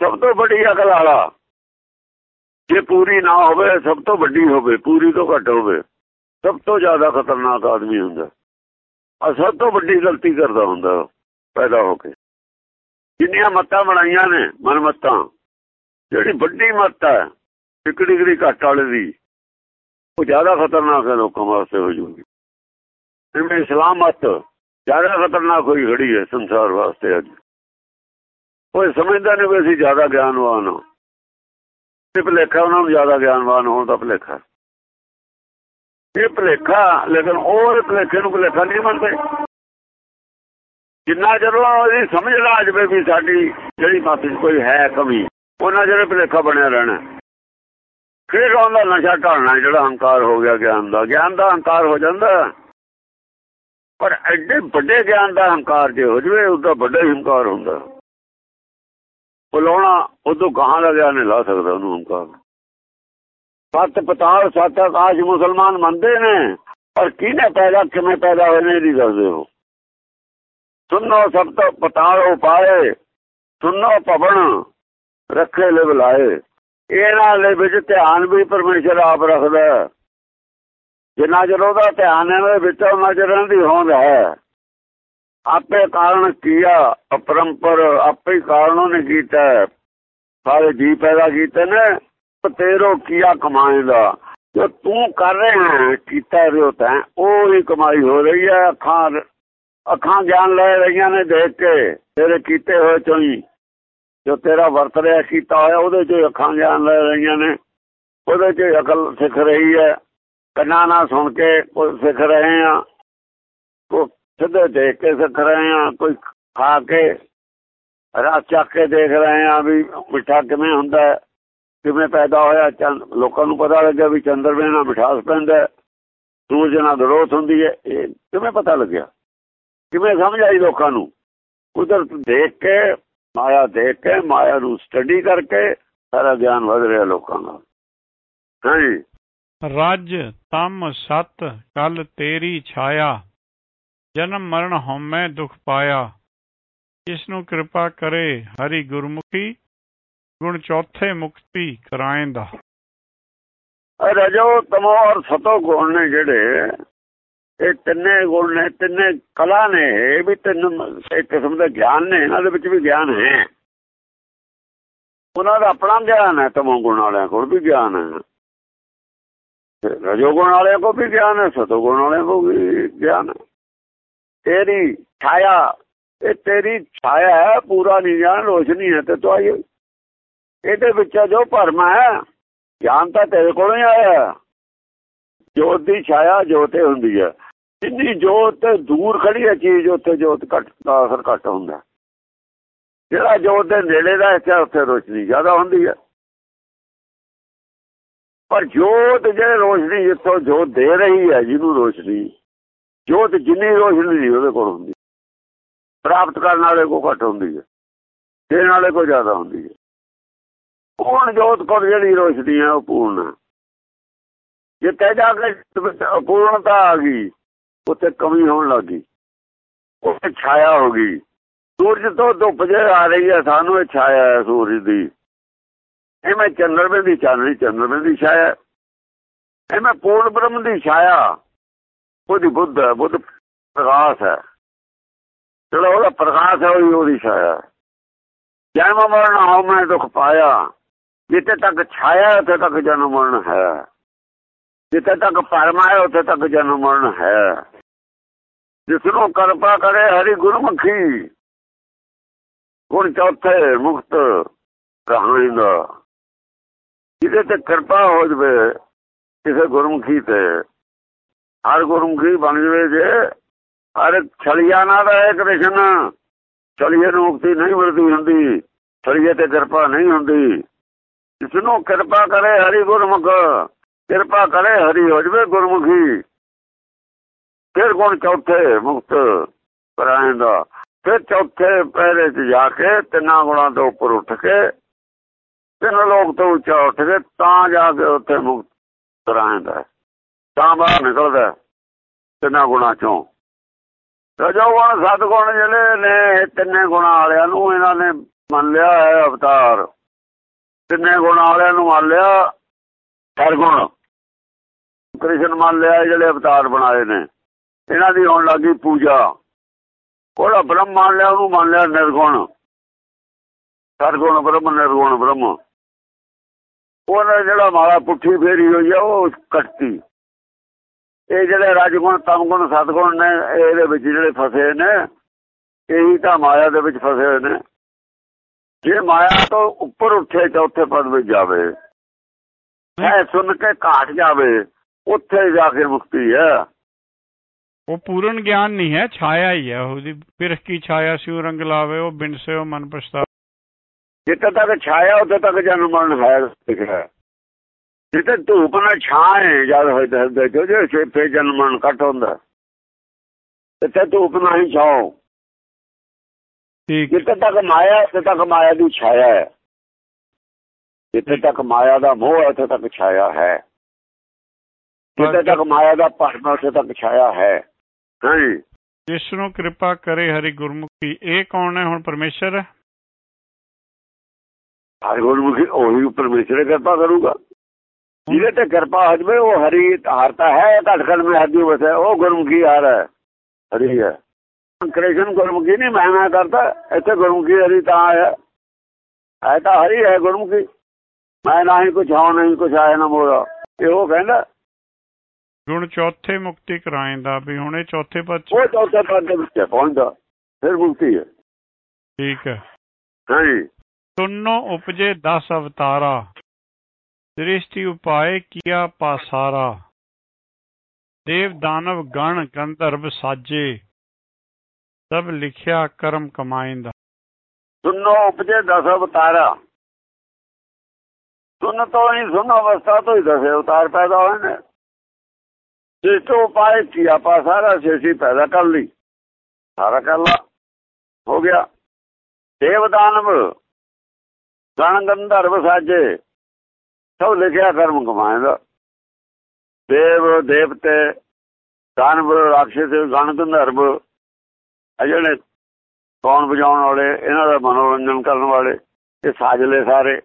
B: ਸਭ ਤੋਂ ਵੱਡੀ ਅਕਲ ਵਾਲਾ। ਜੇ ਪੂਰੀ ਨਾ ਹੋਵੇ, ਸਭ ਤੋਂ ਵੱਡੀ ਹੋਵੇ, ਪੂਰੀ ਤੋਂ ਘੱਟ ਹੋਵੇ, ਸਭ ਤੋਂ ਜ਼ਿਆਦਾ ਖਤਰਨਾਕ ਆਦਮੀ ਹੁੰਦਾ। ਆ ਸਭ ਤੋਂ ਵੱਡੀ ਗਲਤੀ ਕਰਦਾ ਹੁੰਦਾ, ਪੈਦਾ ਹੋ ਕੇ। ਜਿੰਨੀਆਂ ਮੱਤਾਂ ਬਣਾਈਆਂ ਨੇ ਮਨਮੱਤਾਂ ਜਿਹੜੀ ਵੱਡੀ ਮੱਤ ਹੈ, ਇੱਕ ਡਿਗਰੀ ਘੱਟ ਵਾਲੇ ਦੀ, ਉਹ ਜ਼ਿਆਦਾ ਖਤਰਨਾਕ ਹੈ ਲੋਕਾਂ ਵਾਸਤੇ ਹੋ ਜੂਗੀ। ਜਿਵੇਂ ਇਸਲਾਮ ਮਤ ਜ਼ਿਆਦਾ ਖਤਰਨਾਕ ਹੋਈ ਖੜੀ ਹੈ ਸੰਸਾਰ ਵਾਸਤੇ ਅੱਜ। ਕੋਈ ਸਮਝਦਾ ਨਹੀਂ ਵੀ ਅਸੀਂ ਜ਼ਿਆਦਾ ਗਿਆਨਵਾਨ ਹਾਂ। ਤੇ ਭਲੇਖਾ ਉਹਨਾਂ ਨੂੰ ਜ਼ਿਆਦਾ ਗਿਆਨਵਾਨ ਹੋਣ ਦਾ ਭਲੇਖਾ। ਇਹ ਭਲੇਖਾ, ਲੇਕਿਨ ਉਹ ਭਲੇਖੇ ਨੂੰ ਭਲੇਖਾ ਨਹੀਂ ਮੰਨਦੇ। ਜਿੰਨਾ ਜਦੋਂ ਉਹਦੀ ਸਮਝ ਲਾ ਜਵੇ ਵੀ ਸਾਡੀ ਜਿਹੜੀ ਮੱਤ 'ਚ ਕੋਈ ਹੈ ਕਮੀ, ਉਹਨਾਂ ਜਿਹੜੇ ਭਲੇਖਾ ਬਣਿਆ ਰਹਿਣਾ। ਫਿਰ ਉਹਦਾ ਨਸ਼ਾ ਢਾਲਣਾ ਜਿਹੜਾ ਹੰਕਾਰ ਹੋ ਗਿਆ ਗਿਆਨ ਦਾ। ਗਿਆਨ ਦਾ ਹੰਕਾਰ ਹੋ ਜਾਂਦਾ। ਪਰ ਐਡੇ ਵੱਡੇ ਗਿਆਨ ਦਾ ਹੰਕਾਰ ਜੇ ਹੋ ਜਵੇ, ਉਹਦਾ ਵੱਡਾ ਹੀ ਹੰਕਾਰ ਹੁੰਦਾ। ਬੁਲਾਉਣਾ, ਉਦੋਂ ਕਹਾਂ ਦਾ ਗਿਆਨ ਨਹੀਂ ਲਾ ਸਕਦਾ ਉਹਨੂੰ ਹੰਕਾਰ ਸੱਤ ਪਤਾਲ, ਸੱਤ ਆਕਾਸ਼ ਮੁਸਲਮਾਨ ਮੰਨਦੇ ਨੇ, ਪਰ ਕਿਹਨੇ ਪੈਦਾ, ਕਿਵੇਂ ਪੈਦਾ ਹੋਏ ਨੇ ਨਹੀਂ ਦੱਸਦੇ ਹੋ ਸੁਨੋ ਸਭ ਤੋਂ ਪਤਾਲ ਉਪਾਏ ਸੁਨੋ ਭਵਨ ਰੱਖੇ ਲਿਵ ਲਾਏ। ਇਹਨਾਂ ਦੇ ਵਿੱਚ ਧਿਆਨ ਵੀ ਪਰਮੇਸ਼ਰ ਆਪ ਰੱਖਦਾ ਜਿੰਨਾ ਚਿਰ ਉਹਦਾ ਧਿਆਨ ਇਹਨਾਂ ਦੇ ਵਿੱਚ ਉਹਨਾਂ ਚਿਰ ਦੀ ਹੋਂਦ ਹੈ। ਆਪੇ ਕਾਰਨ ਕੀਆ ਅਪਰੰਪਰ ਆਪੇ ਹੀ ਕਾਰਨ ਉਹਨੇ ਕੀਤਾ ਸਾਰੇ ਜੀ ਪੈਦਾ ਕੀਤੇ ਨੇ ਤੇਰੋ ਕੀਆ ਕਮਾਏਗਾ ਜੋ ਤੂੰ ਕਰ ਰਿਹਾ ਕੀਤਾ ਰਿਓ ਤਾਂ ਉਹ ਹੀ ਕਮਾਈ ਹੋ ਰਹੀ ਹੈ। ਅੱਖਾਂ ਅੱਖਾਂ ਗਿਆਨ ਲੈ ਰਹੀਆਂ ਨੇ ਦੇਖ ਕੇ, ਤੇਰੇ ਕੀਤੇ ਹੋਏ ਚੋਂ ਹੀ। ਜੋ ਤੇਰਾ ਵਰਤ ਰਿਹਾ, ਕੀਤਾ ਹੋਇਆ, ਉਹਦੇ ਚੋਂ ਅੱਖਾਂ ਗਿਆਨ ਲੈ ਰਹੀਆਂ ਨੇ। ਉਹਦੇ ਚ ਅਕਲ ਸਿੱਖ ਰਹੀ ਹੈ। ਕੰਨਾਂ ਨਾਲ ਸੁਣ ਕੇ ਕੋਈ ਸਿੱਖ ਰਹੇ ਆ। ਸਿੱਧੇ ਦੇਖ ਕੇ ਸਿੱਖ ਰਹੇ ਆ ਕੋਈ ਖਾ ਕੇ ਰਸ ਚੱਕ ਕੇ ਦੇਖ ਰਹੇ ਆ ਵੀ ਮਿੱਠਾ ਕਿਵੇਂ ਹੁੰਦਾ ਕਿਵੇਂ ਪੈਦਾ ਹੋਇਆ। ਲੋਕਾਂ ਨੂੰ ਪਤਾ ਲੱਗਿਆ ਵੀ ਚੰਦਰਮੇ ਨਾਲ ਮਿਠਾਸ ਪੈਂਦਾ ਸੂਰਜ ਨਾਲ ਗਰੋਥ ਹੁੰਦੀ ਹੈ। ਇਹ ਕਿਵੇਂ ਪਤਾ ਲੱਗਿਆ? ਕਿਵੇਂ ਸਮਝ ਆਈ ਲੋਕਾਂ ਨੂੰ? ਕੁਦਰਤ ਦੇਖ ਕੇ, ਮਾਇਆ ਦੇਖ ਕੇ, ਮਾਇਆ ਨੂੰ ਸਟੱਡੀ ਕਰਕੇ ਸਾਰਾ ਗਿਆਨ ਵਧ ਰਿਹਾ ਲੋਕਾਂ ਦਾ। ਹਾਂਜੀ
A: ਰਜ ਤਮ ਸਤ, ਕਲ ਤੇਰੀ ਛਾਇਆ। ਜਨਮ ਮਰਨ ਹਉਮੈ ਦੁਖ ਪਾਇਆ। ਇਸ ਨੂੰ ਕਿਰਪਾ ਕਰੇ ਹਰੀ ਗੁਰਮੁਖੀ, ਗੁਣ ਚੌਥੇ ਮੁਕਤੀ ਕਰਾਇੰਦਾ
B: ਰਜੋ ਤਮੋ ਔਰ ਸਤੋ ਗੁਣ ਨੇ ਜਿਹੜੇ, ਇਹ ਤਿੰਨੇ ਗੁਣ ਨੇ, ਤਿੰਨੇ ਕਲਾ ਨੇ, ਇਹ ਵੀ ਤਿੰਨ ਇੱਕ ਕਿਸਮ ਦਾ ਗਿਆਨ ਨੇ, ਇਹਨਾਂ ਦੇ ਵਿੱਚ ਵੀ ਗਿਆਨ ਹੈ। ਉਹਨਾਂ ਦਾ ਆਪਣਾ ਗਿਆਨ ਹੈ, ਤਮੋ ਗੁਣ ਵਾਲਿਆਂ ਕੋਲ ਵੀ ਗਿਆਨ ਹੈ। ਰਜੋ ਗੁਣ ਵਾਲਿਆਂ ਕੋਲ ਵੀ ਗਿਆਨ ਹੈ, ਸਤੋ ਗੁਣ ਵਾਲਿਆਂ ਕੋਲ ਵੀ ਗਿਆਨ ਹੈ। ਤੇਰੀ ਛਾਇਆ, ਇਹ ਤੇਰੀ ਛਾਇਆ ਹੈ, ਪੂਰਾ ਨਹੀਂ ਜਾਣ, ਰੋਸ਼ਨੀ ਹੈ ਤੇ ਤੋ ਇਹਦੇ ਵਿੱਚ ਜੋ ਭਰਮ ਹੈ, ਗਿਆਨ ਤਾਂ ਤੇਰੇ ਕੋਲੋਂ ਹੀ ਆਇਆ ਜੋਤ ਦੀ ਛਾਇਆ ਜੋਤੇ ਹੁੰਦੀ ਹੈ। ਜਿੰਨੀ ਜੋਤ ਦੂਰ ਖੜੀ ਹੈ, ਚੀਜ਼ ਉੱਥੇ ਜੋਤ ਘੱਟ, ਦਾ ਅਸਰ ਘੱਟ ਹੁੰਦਾ ਜਿਹੜਾ ਜੋਤ ਦੇ ਨੇੜੇ ਦਾ ਇੱਥੇ, ਉੱਥੇ ਰੋਸ਼ਨੀ ਜ਼ਿਆਦਾ ਹੁੰਦੀ ਹੈ। ਪਰ ਜੋਤ ਜੇ ਰੋਸ਼ਨੀ, ਜਿੱਥੋਂ ਜੋਤ ਦੇ ਰਹੀ ਹੈ, ਜਿਹਨੂੰ ਰੋਸ਼ਨੀ ਜੋਤ ਜਿੰਨੀ ਰੋਸ਼ਨੀ ਨਹੀਂ ਉਹਦੇ ਕੋਲ ਹੁੰਦੀ ਪ੍ਰਾਪਤ ਕਰਨ ਵਾਲੇ ਕੋ ਘੱਟ ਹੁੰਦੀ ਹੈ। ਦੇਣ ਵਾਲੇ ਕੋ ਜ਼ਿਆਦਾ ਹੁੰਦੀ ਹੈ। ਪੂਰਨ ਜੋਤ ਕੋਲ ਜਿਹੜੀ ਰੋਸ਼ਨੀ ਹੈ ਉਹ ਪੂਰਨ ਹੈ। ਜਿੱਥੇ ਜਾ ਕੇ ਪੂਰਨਤਾ ਆ ਗਈ, ਉੱਥੇ ਕਮੀ ਹੋਣ ਲੱਗੀ ਉੱਥੇ ਛਾਇਆ ਹੋ ਗਈ। ਸੂਰਜ ਤੋਂ ਧੁੱਪ ਜੇ ਆ ਰਹੀ ਹੈ, ਸਾਨੂੰ ਇਹ ਛਾਇਆ ਹੈ ਸੂਰਜ ਦੀ। ਐਵੇਂ ਚੰਦਰਮੇ ਦੀ ਚਾਨਣੀ ਚੰਦਰਮੇ ਦੀ ਛਾਇਆ ਐਵੇਂ ਪੂਰਨ ਬ੍ਰਹਮ ਦੀ ਛਾਇਆ। ਉਹਦੀ ਬੁੱਧ ਹੈ, ਬੁੱਧ ਪ੍ਰਕਾਸ਼ ਹੈ। ਚਲੋ ਉਹਦਾ ਪ੍ਰਕਾਸ਼ ਹੈ ਉਹਦੀ ਛਾਇਆ ਜਨਮ ਮਰਨ ਹੋ ਮੈਂ ਦੁੱਖ ਪਾਇਆ। ਜਿੱਥੇ ਤੱਕ ਛਾਇਆ ਉੱਥੇ ਤੱਕ ਜਨਮ ਮਰਨ ਹੈ। ਜਿੱਥੇ ਤੱਕ ਪਰਮ ਹੈ, ਉੱਥੇ ਤੱਕ ਜਨਮ ਮਰਨ ਹੈ। ਜਿਸ ਨੂੰ ਕਿਰਪਾ ਕਰੇ ਹਰੀ ਗੁਰਮੁਖੀ, ਗੁਣ ਚੌਥੇ ਮੁਕਤ ਰਹਾਂਗਾ ਜਿਹਦੇ ਤੇ ਕਿਰਪਾ ਹੋ ਜਵੇ, ਕਿਸੇ ਗੁਰਮੁਖੀ ਤੇ। ਹਰ ਗੁਰਮੁਖੀ ਬਣ ਜਵੇ ਜੇ, ਹਰ ਛਲੀਆ ਨਾ ਰਹੇ ਕ੍ਰਿਸ਼ਨ। ਛਲੀਏ ਨੂੰ ਮੁਕਤੀ ਨਹੀਂ ਮਿਲਦੀ ਹੁੰਦੀ, ਛਲੀਏ ਤੇ ਕਿਰਪਾ ਨਹੀਂ ਹੁੰਦੀ। ਇਸ ਨੂੰ ਕਿਰਪਾ ਕਰੇ ਹਰੀ ਗੁਰਮੁਖ, ਕਿਰਪਾ ਕਰੇ ਹਰੀ ਹੋ ਜਵੇ ਗੁਰਮੁਖੀ। ਫਿਰ ਗੁਣ ਚੌਥੇ ਮੁਕਤ ਕਰਾਏ ਦਾ। ਫਿਰ ਚੌਥੇ ਪਹਿਰੇ 'ਚ ਜਾ ਕੇ ਤਿੰਨਾਂ ਗੁਣਾਂ ਤੋਂ ਉੱਪਰ ਉੱਠ ਕੇ ਤਿੰਨ ਲੋਕ ਤੋਂ ਉੱਚਾ ਉੱਠ ਕੇ ਤਾਂ ਜਾ ਕੇ ਉੱਥੇ ਮੁਕਤ ਕਰਾਏ ਦਾ। ਤਾਂ ਬਾਹਰ ਨਿਕਲਦਾ ਤਿੰਨਾਂ ਗੁਣਾਂ ਚੋਂ। ਰਜੋ ਗੁਣ ਜਿਹੜੇ ਨੇ ਤਿੰਨੇ ਗੁਣਾਂ ਵਾਲਿਆਂ ਨੂੰ ਇਹਨਾਂ ਨੇ ਮੰਨ ਲਿਆ ਹੈ ਅਵਤਾਰ। ਤਿੰਨੇ ਗੁਣਾਂ ਵਾਲਿਆਂ ਨੂੰ ਮੰਨ ਲਿਆ ਸਰਗੁਣ। ਕ੍ਰਿਸ਼ਨ ਮੰਨ ਲਿਆ ਜਿਹੜੇ ਅਵਤਾਰ ਬਣਾਏ ਨੇ। ਇਹਨਾਂ ਦੀ ਹੋਣ ਲੱਗੀ ਪੂਜਾ। ਉਹਦਾ ਬ੍ਰਹਮ ਮੰਨ ਲਿਆ, ਉਹਨੂੰ ਮੰਨ ਲਿਆ ਨਿਰਗੁਣ। ਸਰਗੁਣ, ਬ੍ਰਹਮ, ਨਿਰਗੁਣ, ਬ੍ਰਹਮ। ਉਹਨਾਂ ਜਿਹੜਾ ਮਾਲਾ ਪੁੱਠੀ ਫੇਰੀ ਹੋਈ ਆ, ਉਹ ਕੱਟਤੀ। ਇਹ ਜਿਹੜੇ ਰਜਗੁਣ ਤਮਗੁਣ ਸਤਗੁਣ ਨੇ ਇਹਦੇ ਵਿੱਚ ਜਿਹੜੇ ਫਸੇ ਨੇ ਇਹੀ ਤਾਂ ਮਾਇਆ ਦੇ ਵਿੱਚ ਫਸੇ ਹੋਏ ਨੇ। ਜੇ ਮਾਇਆ ਤੋਂ ਉੱਪਰ ਉੱਠੇ ਚੌਥੇ ਪਦ ਵਿੱਚ ਜਾਵੇ। ਐ ਸੁਣ ਕੇ ਘਾਟ ਜਾਵੇ ਉੱਥੇ ਜਾ ਕੇ ਮੁਕਤੀ ਹੈ।
A: ਉਹ ਪੂਰਨ ਗਿਆਨ ਨਹੀਂ ਹੈ ਛਾਇਆ ਹੀ ਹੈ। ਉਹਦੀ ਬਿਰਖ ਕੀ ਛਾਇਆ ਸੀ ਉਹ ਰੰਗ ਲਾਵੇ ਉਹ ਬਿੰਦ ਸੇ ਉਹ ਮਨ ਪਛਤਾ
B: ਜਿੱਥੇ ਤੱਕ ਛਾਇਆ ਉੱਥੇ ਤੱਕ ਜਨਮ ਮਰਨ ਹੈ। ਜਿੱਥੇ ਧੂਪ ਨਾਲ ਛਾਂ ਹੈ ਜਦ ਹੋਏ ਤਾਂ ਦੇਖੋ ਜੇ ਫੇ ਜਨਮ ਮਰਨ ਘਟ ਹੁੰਦਾ। ਜਿੱਥੇ ਧੂਪ ਨਹੀਂ ਛਾਓ
A: ਠੀਕ।
B: ਜਿੱਥੇ ਤੱਕ ਮਾਇਆ ਉੱਥੇ ਤੱਕ ਮਾਇਆ ਦੀ ਛਾਇਆ ਹੈ। ਜਿੱਥੇ ਤੱਕ ਮਾਇਆ ਦਾ ਮੋਹ ਉੱਥੇ ਤੱਕ ਛਾਇਆ ਹੈ। ਜਿੱਥੇ ਤੱਕ ਮਾਇਆ ਦਾ ਭਰਮ ਉੱਥੇ ਤੱਕ ਛਾਇਆ ਹੈ। ਹਾਂਜੀ।
A: ਜਿਸ ਨੂੰ ਕਿਰਪਾ ਕਰੇ ਹਰੀ ਗੁਰਮੁਖੀ ਇਹ ਕੌਣ ਹੈ ਹੁਣ ਪਰਮੇਸ਼ਰ?
B: ਹਰੀ ਗੁਰਮੁਖੀ ਉਹੀ ਪਰਮੇਸ਼ਰ ਕਿਰਪਾ ਕਰੂਗਾ। ਜਿਹਦੇ ਤੇ ਕਿਰਪਾ ਹੋ ਜਵੇ ਉਹ ਹਰੀ ਹਾਰਤਾ ਹੈ ਧੜਕਣ ਮੇ ਹਰੀ ਵਸੇ ਉਹ ਗੁਰਮੁਖੀ ਹਾਰ ਹੈ ਹਰੀ ਹੈ। ਕ੍ਰਿਸ਼ਨ ਗੁਰਮੁਖੀ ਨਹੀਂ ਮੈਂ ਮੈਂ ਕਰਦਾ ਇੱਥੇ ਗੁਰਮੁਖੀ ਹਰੀ ਤਾਂ ਆਇਆ ਹੈ ਤਾਂ ਹਰੀ ਹੈ ਗੁਰਮੁਖੀ। ਮੈਂ ਨਾ ਹੀ ਕੁਛ ਹਾਂ ਨਹੀਂ ਕੁਛ ਆਇਆ ਨਾ ਮੋਰਾ ਇਹ ਉਹ ਕਹਿੰਦਾ।
A: ਗੁਣ ਚੌਥੇ ਮੁਕਤੀ ਕਰਾਇੰਦਾ ਵੀ ਹੁਣ ਇਹ ਚੌਥੇ ਪਦ
B: ਉਹ ਚੌਥੇ ਪਦ ਦੇ ਵਿੱਚ ਪਹੁੰਚਦਾ ਫਿਰ ਮੁਕਤੀ ਹੈ।
A: ਠੀਕ ਹੈ।
B: ਹਾਂਜੀ।
A: ਸੁਨੋ ਉਪਜੇ 10 ਅਵਤਾਰਾ। ਦ੍ਰਿਸ਼ਟੀ ਉਪਾਏ ਕੀਆ ਪਾਸਾਰਾ। ਦੇਵ ਦਾਨਵ ਗਣ ਗੰਧਰਵ ਸਾਜੇ। ਸਭ ਲਿਖਿਆ ਕਰਮ ਕਮਾਇੰਦਾ।
B: ਸੁਨੋ ਉਪਜੇ ਦਸ ਅਵਤਾਰਾ। ਸੁਨ ਤੋਂ ਹੀ ਸੁਨ ਅਵਸਥਾ ਤੋਂ ਹੀ ਦਸ ਅਵਤਾਰ ਪੈਦਾ ਹੋਏ ਨੇ। ਜਿਸ ਉਪਾਏ ਕੀਆ ਪਾਸਾਰਾ ਸੇਸੀ ਪੈਦਾ ਕਰ ਲਈ। ਸਾਰਾ ਕਰ ਲਾ। ਹੋ ਗਿਆ। ਦੇਵ ਦਾਨਵ ਗਣ ਗੰਧਰਵ ਸਾਜੇ। ਸਭ ਲਿਖਿਆ ਕਰਮ ਕਮਾਏ ਦਾ ਦੇਵ, ਦੇਵਤੇ ਦਾਨਵ ਰਾਖਸ਼ ਗਣ ਗੰਧਰਵ ਆ ਜਿਹੜੇ ਗਾਉਣ ਵਜਾਉਣ ਵਾਲੇ, ਇਹਨਾਂ ਦਾ ਮਨੋਰੰਜਨ ਕਰਨ ਵਾਲੇ, ਇਹ ਸਾਜਲੇ ਸਾਰੇ।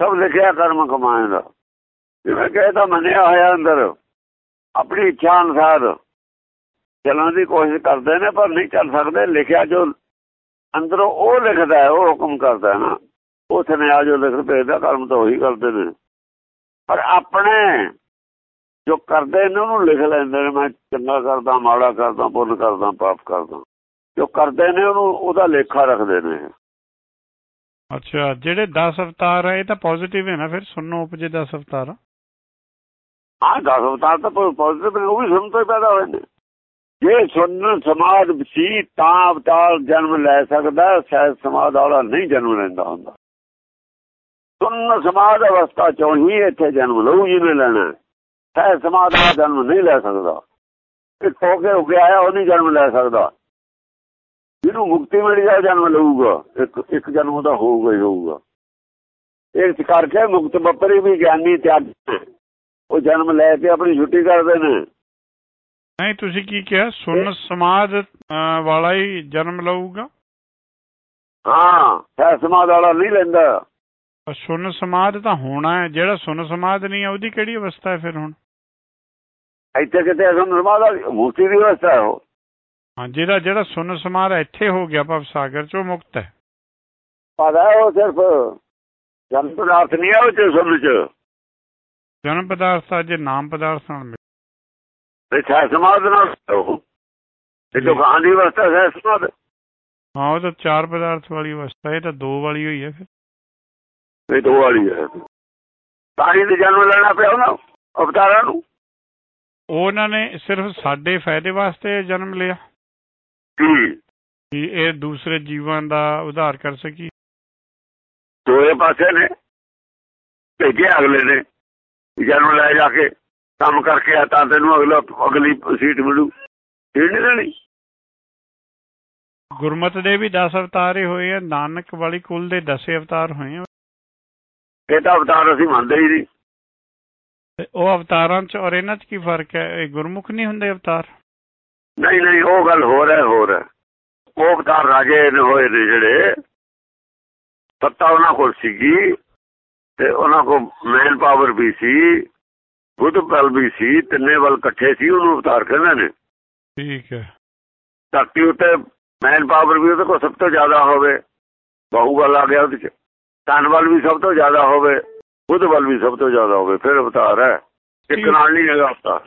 B: ਸਭ ਲਿਖਿਆ ਕਰਮ ਕਮਾਏ ਦਾ ਜਿਵੇਂ ਕਹਿੰਦਾ ਮੰਨਿਆ ਹੋਇਆ ਅੰਦਰ, ਆਪਣੀ ਇੱਛਾ ਅਨੁਸਾਰ। ਚੱਲਣ ਦੀ ਕੋਸ਼ਿਸ਼ ਕਰਦੇ ਨੇ, ਪਰ ਨਹੀਂ ਚੱਲ ਸਕਦੇ। ਲਿਖਿਆ ਜੋ ਅੰਦਰੋਂ ਉਹ ਲਿਖਦਾ ਉਹ ਹੁਕਮ ਕਰਦਾ ਹੈ ਨਾ। ਨੇ ਆ ਜੋ ਲਿਖ ਭੇਜਦਾ ਕਰਮ ਤਾਂ ਉਹੀ ਕਰਦੇ ਨੇ। ਪਰ ਆਪਣੇ ਜੋ ਕਰਦੇ ਨੇ ਉਹਨੂੰ ਲਿਖ ਲੈਂਦੇ ਨੇ ਮੈਂ ਚੰਗਾ ਕਰਦਾ ਮਾੜਾ ਕਰਦਾ ਪੁੰਨ ਕਰਦਾ ਪਾਪ ਕਰਦਾ। ਜੋ ਕਰਦੇ ਨੇ ਉਹਨੂੰ ਉਹਦਾ ਲੇਖਾ ਰੱਖਦੇ ਨੇ।
A: ਅੱਛਾ ਜਿਹੜੇ 10 ਅਵਤਾਰ ਹੈ ਇਹ ਤਾਂ ਪੋਜ਼ਿਟਿਵ ਹੈ ਨਾ ਫਿਰ ਸੁਣੋ ਉਪਜੇ 10 ਅਵਤਾਰ।
B: ਹਾਂ 10 ਅਵਤਾਰ ਤਾਂ ਪੋਜ਼ਿਟਿਵ ਨੇ ਉਹ ਵੀ ਸੁਣ ਤੋਂ ਪੈਦਾ ਹੋਏ ਨੇ। ਜੇ ਸੁਣਨ ਸਮਾਦ ਸੀ ਤਾਂ ਅਵਤਾਰ ਜਨਮ ਲੈ ਸਕਦਾ ਸਹਿਜ ਸਮਾਦ ਵਾਲਾ ਨਹੀਂ ਜਨਮ ਲੈਂਦਾ ਹੁੰਦਾ। ਸੁਣਨ ਸਮਾਦ ਅਵਸਥਾ ਚੋਂ ਹੀ ਇੱਥੇ ਜਨਮ ਲਊ ਜਿਹਨੇ ਲੈਣਾ। ਸਹਿਜ ਸਮਾਦ ਦਾ ਜਨਮ ਨਹੀਂ ਲੈ ਸਕਦਾ। ਇੱਕ ਹੋ ਕੇ ਹੋ ਕੇ ਆਇਆ ਉਹ ਨਹੀਂ ਜਨਮ ਲੈ ਸਕਦਾ। ਜਿਹਨੂੰ ਮੁਕਤੀ ਮਿਲ ਜਾ ਜਨਮ ਲਊਗਾ। ਇੱਕ ਇੱਕ ਜਨਮ ਦਾ ਹੋਊਗਾ ਹੀ ਹੋਊਗਾ। ਇਸ ਕਰਕੇ ਮੁਕਤ ਬੱਪਰੀ ਵੀ ਗਿਆਨੀ ਤਿਆਗ ਉਹ ਜਨਮ ਲੈ ਕੇ ਆਪਣੀ ਛੁੱਟੀ ਕਰਦੇ ਨੇ।
A: ਨਹੀਂ ਤੁਸੀਂ ਕੀ ਕਿਹਾ? ਸੁਣ ਸਮਾਦ ਵਾਲਾ ਹੀ ਜਨਮ ਲਊਗਾ?
B: ਹਾਂ ਸਮਾਦ ਵਾਲਾ ਨਹੀਂ ਲੈਂਦਾ।
A: ਸੁਣ ਸਮਾਦ ਤਾਂ ਹੋਣਾ ਹੈ। ਜਿਹੜਾ ਸੁਣ ਸਮਾਦ ਨਹੀਂ ਹੈ ਉਹਦੀ ਕਿਹੜੀ ਅਵਸਥਾ ਹੈ ਫਿਰ ਹੁਣ?
B: ਇੱਥੇ ਕਿਤੇ ਸੁਣ ਸਮਾਦ ਮੁਕਤੀ ਦੀ ਅਵਸਥਾ ਹੈ ਉਹ।
A: ਹਾਂ ਜਿਹੜਾ ਜਿਹੜਾ ਸੁਣ ਸਮਾਦ ਇੱਥੇ ਹੋ ਗਿਆ ਭਵ ਸਾਗਰ ਚੋਂ ਮੁਕਤ ਹੈ।
B: ਪਤਾ ਉਹ ਸਿਰਫ ਜਨਮ ਪਦਾਰਥ ਨਹੀਂ ਹੈ ਉਹ ਚ ਸੁਣ ਚ।
A: ਜਨਮ ਪਦਾਰਥ ਅਜੇ ਨਾਮ ਪਦਾਰਥ ਨਾਲ ਮਿਲ
B: ਸਹਿ ਸਮਾਦ ਨਾਲ ਇਹ ਜੋ ਗਾਂ ਦੀ ਅਵਸਥਾ ਸਹਿ ਸਮਾਦ
A: ਹਾਂ ਉਹ ਤਾਂ ਚਾਰ ਪਦਾਰਥ ਵਾਲੀ ਅਵਸਥਾ ਇਹ ਤਾਂ ਦੋ ਵਾਲੀ ਹੋਈ ਹੈ ਫਿਰ।
B: ਇਹ ਦੋ ਵਾਲੀ ਹੈ। ਤਾਂ ਹੀ ਜਨਮ ਲੈਣਾ ਪਿਆ ਉਹਨਾਂ ਅਵਤਾਰਾਂ ਨੂੰ।
A: ਉਹਨਾਂ ਨੇ ਸਿਰਫ ਸਾਡੇ ਫਾਇਦੇ ਵਾਸਤੇ ਜਨਮ ਲਿਆ। ਕਿ? ਇਹ ਦੂਸਰੇ ਜੀਵਾਂ ਦਾ ਉਧਾਰ ਕਰ ਸਕੀ।
B: ਦੋਏ ਪਾਸੇ ਨੇ ਭੇਜੇ ਅਗਲੇ ਨੇ ਜਨਮ ਲੈ ਜਾ ਕੇ ਕੰਮ ਕਰਕੇ ਆ ਤਾਂ ਤੈਨੂੰ ਅਗਲਾ ਅਗਲੀ ਸੀਟ ਮਿਲੂ। ਸੀਟ ਨਹੀਂ ਲੈਣੀ
A: ਗੁਰਮਤ ਦੇ ਵੀ 10 ਅਵਤਾਰ ਹੋਏ ਆ ਨਾਨਕ ਵਾਲੀ ਕੁਲ ਦੇ 10 ਅਵਤਾਰ ਹੋਏ ਆ।
B: ਇਹ ਤਾਂ ਅਵਤਾਰ ਅਸੀਂ ਮੰਨਦੇ ਹੀ ਨਹੀਂ।
A: ਤੇ ਉਹ ਅਵਤਾਰਾਂ ਚ ਔਰ ਇਹਨਾਂ ਚ ਕੀ ਫ਼ਰਕ ਹੈ? ਇਹ ਗੁਰਮੁਖ ਨਹੀਂ ਹੁੰਦੇ ਅਵਤਾਰ?
B: ਨਹੀਂ ਨਹੀਂ ਉਹ ਗੱਲ ਹੋਰ ਹੈ ਹੋਰ ਹੈ। ਉਹ ਅਵਤਾਰ ਰਾਜੇ ਨੇ ਹੋਏ ਨੇ ਜਿਹੜੇ ਸੱਤਾ ਉਹਨਾਂ ਕੋਲ ਸੀਗੀ ਤੇ ਉਹਨਾਂ ਕੋਲ ਮੈਨ ਪਾਵਰ ਵੀ ਸੀ ਬੁੱਧ ਬਲ ਵੀ ਸੀ ਤਿੰਨੇ ਬਲ ਇਕੱਠੇ ਸੀ ਉਹਨੂੰ ਅਵਤਾਰ ਕਹਿੰਦੇ ਨੇ।
A: ਠੀਕ ਹੈ।
B: ਧਰਤੀ ਉੱਤੇ ਮੈਨ ਪਾਵਰ ਵੀ ਉਹਦੇ ਕੋਲ ਸਭ ਤੋਂ ਜ਼ਿਆਦਾ ਹੋਵੇ ਬਾਹੂ ਬਲ ਆ ਗਿਆ ਉਹਦੇ ਚ। ਤਨ ਬਲ ਵੀ ਸਭ ਤੋਂ ਜ਼ਿਆਦਾ ਹੋਵੇ ਬੁੱਧ ਬਲ ਵੀ ਸਭ ਤੋਂ ਜ਼ਿਆਦਾ ਹੋਵੇ ਫਿਰ ਅਵਤਾਰ ਹੈ। ਇੱਕ ਨਾਲ ਨਹੀਂ ਹੈਗਾ ਅਵਤਾਰ।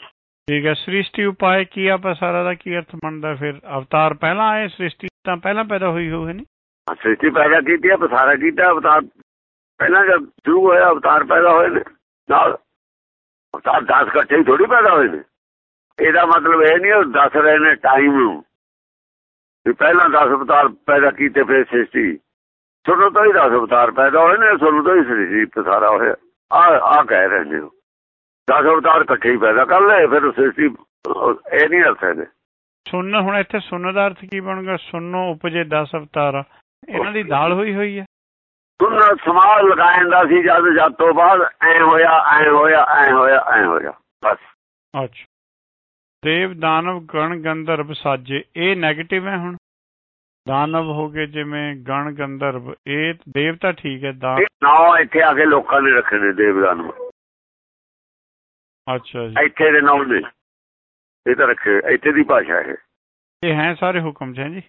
A: ਠੀਕ ਹੈ ਸ੍ਰਿਸ਼ਟੀ ਉਪਾਏ ਕੀ ਆਪਾਂ ਸਾਰਾ ਦਾ ਕੀ ਅਰਥ ਬਣਦਾ ਫਿਰ? ਅਵਤਾਰ ਪਹਿਲਾਂ ਆਏ ਸ੍ਰਿਸ਼ਟੀ ਤਾਂ ਪਹਿਲਾਂ ਪੈਦਾ ਹੋਈ ਹੋਵੇ ਨਹੀਂ
B: ਸ੍ਰਿਸ਼ਟੀ ਪੈਦਾ ਕੀਤੀ ਹੈ ਪਸਾਰਾ ਕੀਤਾ ਅਵਤਾਰ ਪਹਿਲਾਂ ਜਦ ਸ਼ੁਰੂ ਹੋਇਆ ਅਵਤਾਰ ਪੈਦਾ ਹੋਏ ਨੇ ਨਾਲ ਅਵਤਾਰ 10 ਇਕੱਠੇ ਹੀ ਥੋੜੀ ਪੈਦਾ ਹੋਏ ਨੇ। ਇਹਦਾ ਮਤਲਬ ਇਹ ਨਹੀਂ ਉਹ ਦੱਸ ਰਹੇ ਨੇ ਟਾਈਮ ਨੂੰ। ਵੀ ਪਹਿਲਾਂ 10 ਅਵਤਾਰ ਪੈਦਾ ਕੀਤੇ ਫਿਰ ਸ੍ਰਿਸ਼ਟੀ। ਤੁਹਾਨੂੰ ਤੋਂ ਹੀ 10 ਅਵਤਾਰ ਪੈਦਾ ਹੋਏ ਨੇ ਤੁਹਾਨੂੰ ਤੋਂ ਹੀ ਸ੍ਰਿਸ਼ਟੀ ਪਸਾਰਾ ਹੋਇਆ। ਆ ਆ ਕਹਿ ਰਹੇ ਨੇ 10 ਅਵਤਾਰ ਇਕੱਠੇ ਹੀ ਪੈਦਾ ਕਰ ਲਏ ਫਿਰ ਸ੍ਰਿਸ਼ਟੀ ਇਹ ਨਹੀਂ ਅਰਥ ਹੈ
A: ਸੁਣਨ ਹੁਣ ਇੱਥੇ ਸੁਣਨ ਦਾ ਅਰਥ ਕੀ ਬਣੂਗਾ? ਸੁਣੋ ਉਪਜੇ 10 ਅਵਤਾਰ। ਇਹਨਾਂ ਦੀ ਦਾਲ ਹੋਈ ਹੋਈ ਹੈ
B: ਸੁਣ ਸਮਾਜ ਲਗਾਇੰਦਾ ਸੀ ਜਦ ਜਦ ਤੋਂ ਬਾਅਦ ਐ ਹੋਇਆ ਐ ਹੋਇਆ ਐ ਹੋਇਆ ਐ ਹੋਇਆ। ਬਸ।
A: ਅੱਛਾ। ਦੇਵ ਦਾਨਵ ਗਣ ਗੰਧਰਵ ਸਾਜੇ ਇਹ 네ਗੇਟਿਵ ਹੈ ਹੁਣ? ਦਾਨਵ ਹੋ ਗਏ ਜਿਵੇਂ ਗਣ ਗੰਧਰਵ ਇਹ ਦੇਵ ਤਾਂ ਠੀਕ ਹੈ ਦਾਨ
B: ਨਾਮ ਇੱਥੇ ਆ ਕੇ ਲੋਕਾਂ ਨੇ ਰੱਖੇ ਨੇ ਦੇਵ ਦਾਨਵ।
A: ਅੱਛਾ ਜੀ।
B: ਇੱਥੇ ਦੇ ਨਾਮ ਨੇ। ਇਹ ਤਾਂ ਰੱਖੇ ਇੱਥੇ ਦੀ ਭਾਸ਼ਾ ਹੈ
A: ਇਹ ਹੈ ਸਾਰੇ ਹੁਕਮ ਚ ਹੈ ਜੀ?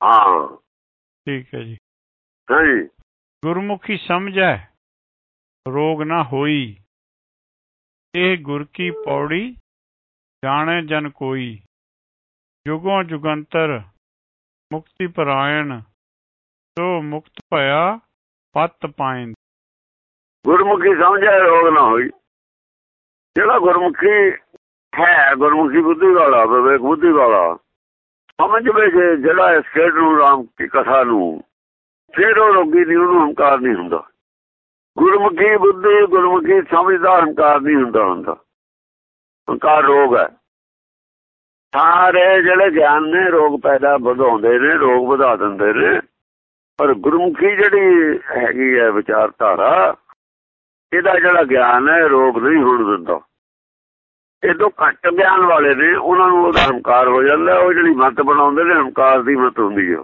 B: ਹਾਂ।
A: ਠੀਕ ਹੈ ਜੀ।
B: ਹਾਂਜੀ
A: ਗੁਰਮੁਖੀ ਸਮਝੈ ਰੋਗ ਨਾ ਹੋਈ। ਇਹ ਗੁਰ ਕੀ ਪੌੜੀ ਜਾਣੇ ਜਨ ਕੋਈ। ਜੁਗੋਂ ਜੁਗੰਤਰ ਮੁਕਤੀ ਪਰਾਇਣ, ਸੋ ਮੁਕਤ ਭਇਆ ਪਤ ਪਾਇਨ।
B: ਗੁਰਮੁਖੀ ਸਮਝਿਆ ਰੋਗ ਨਾ ਹੋਈ। ਜਿਹੜਾ ਗੁਰਮੁਖੀ ਹੈ, ਗੁਰਮੁਖੀ ਬੁੱਧੀ ਵਾਲਾ, ਵਿਵੇਕ ਬੁੱਧੀ ਵਾਲਾ, ਸਮਝ ਵਿੱਚ ਜਿਹੜਾ ਇਸ ਨੂੰ, ਰਾਮ ਦੀ ਕਥਾ ਨੂੰ, ਫਿਰ ਉਹ ਰੋਗੀ ਦੀ ਉਹਨੂੰ ਹੰਕਾਰ ਨਹੀਂ ਹੁੰਦਾ। ਗੁਰਮੁਖੀ ਬੁੱਧੀ, ਗੁਰਮੁਖੀ ਸਮਝਦਾ ਹੰਕਾਰ ਨਹੀਂ ਹੁੰਦਾ ਹੁੰਦਾ। ਹੰਕਾਰ ਰੋਗ ਹੈ। ਸਾਰੇ ਜਿਹੜੇ ਗਿਆਨ ਨੇ, ਰੋਗ ਪੈਦਾ ਵਧਾਉਂਦੇ ਨੇ, ਰੋਗ ਵਧਾ ਦਿੰਦੇ ਨੇ। ਪਰ ਗੁਰਮੁਖੀ ਜਿਹੜੀ ਹੈਗੀ ਹੈ ਵਿਚਾਰਧਾਰਾ, ਇਹਦਾ ਜਿਹੜਾ ਗਿਆਨ ਹੈ, ਰੋਗ ਨਹੀਂ ਹੋਣ ਦਿੰਦਾ। ਇਹ ਤੋਂ ਘੱਟ ਗਿਆਨ ਵਾਲੇ ਨੇ, ਉਹਨਾਂ ਨੂੰ ਉਹਦਾ ਹੰਕਾਰ ਹੋ ਜਾਂਦਾ। ਉਹ ਜਿਹੜੀ ਮਤ ਬਣਾਉਂਦੇ ਨੇ, ਹੰਕਾਰ ਦੀ ਮਤ ਹੁੰਦੀ ਹੈ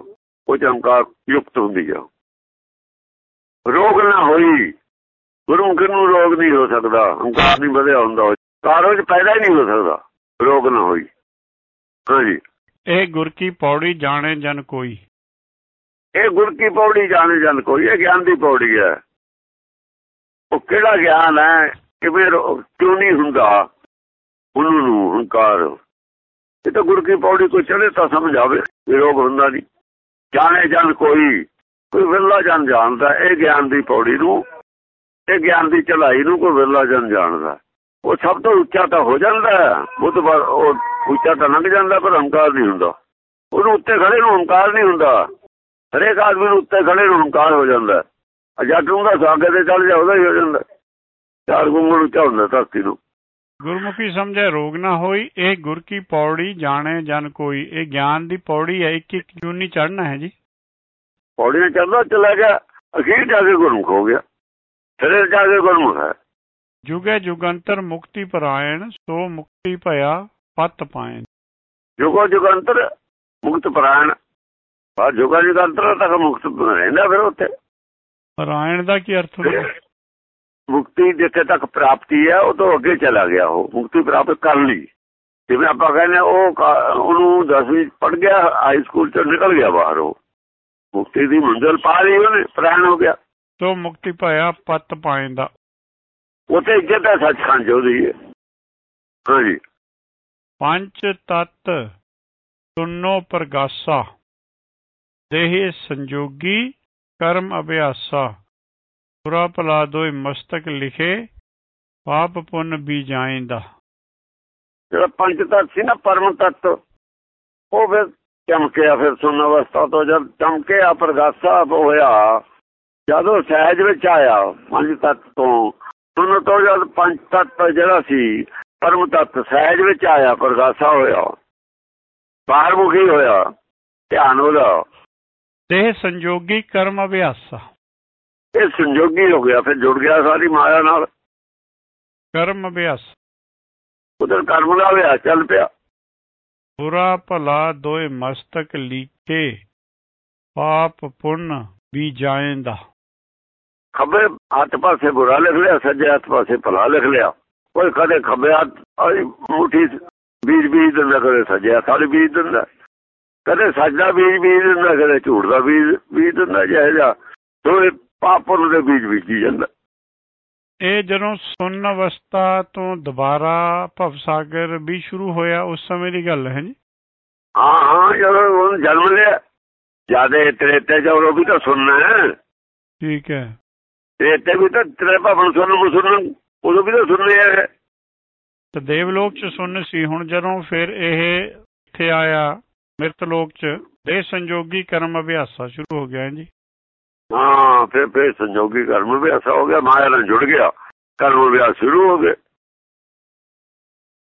B: ਉਹ ਚ ਹੰਕਾਰ ਯੁਕਤ ਹੁੰਦੀ ਹੈ ਰੋਗ ਨਾ ਹੋਈ, ਗੁਰਮੁਖ ਨੂੰ ਰੋਗ ਨਹੀਂ ਹੋ ਸਕਦਾ। ਹੰਕਾਰ ਨਹੀਂ ਵਧਿਆ ਹੁੰਦਾ। ਕਾਰੋ ਪੈਦਾ ਹੀ ਨਹੀਂ ਹੋ ਸਕਦਾ। ਰੋਗ ਨਾ ਹੋਈ। ਹਾਂਜੀ
A: ਇਹ ਗੁਰ ਕੀ ਪੌੜੀ ਜਾਣੇ ਜਨ ਕੋਈ।
B: ਇਹ ਗੁਰ ਕੀ ਪੌੜੀ ਜਾਣੇ ਜਨ ਕੋਈ ਇਹ ਗਿਆਨ ਦੀ ਪੌੜੀ ਹੈ। ਉਹ ਕਿਹੜਾ ਗਿਆਨ ਹੈ ਕਿਵੇਂ ਕਿਉਂ ਨਹੀਂ ਹੁੰਦਾ? ਉਹਨੂੰ ਨੂੰ ਹੰਕਾਰ। ਇਹ ਤਾਂ ਗੁਰ ਕੀ ਪੌੜੀ ਕੋਈ ਚਲੇ ਤਾਂ ਸਮਝ ਆਵੇ ਰੋਗ ਹੁੰਦਾ ਨਹੀਂ। ਜਾਣੇ ਜਨ ਕੋਈ ਕੋਈ ਵਿਰਲਾ ਜਨ ਜਾਣਦਾ ਇਹ ਗਿਆਨ ਦੀ ਪੌੜੀ ਨੂੰ ਇਹ ਗਿਆਨ ਦੀ ਚੜਾਈ ਨੂੰ ਕੋਈ ਵਿਰਲਾ ਜਨ ਜਾਣਦਾ। ਉਹ ਸਭ ਤੋਂ ਉੱਚਾ ਤਾਂ ਹੋ ਜਾਂਦਾ ਬਾਅਦ ਉਹ ਉੱਚਾ ਤਾਂ ਲੰਘ ਜਾਂਦਾ ਪਰ ਹੰਕਾਰ ਨਹੀਂ ਹੁੰਦਾ। ਉਹਨੂੰ ਉੱਤੇ ਖੜੇ ਨੂੰ ਹੰਕਾਰ ਨਹੀਂ ਹੁੰਦਾ। ਹਰੇਕ ਆਦਮੀ ਨੂੰ ਉੱਤੇ ਖੜੇ ਨੂੰ ਹੰਕਾਰ ਹੋ ਜਾਂਦਾ। ਜੱਟ ਨੂੰ ਦਾ ਸਾਗੇ ਤੇ ਚੱਲ ਜਾਉਂਦਾ ਹੀ ਹੋ ਜਾਂਦਾ। ਚਾਰ ਗੁੰਗਲ ਉੱਚਾ ਹੁੰਦਾ ਧਰਤੀ ਨੂੰ।
A: ਗੁਰਮੁਖੀ ਸਮਝੇ ਰੋਗ ਨਾ ਹੋਈ ਇਹ ਗੁਰ ਕੀ ਪੌੜੀ ਜਾਣੇ ਜਨ ਕੋਈ। ਇਹ ਗਿਆਨ ਦੀ ਪੌੜੀ ਹੈ ਇੱਕ ਇੱਕ ਜੂਨੀ ਚੜਨਾ ਹੈ ਜੀ।
B: ਪੌੜੀਆਂ ਚੜਦਾ ਚਲਾ ਗਿਆ। ਅਖੀਰ ਜਾ ਕੇ ਗੁਰਮੁਖ ਹੋ ਗਿਆ। ਫਿਰ ਜਾ ਕੇ ਗੁਰਮੁਖ ਹੈ।
A: ਜੁਗੇ ਜੁਗੰਤਰ ਮੁਕਤੀ ਪਰਾਇਣ ਸੋ ਮੁਕਤੀ ਭਇਆ। ਪਤ ਪਾਇਨ
B: ਜੁਗੋ ਜੁਗੰਤਰ ਮੁਕਤ ਪਰਾਇਣ ਬਾ ਜੁਗਾ ਜੁਗੰਤਰ ਤੱਕ ਮੁਕਤ ਰਹਿੰਦਾ ਫਿਰ ਉੱਥੇ।
A: ਪਰਾਇਣ ਦਾ ਕੀ ਅਰਥ ਹੁੰਦਾ?
B: ਮੁਕਤੀ ਜਿੱਥੇ ਤੱਕ ਪ੍ਰਾਪਤੀ ਹੈ ਉਹ ਤੋਂ ਅੱਗੇ ਚਲਾ ਗਿਆ ਉਹ। ਮੁਕਤੀ ਪ੍ਰਾਪਤ ਕਰ ਲਈ। ਜਿਵੇਂ ਆਪਾਂ ਕਹਿੰਦੇ ਉਹ ਉਹਨੂੰ 10ਵੀਂ ਪੜ ਗਿਆ ਹਾਈ ਸਕੂਲ ਤੋਂ ਨਿਕਲ ਗਿਆ ਬਾਹਰ ਉਹ। ਮੁਕਤੀ ਦੀ ਮੰਜ਼ਲ ਪਾ ਲਈ ਉਹਨੇ ਪ੍ਰਾਣ ਹੋ ਗਿਆ।
A: ਸੋ ਮੁਕਤੀ ਭਇਆ ਪਤ ਪਾਇਨ ਦਾ।
B: ਉਥੇ ਇੱਜ਼ਤ ਹੈ ਸੱਚਖੰਡ ਉਹਦੀ। ਹੈ ਹਾਂਜੀ।
A: ਪੰਚ ਤਤ ਸੁਨੋ ਪ੍ਰਗਾਸਾ। ਦੇਹ ਸੰਜੋਗੀ, ਕਰਮ ਅਭਿਆਸਾ। ਬੁਰਾ ਭਲਾ ਦੋਇ ਮਸਤਕ ਲਿਖੇ, ਪਾਪ ਪੁੰਨ ਵੀ ਜਾਇਂਦਾ।
B: ਜਿਹੜਾ ਪੰਜ ਤਤ ਸੀ ਨਾ ਪਰਮ ਤਤ, ਉਹ ਫਿਰ ਚਮਕਿਆ, ਫਿਰ ਸੁਣ ਅਵਸਥਾ ਤੋਂ ਜਦ ਚਮਕਿਆ, ਪ੍ਰਗਾਸਾ ਹੋਇਆ, ਜਦੋਂ ਸਹਿਜ ਵਿੱਚ ਆਇਆ ਪੰਜ ਤਤ ਤੋਂ ਸੁਣ ਤੋਂ ਜਦ ਪੰਜ ਤਤ ਜਿਹੜਾ ਸੀ ਪਰਮ ਤਤ ਸਹਿਜ ਵਿੱਚ ਆਇਆ ਪ੍ਰਗਾਸਾ ਹੋਇਆ ਬਾਹਰਮੁਖੀ ਹੋਇਆ ਧਿਆਨ ਉਹਦਾ।
A: ਦੇਹ ਸੰਜੋਗੀ ਕਰਮ ਅਭਿਆਸਾ
B: ਇਹ ਸੰਜੋਗੀ ਹੋ ਗਿਆ ਫਿਰ ਜੁੜ ਗਿਆ ਸਾਰੀ ਮਾਇਆ ਨਾਲ।
A: ਕਰਮ ਅਭਿਆਸ।
B: ਉਧਰ ਕਰਮ ਦਾ ਅਭਿਆਸ ਚੱਲ ਪਿਆ।
A: ਬੁਰਾ ਭਲਾ ਦੋਏ ਮਸਤਕ ਲੀਕੇ ਪਾਪ ਪੁੰਨ ਵੀ ਜਾਇਂਦਾ
B: ਖੱਬੇ ਹੱਥ ਪਾਸੇ ਬੁਰਾ ਲਿਖ ਲਿਆ ਸੱਜੇ ਹੱਥ ਪਾਸੇ ਭਲਾ ਲਿਖ ਲਿਆ। ਕੋਈ ਕਦੇ ਖੱਬੇ ਹੱਥ ਮੁਠੀ ਬੀਜ ਬੀਜ ਦਿੰਦਾ ਕਦੇ ਸੱਜੇ ਹੱਥ ਵਾਲੀ ਬੀਜ ਦਿੰਦਾ। ਕਦੇ ਸੱਜਦਾ ਬੀਜ ਬੀਜ ਦਿੰਦਾ ਕਦੇ ਝੂਠ ਦਾ ਬੀਜ ਬੀਜ ਦਿੰਦਾ ਜਿਹੇ ਜਾ ਦੋਏ ਪਾਪਰ ਦੇ ਬੀਜ ਬੀਜੀ ਜਾਂਦਾ।
A: ਇਹ ਜਦੋਂ ਸੁੰਨ ਅਵਸਥਾ ਤੋਂ ਦੁਬਾਰਾ ਭਵ ਸਾਗਰ ਵੀ ਸ਼ੁਰੂ ਹੋਇਆ ਉਸ ਸਮੇਂ ਦੀ ਗੱਲ ਹੈ ਜੀ?
B: ਹਾਂ ਹਾਂ ਜਦੋਂ ਉਹ ਜਨਮ ਲਿਆ। ਜਿਆਦੇ ਤ੍ਰੇਤੇ ਜੋ ਉਹ ਵੀ ਤਾਂ ਸੁਣਨਾ ਹੈ।
A: ਠੀਕ ਹੈ।
B: ਤ੍ਰੇਤੇ ਵੀ ਤਾਂ ਤੇਰੇ ਭਵਨ ਸੁਣਨ ਨੂੰ ਸੁਣਨ ਉਦੋਂ ਵੀ ਤਾਂ ਸੁਣਨੇ ਹੈ
A: ਤੇ ਦੇਵਲੋਕ ਚ ਸੁਣਨ ਸੀ। ਹੁਣ ਜਦੋਂ ਫਿਰ ਇਹ ਇੱਥੇ ਆਇਆ ਮਿਰਤ ਲੋਕ ਚ ਦੇਹ ਸੰਜੋਗੀ ਕਰਮ ਅਭਿਆਸਾ ਸ਼ੁਰੂ ਹੋ ਗਿਆ ਜੀ।
B: ਹਾਂ ਫਿਰ ਫਿਰ ਸੰਜੋਗੀ ਕਰਮ ਅਭਿਆਸ ਹੋ ਗਿਆ ਮਾਇਆ ਨਾਲ ਜੁੜ ਗਿਆ। ਕਰਮ ਅਭਿਆਸ ਸ਼ੁਰੂ ਹੋ ਗਏ।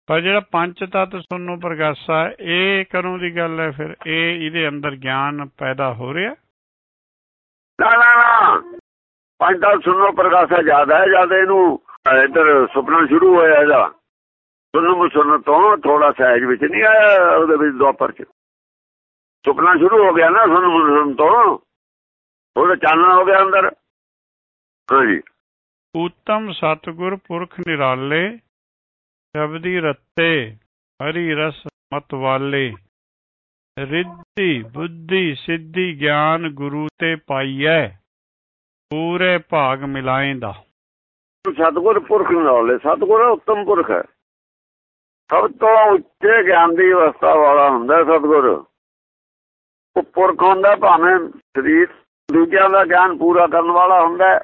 A: ਪਰ ਜਿਹੜਾ ਪੰਜ ਤਤ ਸੁਣਨੋਂ ਪ੍ਰਗਾਸਾ ਇਹ ਕਦੋਂ ਦੀ ਗੱਲ ਹੈ? ਫਿਰ ਇਹ ਇਹਦੇ ਅੰਦਰ ਗਿਆਨ ਪੈਦਾ ਹੋ ਰਿਹਾ?
B: ਨਾ ਨਾ ਪੰਜ ਤਤ ਸੁਣਨੋਂ ਪ੍ਰਗਾਸਾ ਜ਼ਿਆਦਾ ਹੈ ਜਦ ਇਹਨੂੰ ਇੱਧਰ ਸੁਪਨਾ ਸ਼ੁਰੂ ਹੋਇਆ ਇਹਦਾ। ਸੁਣਨ ਸੁਣਨ ਤੋਂ ਥੋੜਾ ਸਹਿਜ ਵਿੱਚ ਨਹੀਂ ਆਇਆ ਉਹਦੇ ਵਿੱਚ ਦੁਆਪਰ ਚ। ਸੁਪਨਾ ਸ਼ੁਰੂ ਹੋ ਗਿਆ ਨਾ ਸੁਣਨ ਸੁਣਨ ਤੋਂ। ਉਹਦਾ ਚਾਨਣ ਹੋ ਗਿਆ ਅੰਦਰ। ਹਾਂਜੀ।
A: ਉਤਮ ਸਤਗੁਰ ਪੁਰਖ ਨਿਰਾਲੇ ਸ਼ਬਦੀ ਰੱਤੇ, ਹਰੀ ਰਸ ਮਤਵਾਲੇ ਰਿੱਧੀ, ਬੁੱਧੀ, ਸਿੱਧੀ ਗਿਆਨ ਗੁਰੂ ਤੇ ਪਾਈਐ। ਪੂਰੇ ਭਾਗ ਮਿਲਾਏਂਦਾ।
B: ਸਤਗੁਰ ਪੁਰਖ ਨਿਰਾਲੇ ਸਤਗੁਰ ਉਤਮ ਪੁਰਖ ਹੈ। ਸਭ ਤੋਂ ਉੱਚੇ ਗਿਆਨ ਦੀ ਅਵਸਥਾ ਵਾਲਾ ਹੁੰਦਾ ਸਤਗੁਰ। ਉਹ ਪੁਰਖ ਹੁੰਦਾ ਭਾਵੇਂ ਸਰੀਰ ਦੂਜਿਆਂ ਦਾ ਗਿਆਨ ਪੂਰਾ ਕਰਨ ਵਾਲਾ ਹੁੰਦਾ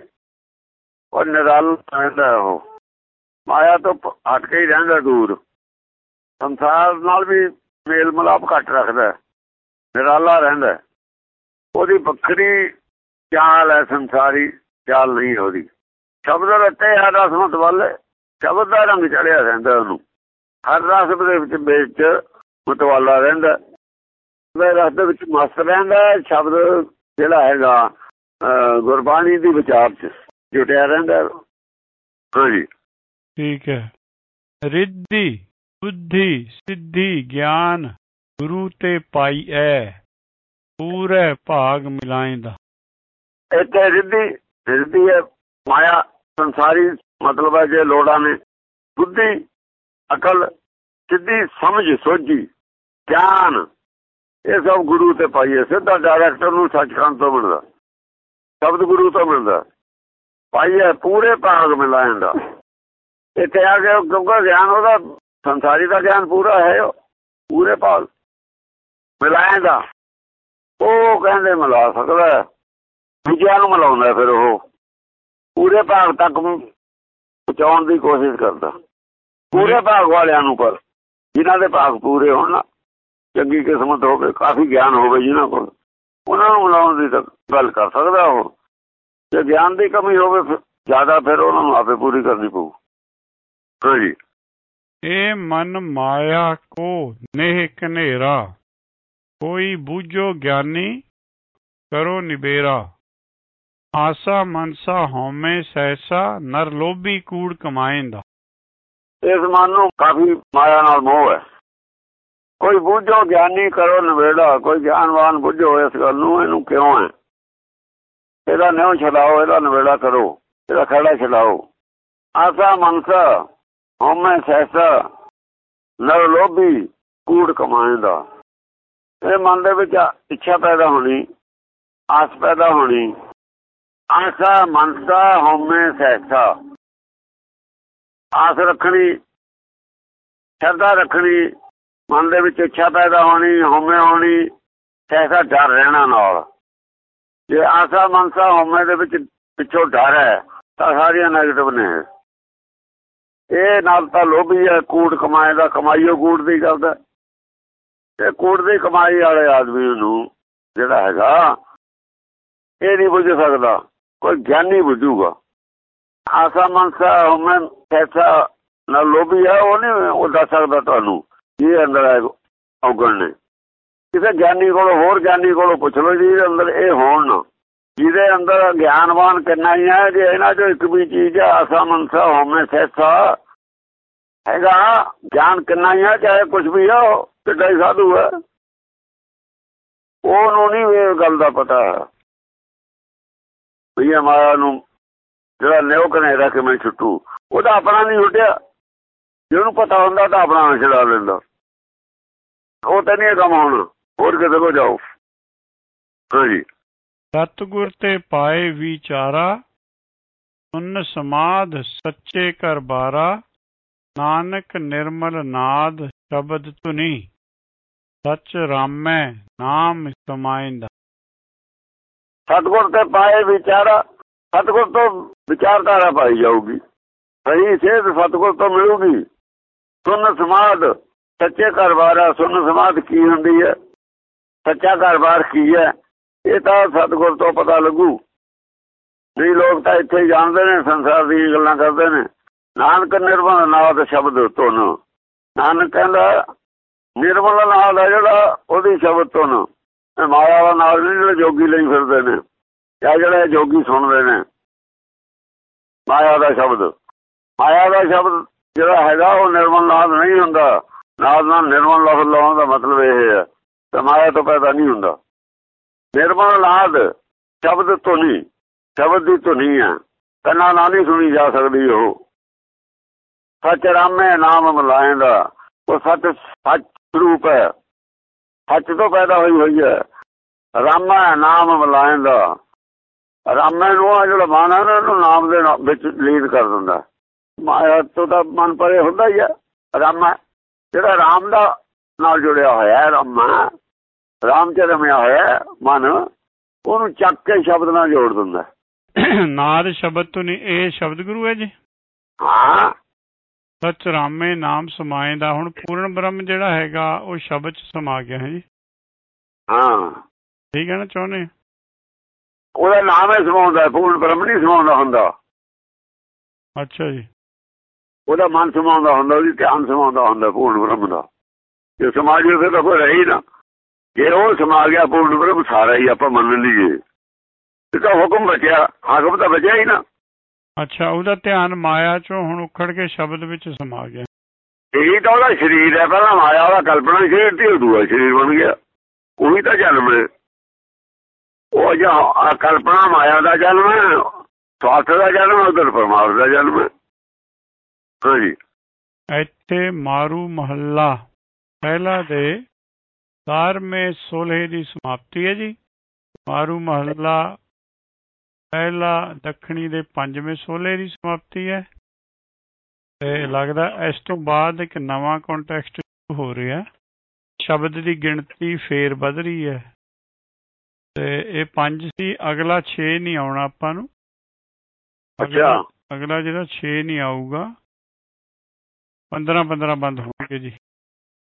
B: ਉਹ ਨਿਰਾਲ ਰਹਿੰਦਾ ਉਹ। ਮਾਇਆ ਤੋਂ ਹਟ ਕੇ ਹੀ ਰਹਿੰਦਾ ਦੂਰ। ਸੰਸਾਰ ਨਾਲ ਵੀ ਮੇਲ ਮਲਾਪ ਘੱਟ ਰੱਖਦਾ ਨਿਰਾਲਾ ਰਹਿੰਦਾ ਉਹਦੀ ਵੱਖਰੀ ਚਾਲ ਹੈ ਸੰਸਾਰੀ। ਚਾਲ ਨਹੀਂ ਉਹਦੀ। ਸ਼ਬਦ ਰੱਤੇ ਹਰ ਰਸਮਤ ਵੱਲ ਸ਼ਬਦ ਦਾ ਰੰਗ ਚੜਿਆ ਰਹਿੰਦਾ ਉਹਨੂੰ। ਹਰ ਰਸ ਦੇ ਵਿੱਚ ਵਿੱਚ ਮਤਵਾਲਾ ਰਹਿੰਦਾ। ਮੈਂ ਰਸ ਦੇ ਵਿੱਚ ਮਸਤ ਰਹਿੰਦਾ ਸ਼ਬਦ ਜਿਹੜਾ ਹੈਗਾ ਗੁਰਬਾਣੀ ਦੀ ਵਿਚਾਰ ਚ ਜੁਟਿਆ ਰਹਿੰਦਾ। ਹਾਂਜੀ।
A: ਠੀਕ ਹੈ। ਰਿੱਧੀ ਬੁੱਧੀ ਸਿੱਧੀ ਗਿਆਨ ਗੁਰੂ ਤੇ ਪਾਈਐ ਪੂਰੇ ਭਾਗ ਮਿਲਾਇਂਦਾ
B: ਹੈ ਰਿੱਧੀ ਰਿੱਧੀ ਹੈ ਮਾਇਆ। ਸੰਸਾਰੀ ਮਤਲਬ ਹੈ ਜੇ ਲੋੜਾਂ ਨੇ, ਬੁੱਧੀ, ਅਕਲ, ਸਿੱਧੀ ਸਮਝ, ਸੋਝੀ, ਗਿਆਨ, ਇਹ ਸਭ ਗੁਰੂ ਤੇ ਪਾਈਏ, ਸਿੱਧਾ ਡਾਇਰੈਕਟਰ ਨੂੰ ਸੱਚਖੰਡ ਤੋਂ ਮਿਲਦਾ, ਸ਼ਬਦ ਗੁਰੂ ਤੋਂ ਮਿਲਦਾ, ਪਾਈਏ ਪੂਰੇ ਭਾਗ ਮਿਲਾਇਂਦਾ ਇਹ ਕਿਹਾ ਗਿਆ ਕਿਉਂਕਿ ਗਿਆਨ ਉਹਦਾ, ਸੰਸਾਰੀ ਦਾ ਗਿਆਨ ਪੂਰਾ ਹੈ ਉਹ, ਪੂਰੇ ਭਾਗ ਮਿਲਾਇਂਦਾ ਉਹ ਕਹਿੰਦੇ ਮਿਲਾ ਸਕਦਾ ਦੂਜਿਆਂ ਨੂੰ ਮਿਲਾਉਂਦਾ ਫਿਰ ਉਹ। ਪੂਰੇ ਭਾਗ ਤੱਕ ਪਹੁੰਚਾਉਣ ਦੀ ਕੋਸ਼ਿਸ਼ ਕਰਦਾ। ਪੂਰੇ ਭਾਗ ਵਾਲਿਆਂ ਨੂੰ ਪਰ, ਜਿਨ੍ਹਾਂ ਦੇ ਭਾਗ ਪੂਰੇ ਹੋਣ ਚੰਗੀ ਕਿਸਮਤ ਹੋਵੇ, ਕਾਫੀ ਗਿਆਨ ਹੋਵੇ ਜਿਨ੍ਹਾਂ ਕੋਲ, ਉਹਨਾਂ ਨੂੰ ਮਿਲਾਉਣ ਦੀ ਗੱਲ ਕਰ ਸਕਦਾ ਉਹ। ਜੇ ਗਿਆਨ ਦੀ ਕਮੀ ਹੋਵੇ ਜ਼ਿਆਦਾ ਫਿਰ ਉਹਨਾਂ ਨੂੰ ਆਪੇ ਪੂਰੀ ਕਰਨੀ ਪਊ। ਹਾਂਜੀ
A: ਇਹ ਮਨ ਮਾਇਆ ਕੋ ਨੇਹ ਕਨੇਰਾ ਕੋਈ ਬੂਝੋ ਗਿਆਨੀ ਕਰੋ ਨਿਬੇਰਾ ਆਸਾ ਮਨਸਾ ਹਉਮੈ ਸੈਸਾ ਨਰ ਲੋਭੀ ਕੂੜ ਕਮਾਏਂਦਾ
B: ਇਸ ਮਨ ਨੂੰ ਕਾਫੀ ਮਾਇਆ ਨਾਲ ਮੋਹ ਹੈ। ਕੋਈ ਬੁੱਝੋ, ਗਿਆਨੀ ਕਰੋ, ਨਵੇੜਾ। ਕੋਈ ਗਿਆਨਵਾਨ ਬੁੱਝੋ ਇਸ ਗੱਲ ਨੂੰ, ਇਹਨੂੰ ਕਿਉਂ ਹੈ? ਇਹਦਾ ਨਿਉ ਛਡਾਓ, ਇਹਦਾ ਨਵੇੜਾ ਕਰੋ। ਇਹਦਾ ਖੜਾ ਛਡਾਓ। ਆਸਾ ਮਨਸਾ ਹਉਮੈ ਸੈਸਾ ਨਰ ਲੋਭੀ ਕੂੜ ਕਮਾਏਂਦਾ ਇਹ ਮਨ ਦੇ ਵਿੱਚ ਇੱਛਾ ਪੈਦਾ ਹੋਣੀ, ਆਸ ਪੈਦਾ ਹੋਣੀ ਆਸਾ ਮਨਸਾ ਹਉਮੈ ਸਹਿਸਾ। ਆਸ ਰੱਖਣੀ, ਸ਼ਰਧਾ ਰੱਖਣੀ, ਮਨ ਦੇ ਵਿੱਚ ਇੱਛਾ ਪੈਦਾ ਹੋਣੀ, ਹਉਮੈ ਹੋਣੀ ਸੈਸਾ ਡਰ ਰਹਿਣਾ ਨਾਲ। ਜੇ ਆਸਾ ਮਨਸਾ ਹਉਮੈ ਦੇ ਵਿੱਚ ਪਿੱਛੋਂ ਡਰ ਹੈ, ਤਾਂ ਸਾਰੀਆਂ ਨੈਗੇਟਿਵ ਨੇ ਇਹ। ਨਾਲ ਤਾਂ ਲੋਭੀ ਹੈ ਕੂੜ ਕਮਾਏ ਦਾ, ਕਮਾਈਓ ਕੂੜ ਦੀ ਕਰਦਾ ਤੇ। ਕੂੜ ਦੀ ਕਮਾਈ ਵਾਲੇ ਆਦਮੀ ਨੂੰ ਜਿਹੜਾ ਹੈਗਾ, ਇਹ ਨਹੀਂ ਬੁੱਝ ਸਕਦਾ। ਕੋਈ ਗਿਆਨੀ ਬੁੱਝੂਗਾ ਆਸਾ ਮਨਸਾ ਹਉਮੈ ਸੈਸਾ ਨਾਲ ਲੋਭੀ ਹੈ ਉਹ ਨਹੀਂ ਉਹ ਦੱਸ ਸਕਦਾ ਤੁਹਾਨੂੰ ਇਹ ਅੰਦਰ ਹੈ ਔਗਣ ਨੇ। ਕਿਸੇ ਗਿਆਨੀ ਕੋਲੋਂ, ਹੋਰ ਗਿਆਨੀ ਕੋਲੋਂ ਪੁੱਛ ਲਓ ਜੀ, ਅੰਦਰ ਇਹ ਹੋਣ ਨਾ। ਜਿਹਦੇ ਅੰਦਰ ਗਿਆਨਵਾਨ ਕਿੰਨਾ ਹੀ ਹੈ ਜੇ ਇਹਨਾਂ ਚੋਂ ਇੱਕ ਵੀ ਚੀਜ਼ ਹੈ ਆਸਾ ਮਨਸਾ ਹਉਮੈ ਸੈਸਾ, ਹੈਗਾ, ਗਿਆਨ ਕਿੰਨਾ ਹੀ ਹੈ ਚਾਹੇ ਕੁਝ ਵੀ ਹੈ ਉਹ ਕਿੱਡਾ ਹੀ ਸਾਧੂ ਹੈ ਉਹਨੂੰ ਨਹੀਂ ਇਹ ਗੱਲ ਦਾ ਪਤਾ। ਹੈ ਵੀ ਇਹ ਮਾਇਆ ਨੂੰ, ਜਿਹੜਾ ਨਿਉ ਕਨੇਰਾ ਕਿਵੇਂ ਛੁੱਟੂ ਉਹਦਾ ਆਪਣਾ ਨਹੀਂ ਛੁੱਟਿਆ। ਜੇ ਪਤਾ ਹੁੰਦਾ ਤਾਂ ਆਪਣਾ ਛਡਾ ਲੈਂਦਾ। ਉਹ ਤਾਂ ਨਹੀਂ ਕੰਮ ਹੋਣਾ, ਹੋਰ ਕਿਤੇ ਕੋ ਜਾਓ। ਹਾਂਜੀ
A: ਸਤਗੁਰ ਤੇ ਪਾਏ ਵਿਚਾਰਾ, ਸੁਨ ਸਮਾਧ ਸੱਚੇ ਕਰ ਬਾਰਾ, ਨਾਨਕ ਨਿਰਮਲ ਨਾਦ ਸ਼ਬਦ ਧੁਨੀ। ਸਚ ਰਾਮੈ ਨਾਮ ਸਮਾਇੰਦਾ
B: ਸਤਿਗੁਰ ਤੇ ਪਾਏ ਵਿਚਾਰਾ, ਸਤਿਗੁਰ ਤੋਂ ਵਿਚਾਰਧਾਰਾ ਪਾਈ ਜਾਊਗੀ। ਸਹੀ ਸੇਧ ਸਤਿਗੁਰ ਤੋਂ ਮਿਲੂਗੀ। ਸੁਨ ਸਮਾਧ, ਸੱਚੇ ਘਰ-ਬਾਰ ਸੁਨ ਸਮਾਧ ਕੀ ਹੁੰਦੀ ਹੈ? ਸੱਚਾ ਘਰ-ਬਾਰ ਕੀ ਹੈ? ਇਹ ਤਾਂ ਸਤਗੁਰ ਤੋਂ ਪਤਾ ਲੱਗੂ। ਨਹੀਂ ਲੋਕ ਤਾਂ ਇੱਥੇ ਹੀ ਜਾਣਦੇ ਨੇ, ਸੰਸਾਰ ਦੀਆਂ ਗੱਲਾਂ ਕਰਦੇ ਨੇ। ਨਾਨਕ ਨਿਰਮਲ ਨਾਦ ਸ਼ਬਦ ਧੁਨ। ਨਾਨਕ ਕਹਿੰਦਾ, ਨਿਰਮਲ ਨਾਦ ਹੈ ਜਿਹੜਾ, ਉਹਦੀ ਸ਼ਬਦ ਧੁਨ ਮਾਇਆ ਦਾ ਨਾਦ ਨਹੀਂ ਜਿਹੜੇ ਜੋਗੀ ਲਈ ਫਿਰਦੇ ਨੇ, ਜਾਂ ਜਿਹੜੇ ਜੋਗੀ ਸੁਣਦੇ ਨੇ। ਮਾਇਆ ਦਾ ਸ਼ਬਦ। ਮਾਇਆ ਦਾ ਸ਼ਬਦ ਜਿਹੜਾ ਹੈਗਾ, ਉਹ ਨਿਰਮਲ ਨਾਦ ਨਹੀਂ ਹੁੰਦਾ। ਨਾਦ ਨਾਲ ਨਿਰਮਲ ਲਫ਼ਜ਼ ਲਾਉਣ ਦਾ ਮਤਲਬ ਇਹ ਹੈ, ਤੇ ਮਾਇਆ ਤੋਂ ਪੈਦਾ ਨਹੀਂ ਹੁੰਦਾ। ਨਿਰਮਲ ਨਾਦ ਸ਼ਬਦ ਧੁਨੀ ਸ਼ਬਦ ਦੀ ਧੁਨੀ ਹੈ। ਕੰਨਾਂ ਨਾਲ ਨਹੀਂ ਸੁਣੀ ਜਾ ਸਕਦੀ ਉਹ। ਸੱਚ ਰਾਮੇ ਨਾਮ ਮਲਾਇਂਦਾ ਉਹ ਸੱਚ ਸੱਚ ਰੂਪ ਹੈ। ਸੱਚ ਤੋਂ ਪੈਦਾ ਹੋਈ ਹੋਈ ਹੈ। ਰਾਮਾ ਨਾਮ ਮਲਾਇਂਦਾ ਰਾਮੇ ਨੂੰ ਆ ਜਿਹੜਾ ਮਨ ਹੈ ਨਾ ਉਹਨੂੰ ਨਾਮ ਦੇ ਵਿੱਚ ਲੀਡ ਕਰ ਦਿੰਦਾ ਮਾਇਆ ਤੋਂ ਤਾਂ ਮਨ ਪਰੇ ਹੁੰਦਾ ਹੀ ਹੈ ਰਾਮਾ ਜਿਹੜਾ ਰਾਮ ਦਾ ਨਾਲ ਜੁੜਿਆ ਹੋਇਆ ਹੈ ਰਾਮਾ ਰਾਮ ਚ ਰਮਿਆ ਹੋਇਆ ਮਨ ਉਹਨੂੰ ਚੱਕ ਕੇ ਸ਼ਬਦ ਨਾਲ ਜੋੜ ਦਿੰਦਾ
A: ਨਾਦ ਸ਼ਬਦ ਤੋਂ ਨਹੀਂ ਇਹ ਸ਼ਬਦ ਗੁਰੂ ਹੈ ਜੀ?
B: ਹਾਂ।
A: ਸਚ ਰਾਮੇ ਨਾਮ ਸਮਾਏ ਦਾ ਹੁਣ ਪੂਰਨ ਬ੍ਰਹਮ ਜਿਹੜਾ ਹੈਗਾ ਉਹ ਸ਼ਬਦ ਚ ਸਮਾ ਗਿਆ ਹੈ ਜੀ।
B: ਹਾਂ।
A: ਠੀਕ ਹੈ ਨਾ ਚਾਹੁੰਦੇ
B: ਉਹਦਾ ਨਾਮ ਹੈ ਸਮਾਉਂਦਾ ਪੂਰਨ ਬ੍ਰਹਮ ਨਹੀਂ ਸਮਾਉਂਦਾ ਹੁੰਦਾ।
A: ਅੱਛਾ ਜੀ।
B: ਉਹਦਾ ਮਨ ਸਮਾਉਂਦਾ ਹੁੰਦਾ ਉਹਦੀ ਧਿਆਨ ਸਮਾਉਂਦਾ ਹੁੰਦਾ ਪੂਰਨ ਬ੍ਰਹਮ ਦਾ। ਜੇ ਸਮਾਜ ਫਿਰ ਤਾਂ ਕੋਈ ਰਹੀ ਨਾ। ਜੇ ਉਹ ਸਮਾ ਗਿਆ ਪੂਰਨ ਬ੍ਰਹਮ ਸਾਰਾ ਹੀ ਆਪਾਂ ਮੰਨ ਲਈਏ। ਤੇ ਤਾਂ ਹੁਕਮ ਬਚਿਆ ਹਾਕਮ ਤਾਂ ਬਚਿਆ ਹੀ ਨਾ।
A: ਅੱਛਾ ਉਹਦਾ ਧਿਆਨ ਮਾਇਆ ਚੋਂ ਹੁਣ ਉਖੜ ਕੇ ਸ਼ਬਦ ਵਿੱਚ ਸਮਾ ਗਿਆ।
B: ਇਹੀ ਤਾਂ ਉਹਦਾ ਸਰੀਰ ਹੈ ਪਹਿਲਾਂ ਮਾਇਆ ਉਹਦਾ ਕਲਪਨਾ ਸਰੀਰ ਤੇ ਦੂਆ ਸਰੀਰ ਬਣ ਗਿਆ। ਉਹੀ ਤਾਂ ਜਨਮ ਹੈ। ਉਹ ਜੋ ਕਲਪਨਾ ਮਾਇਆ ਦਾ ਜਨਮ ਹੈ ਸਵਾਰਥ ਦਾ ਜਨਮ ਉਧਰ ਪਰਮਾਰਥ ਦਾ ਜਨਮ ਹੈ। ਹਾਂਜੀ।
A: ਇੱਥੇ ਮਾਰੂ ਮਹੱਲਾ ਪਹਿਲਾ ਦੇ 12ਵੇਂ 16 ਦੀ ਸਮਾਪਤੀ ਹੈ ਜੀ। ਮਾਰੂ ਮਹੱਲਾ ਪਹਿਲਾ ਦੱਖਣੀ ਦੇ 5ਵੇਂ 16 ਦੀ ਸਮਾਪਤੀ ਹੈ। ਤੇ ਲੱਗਦਾ ਇਸ ਤੋਂ ਬਾਅਦ ਇੱਕ ਨਵਾਂ ਕੰਟੈਕਸਟ ਹੋ ਰਿਹਾ। ਸ਼ਬਦ ਦੀ ਗਿਣਤੀ ਫੇਰ ਵੱਧ ਰਹੀ ਹੈ। ਤੇ ਇਹ 5 ਸੀ ਅਗਲਾ 6 ਨਹੀਂ ਆਉਣਾ ਆਪਾਂ ਨੂੰ।
B: ਅੱਛਾ।
A: ਅਗਲਾ ਜਿਹੜਾ 6 ਨਹੀਂ ਆਊਗਾ 15 15 ਬੰਦ ਹੋਣਗੇ ਜੀ।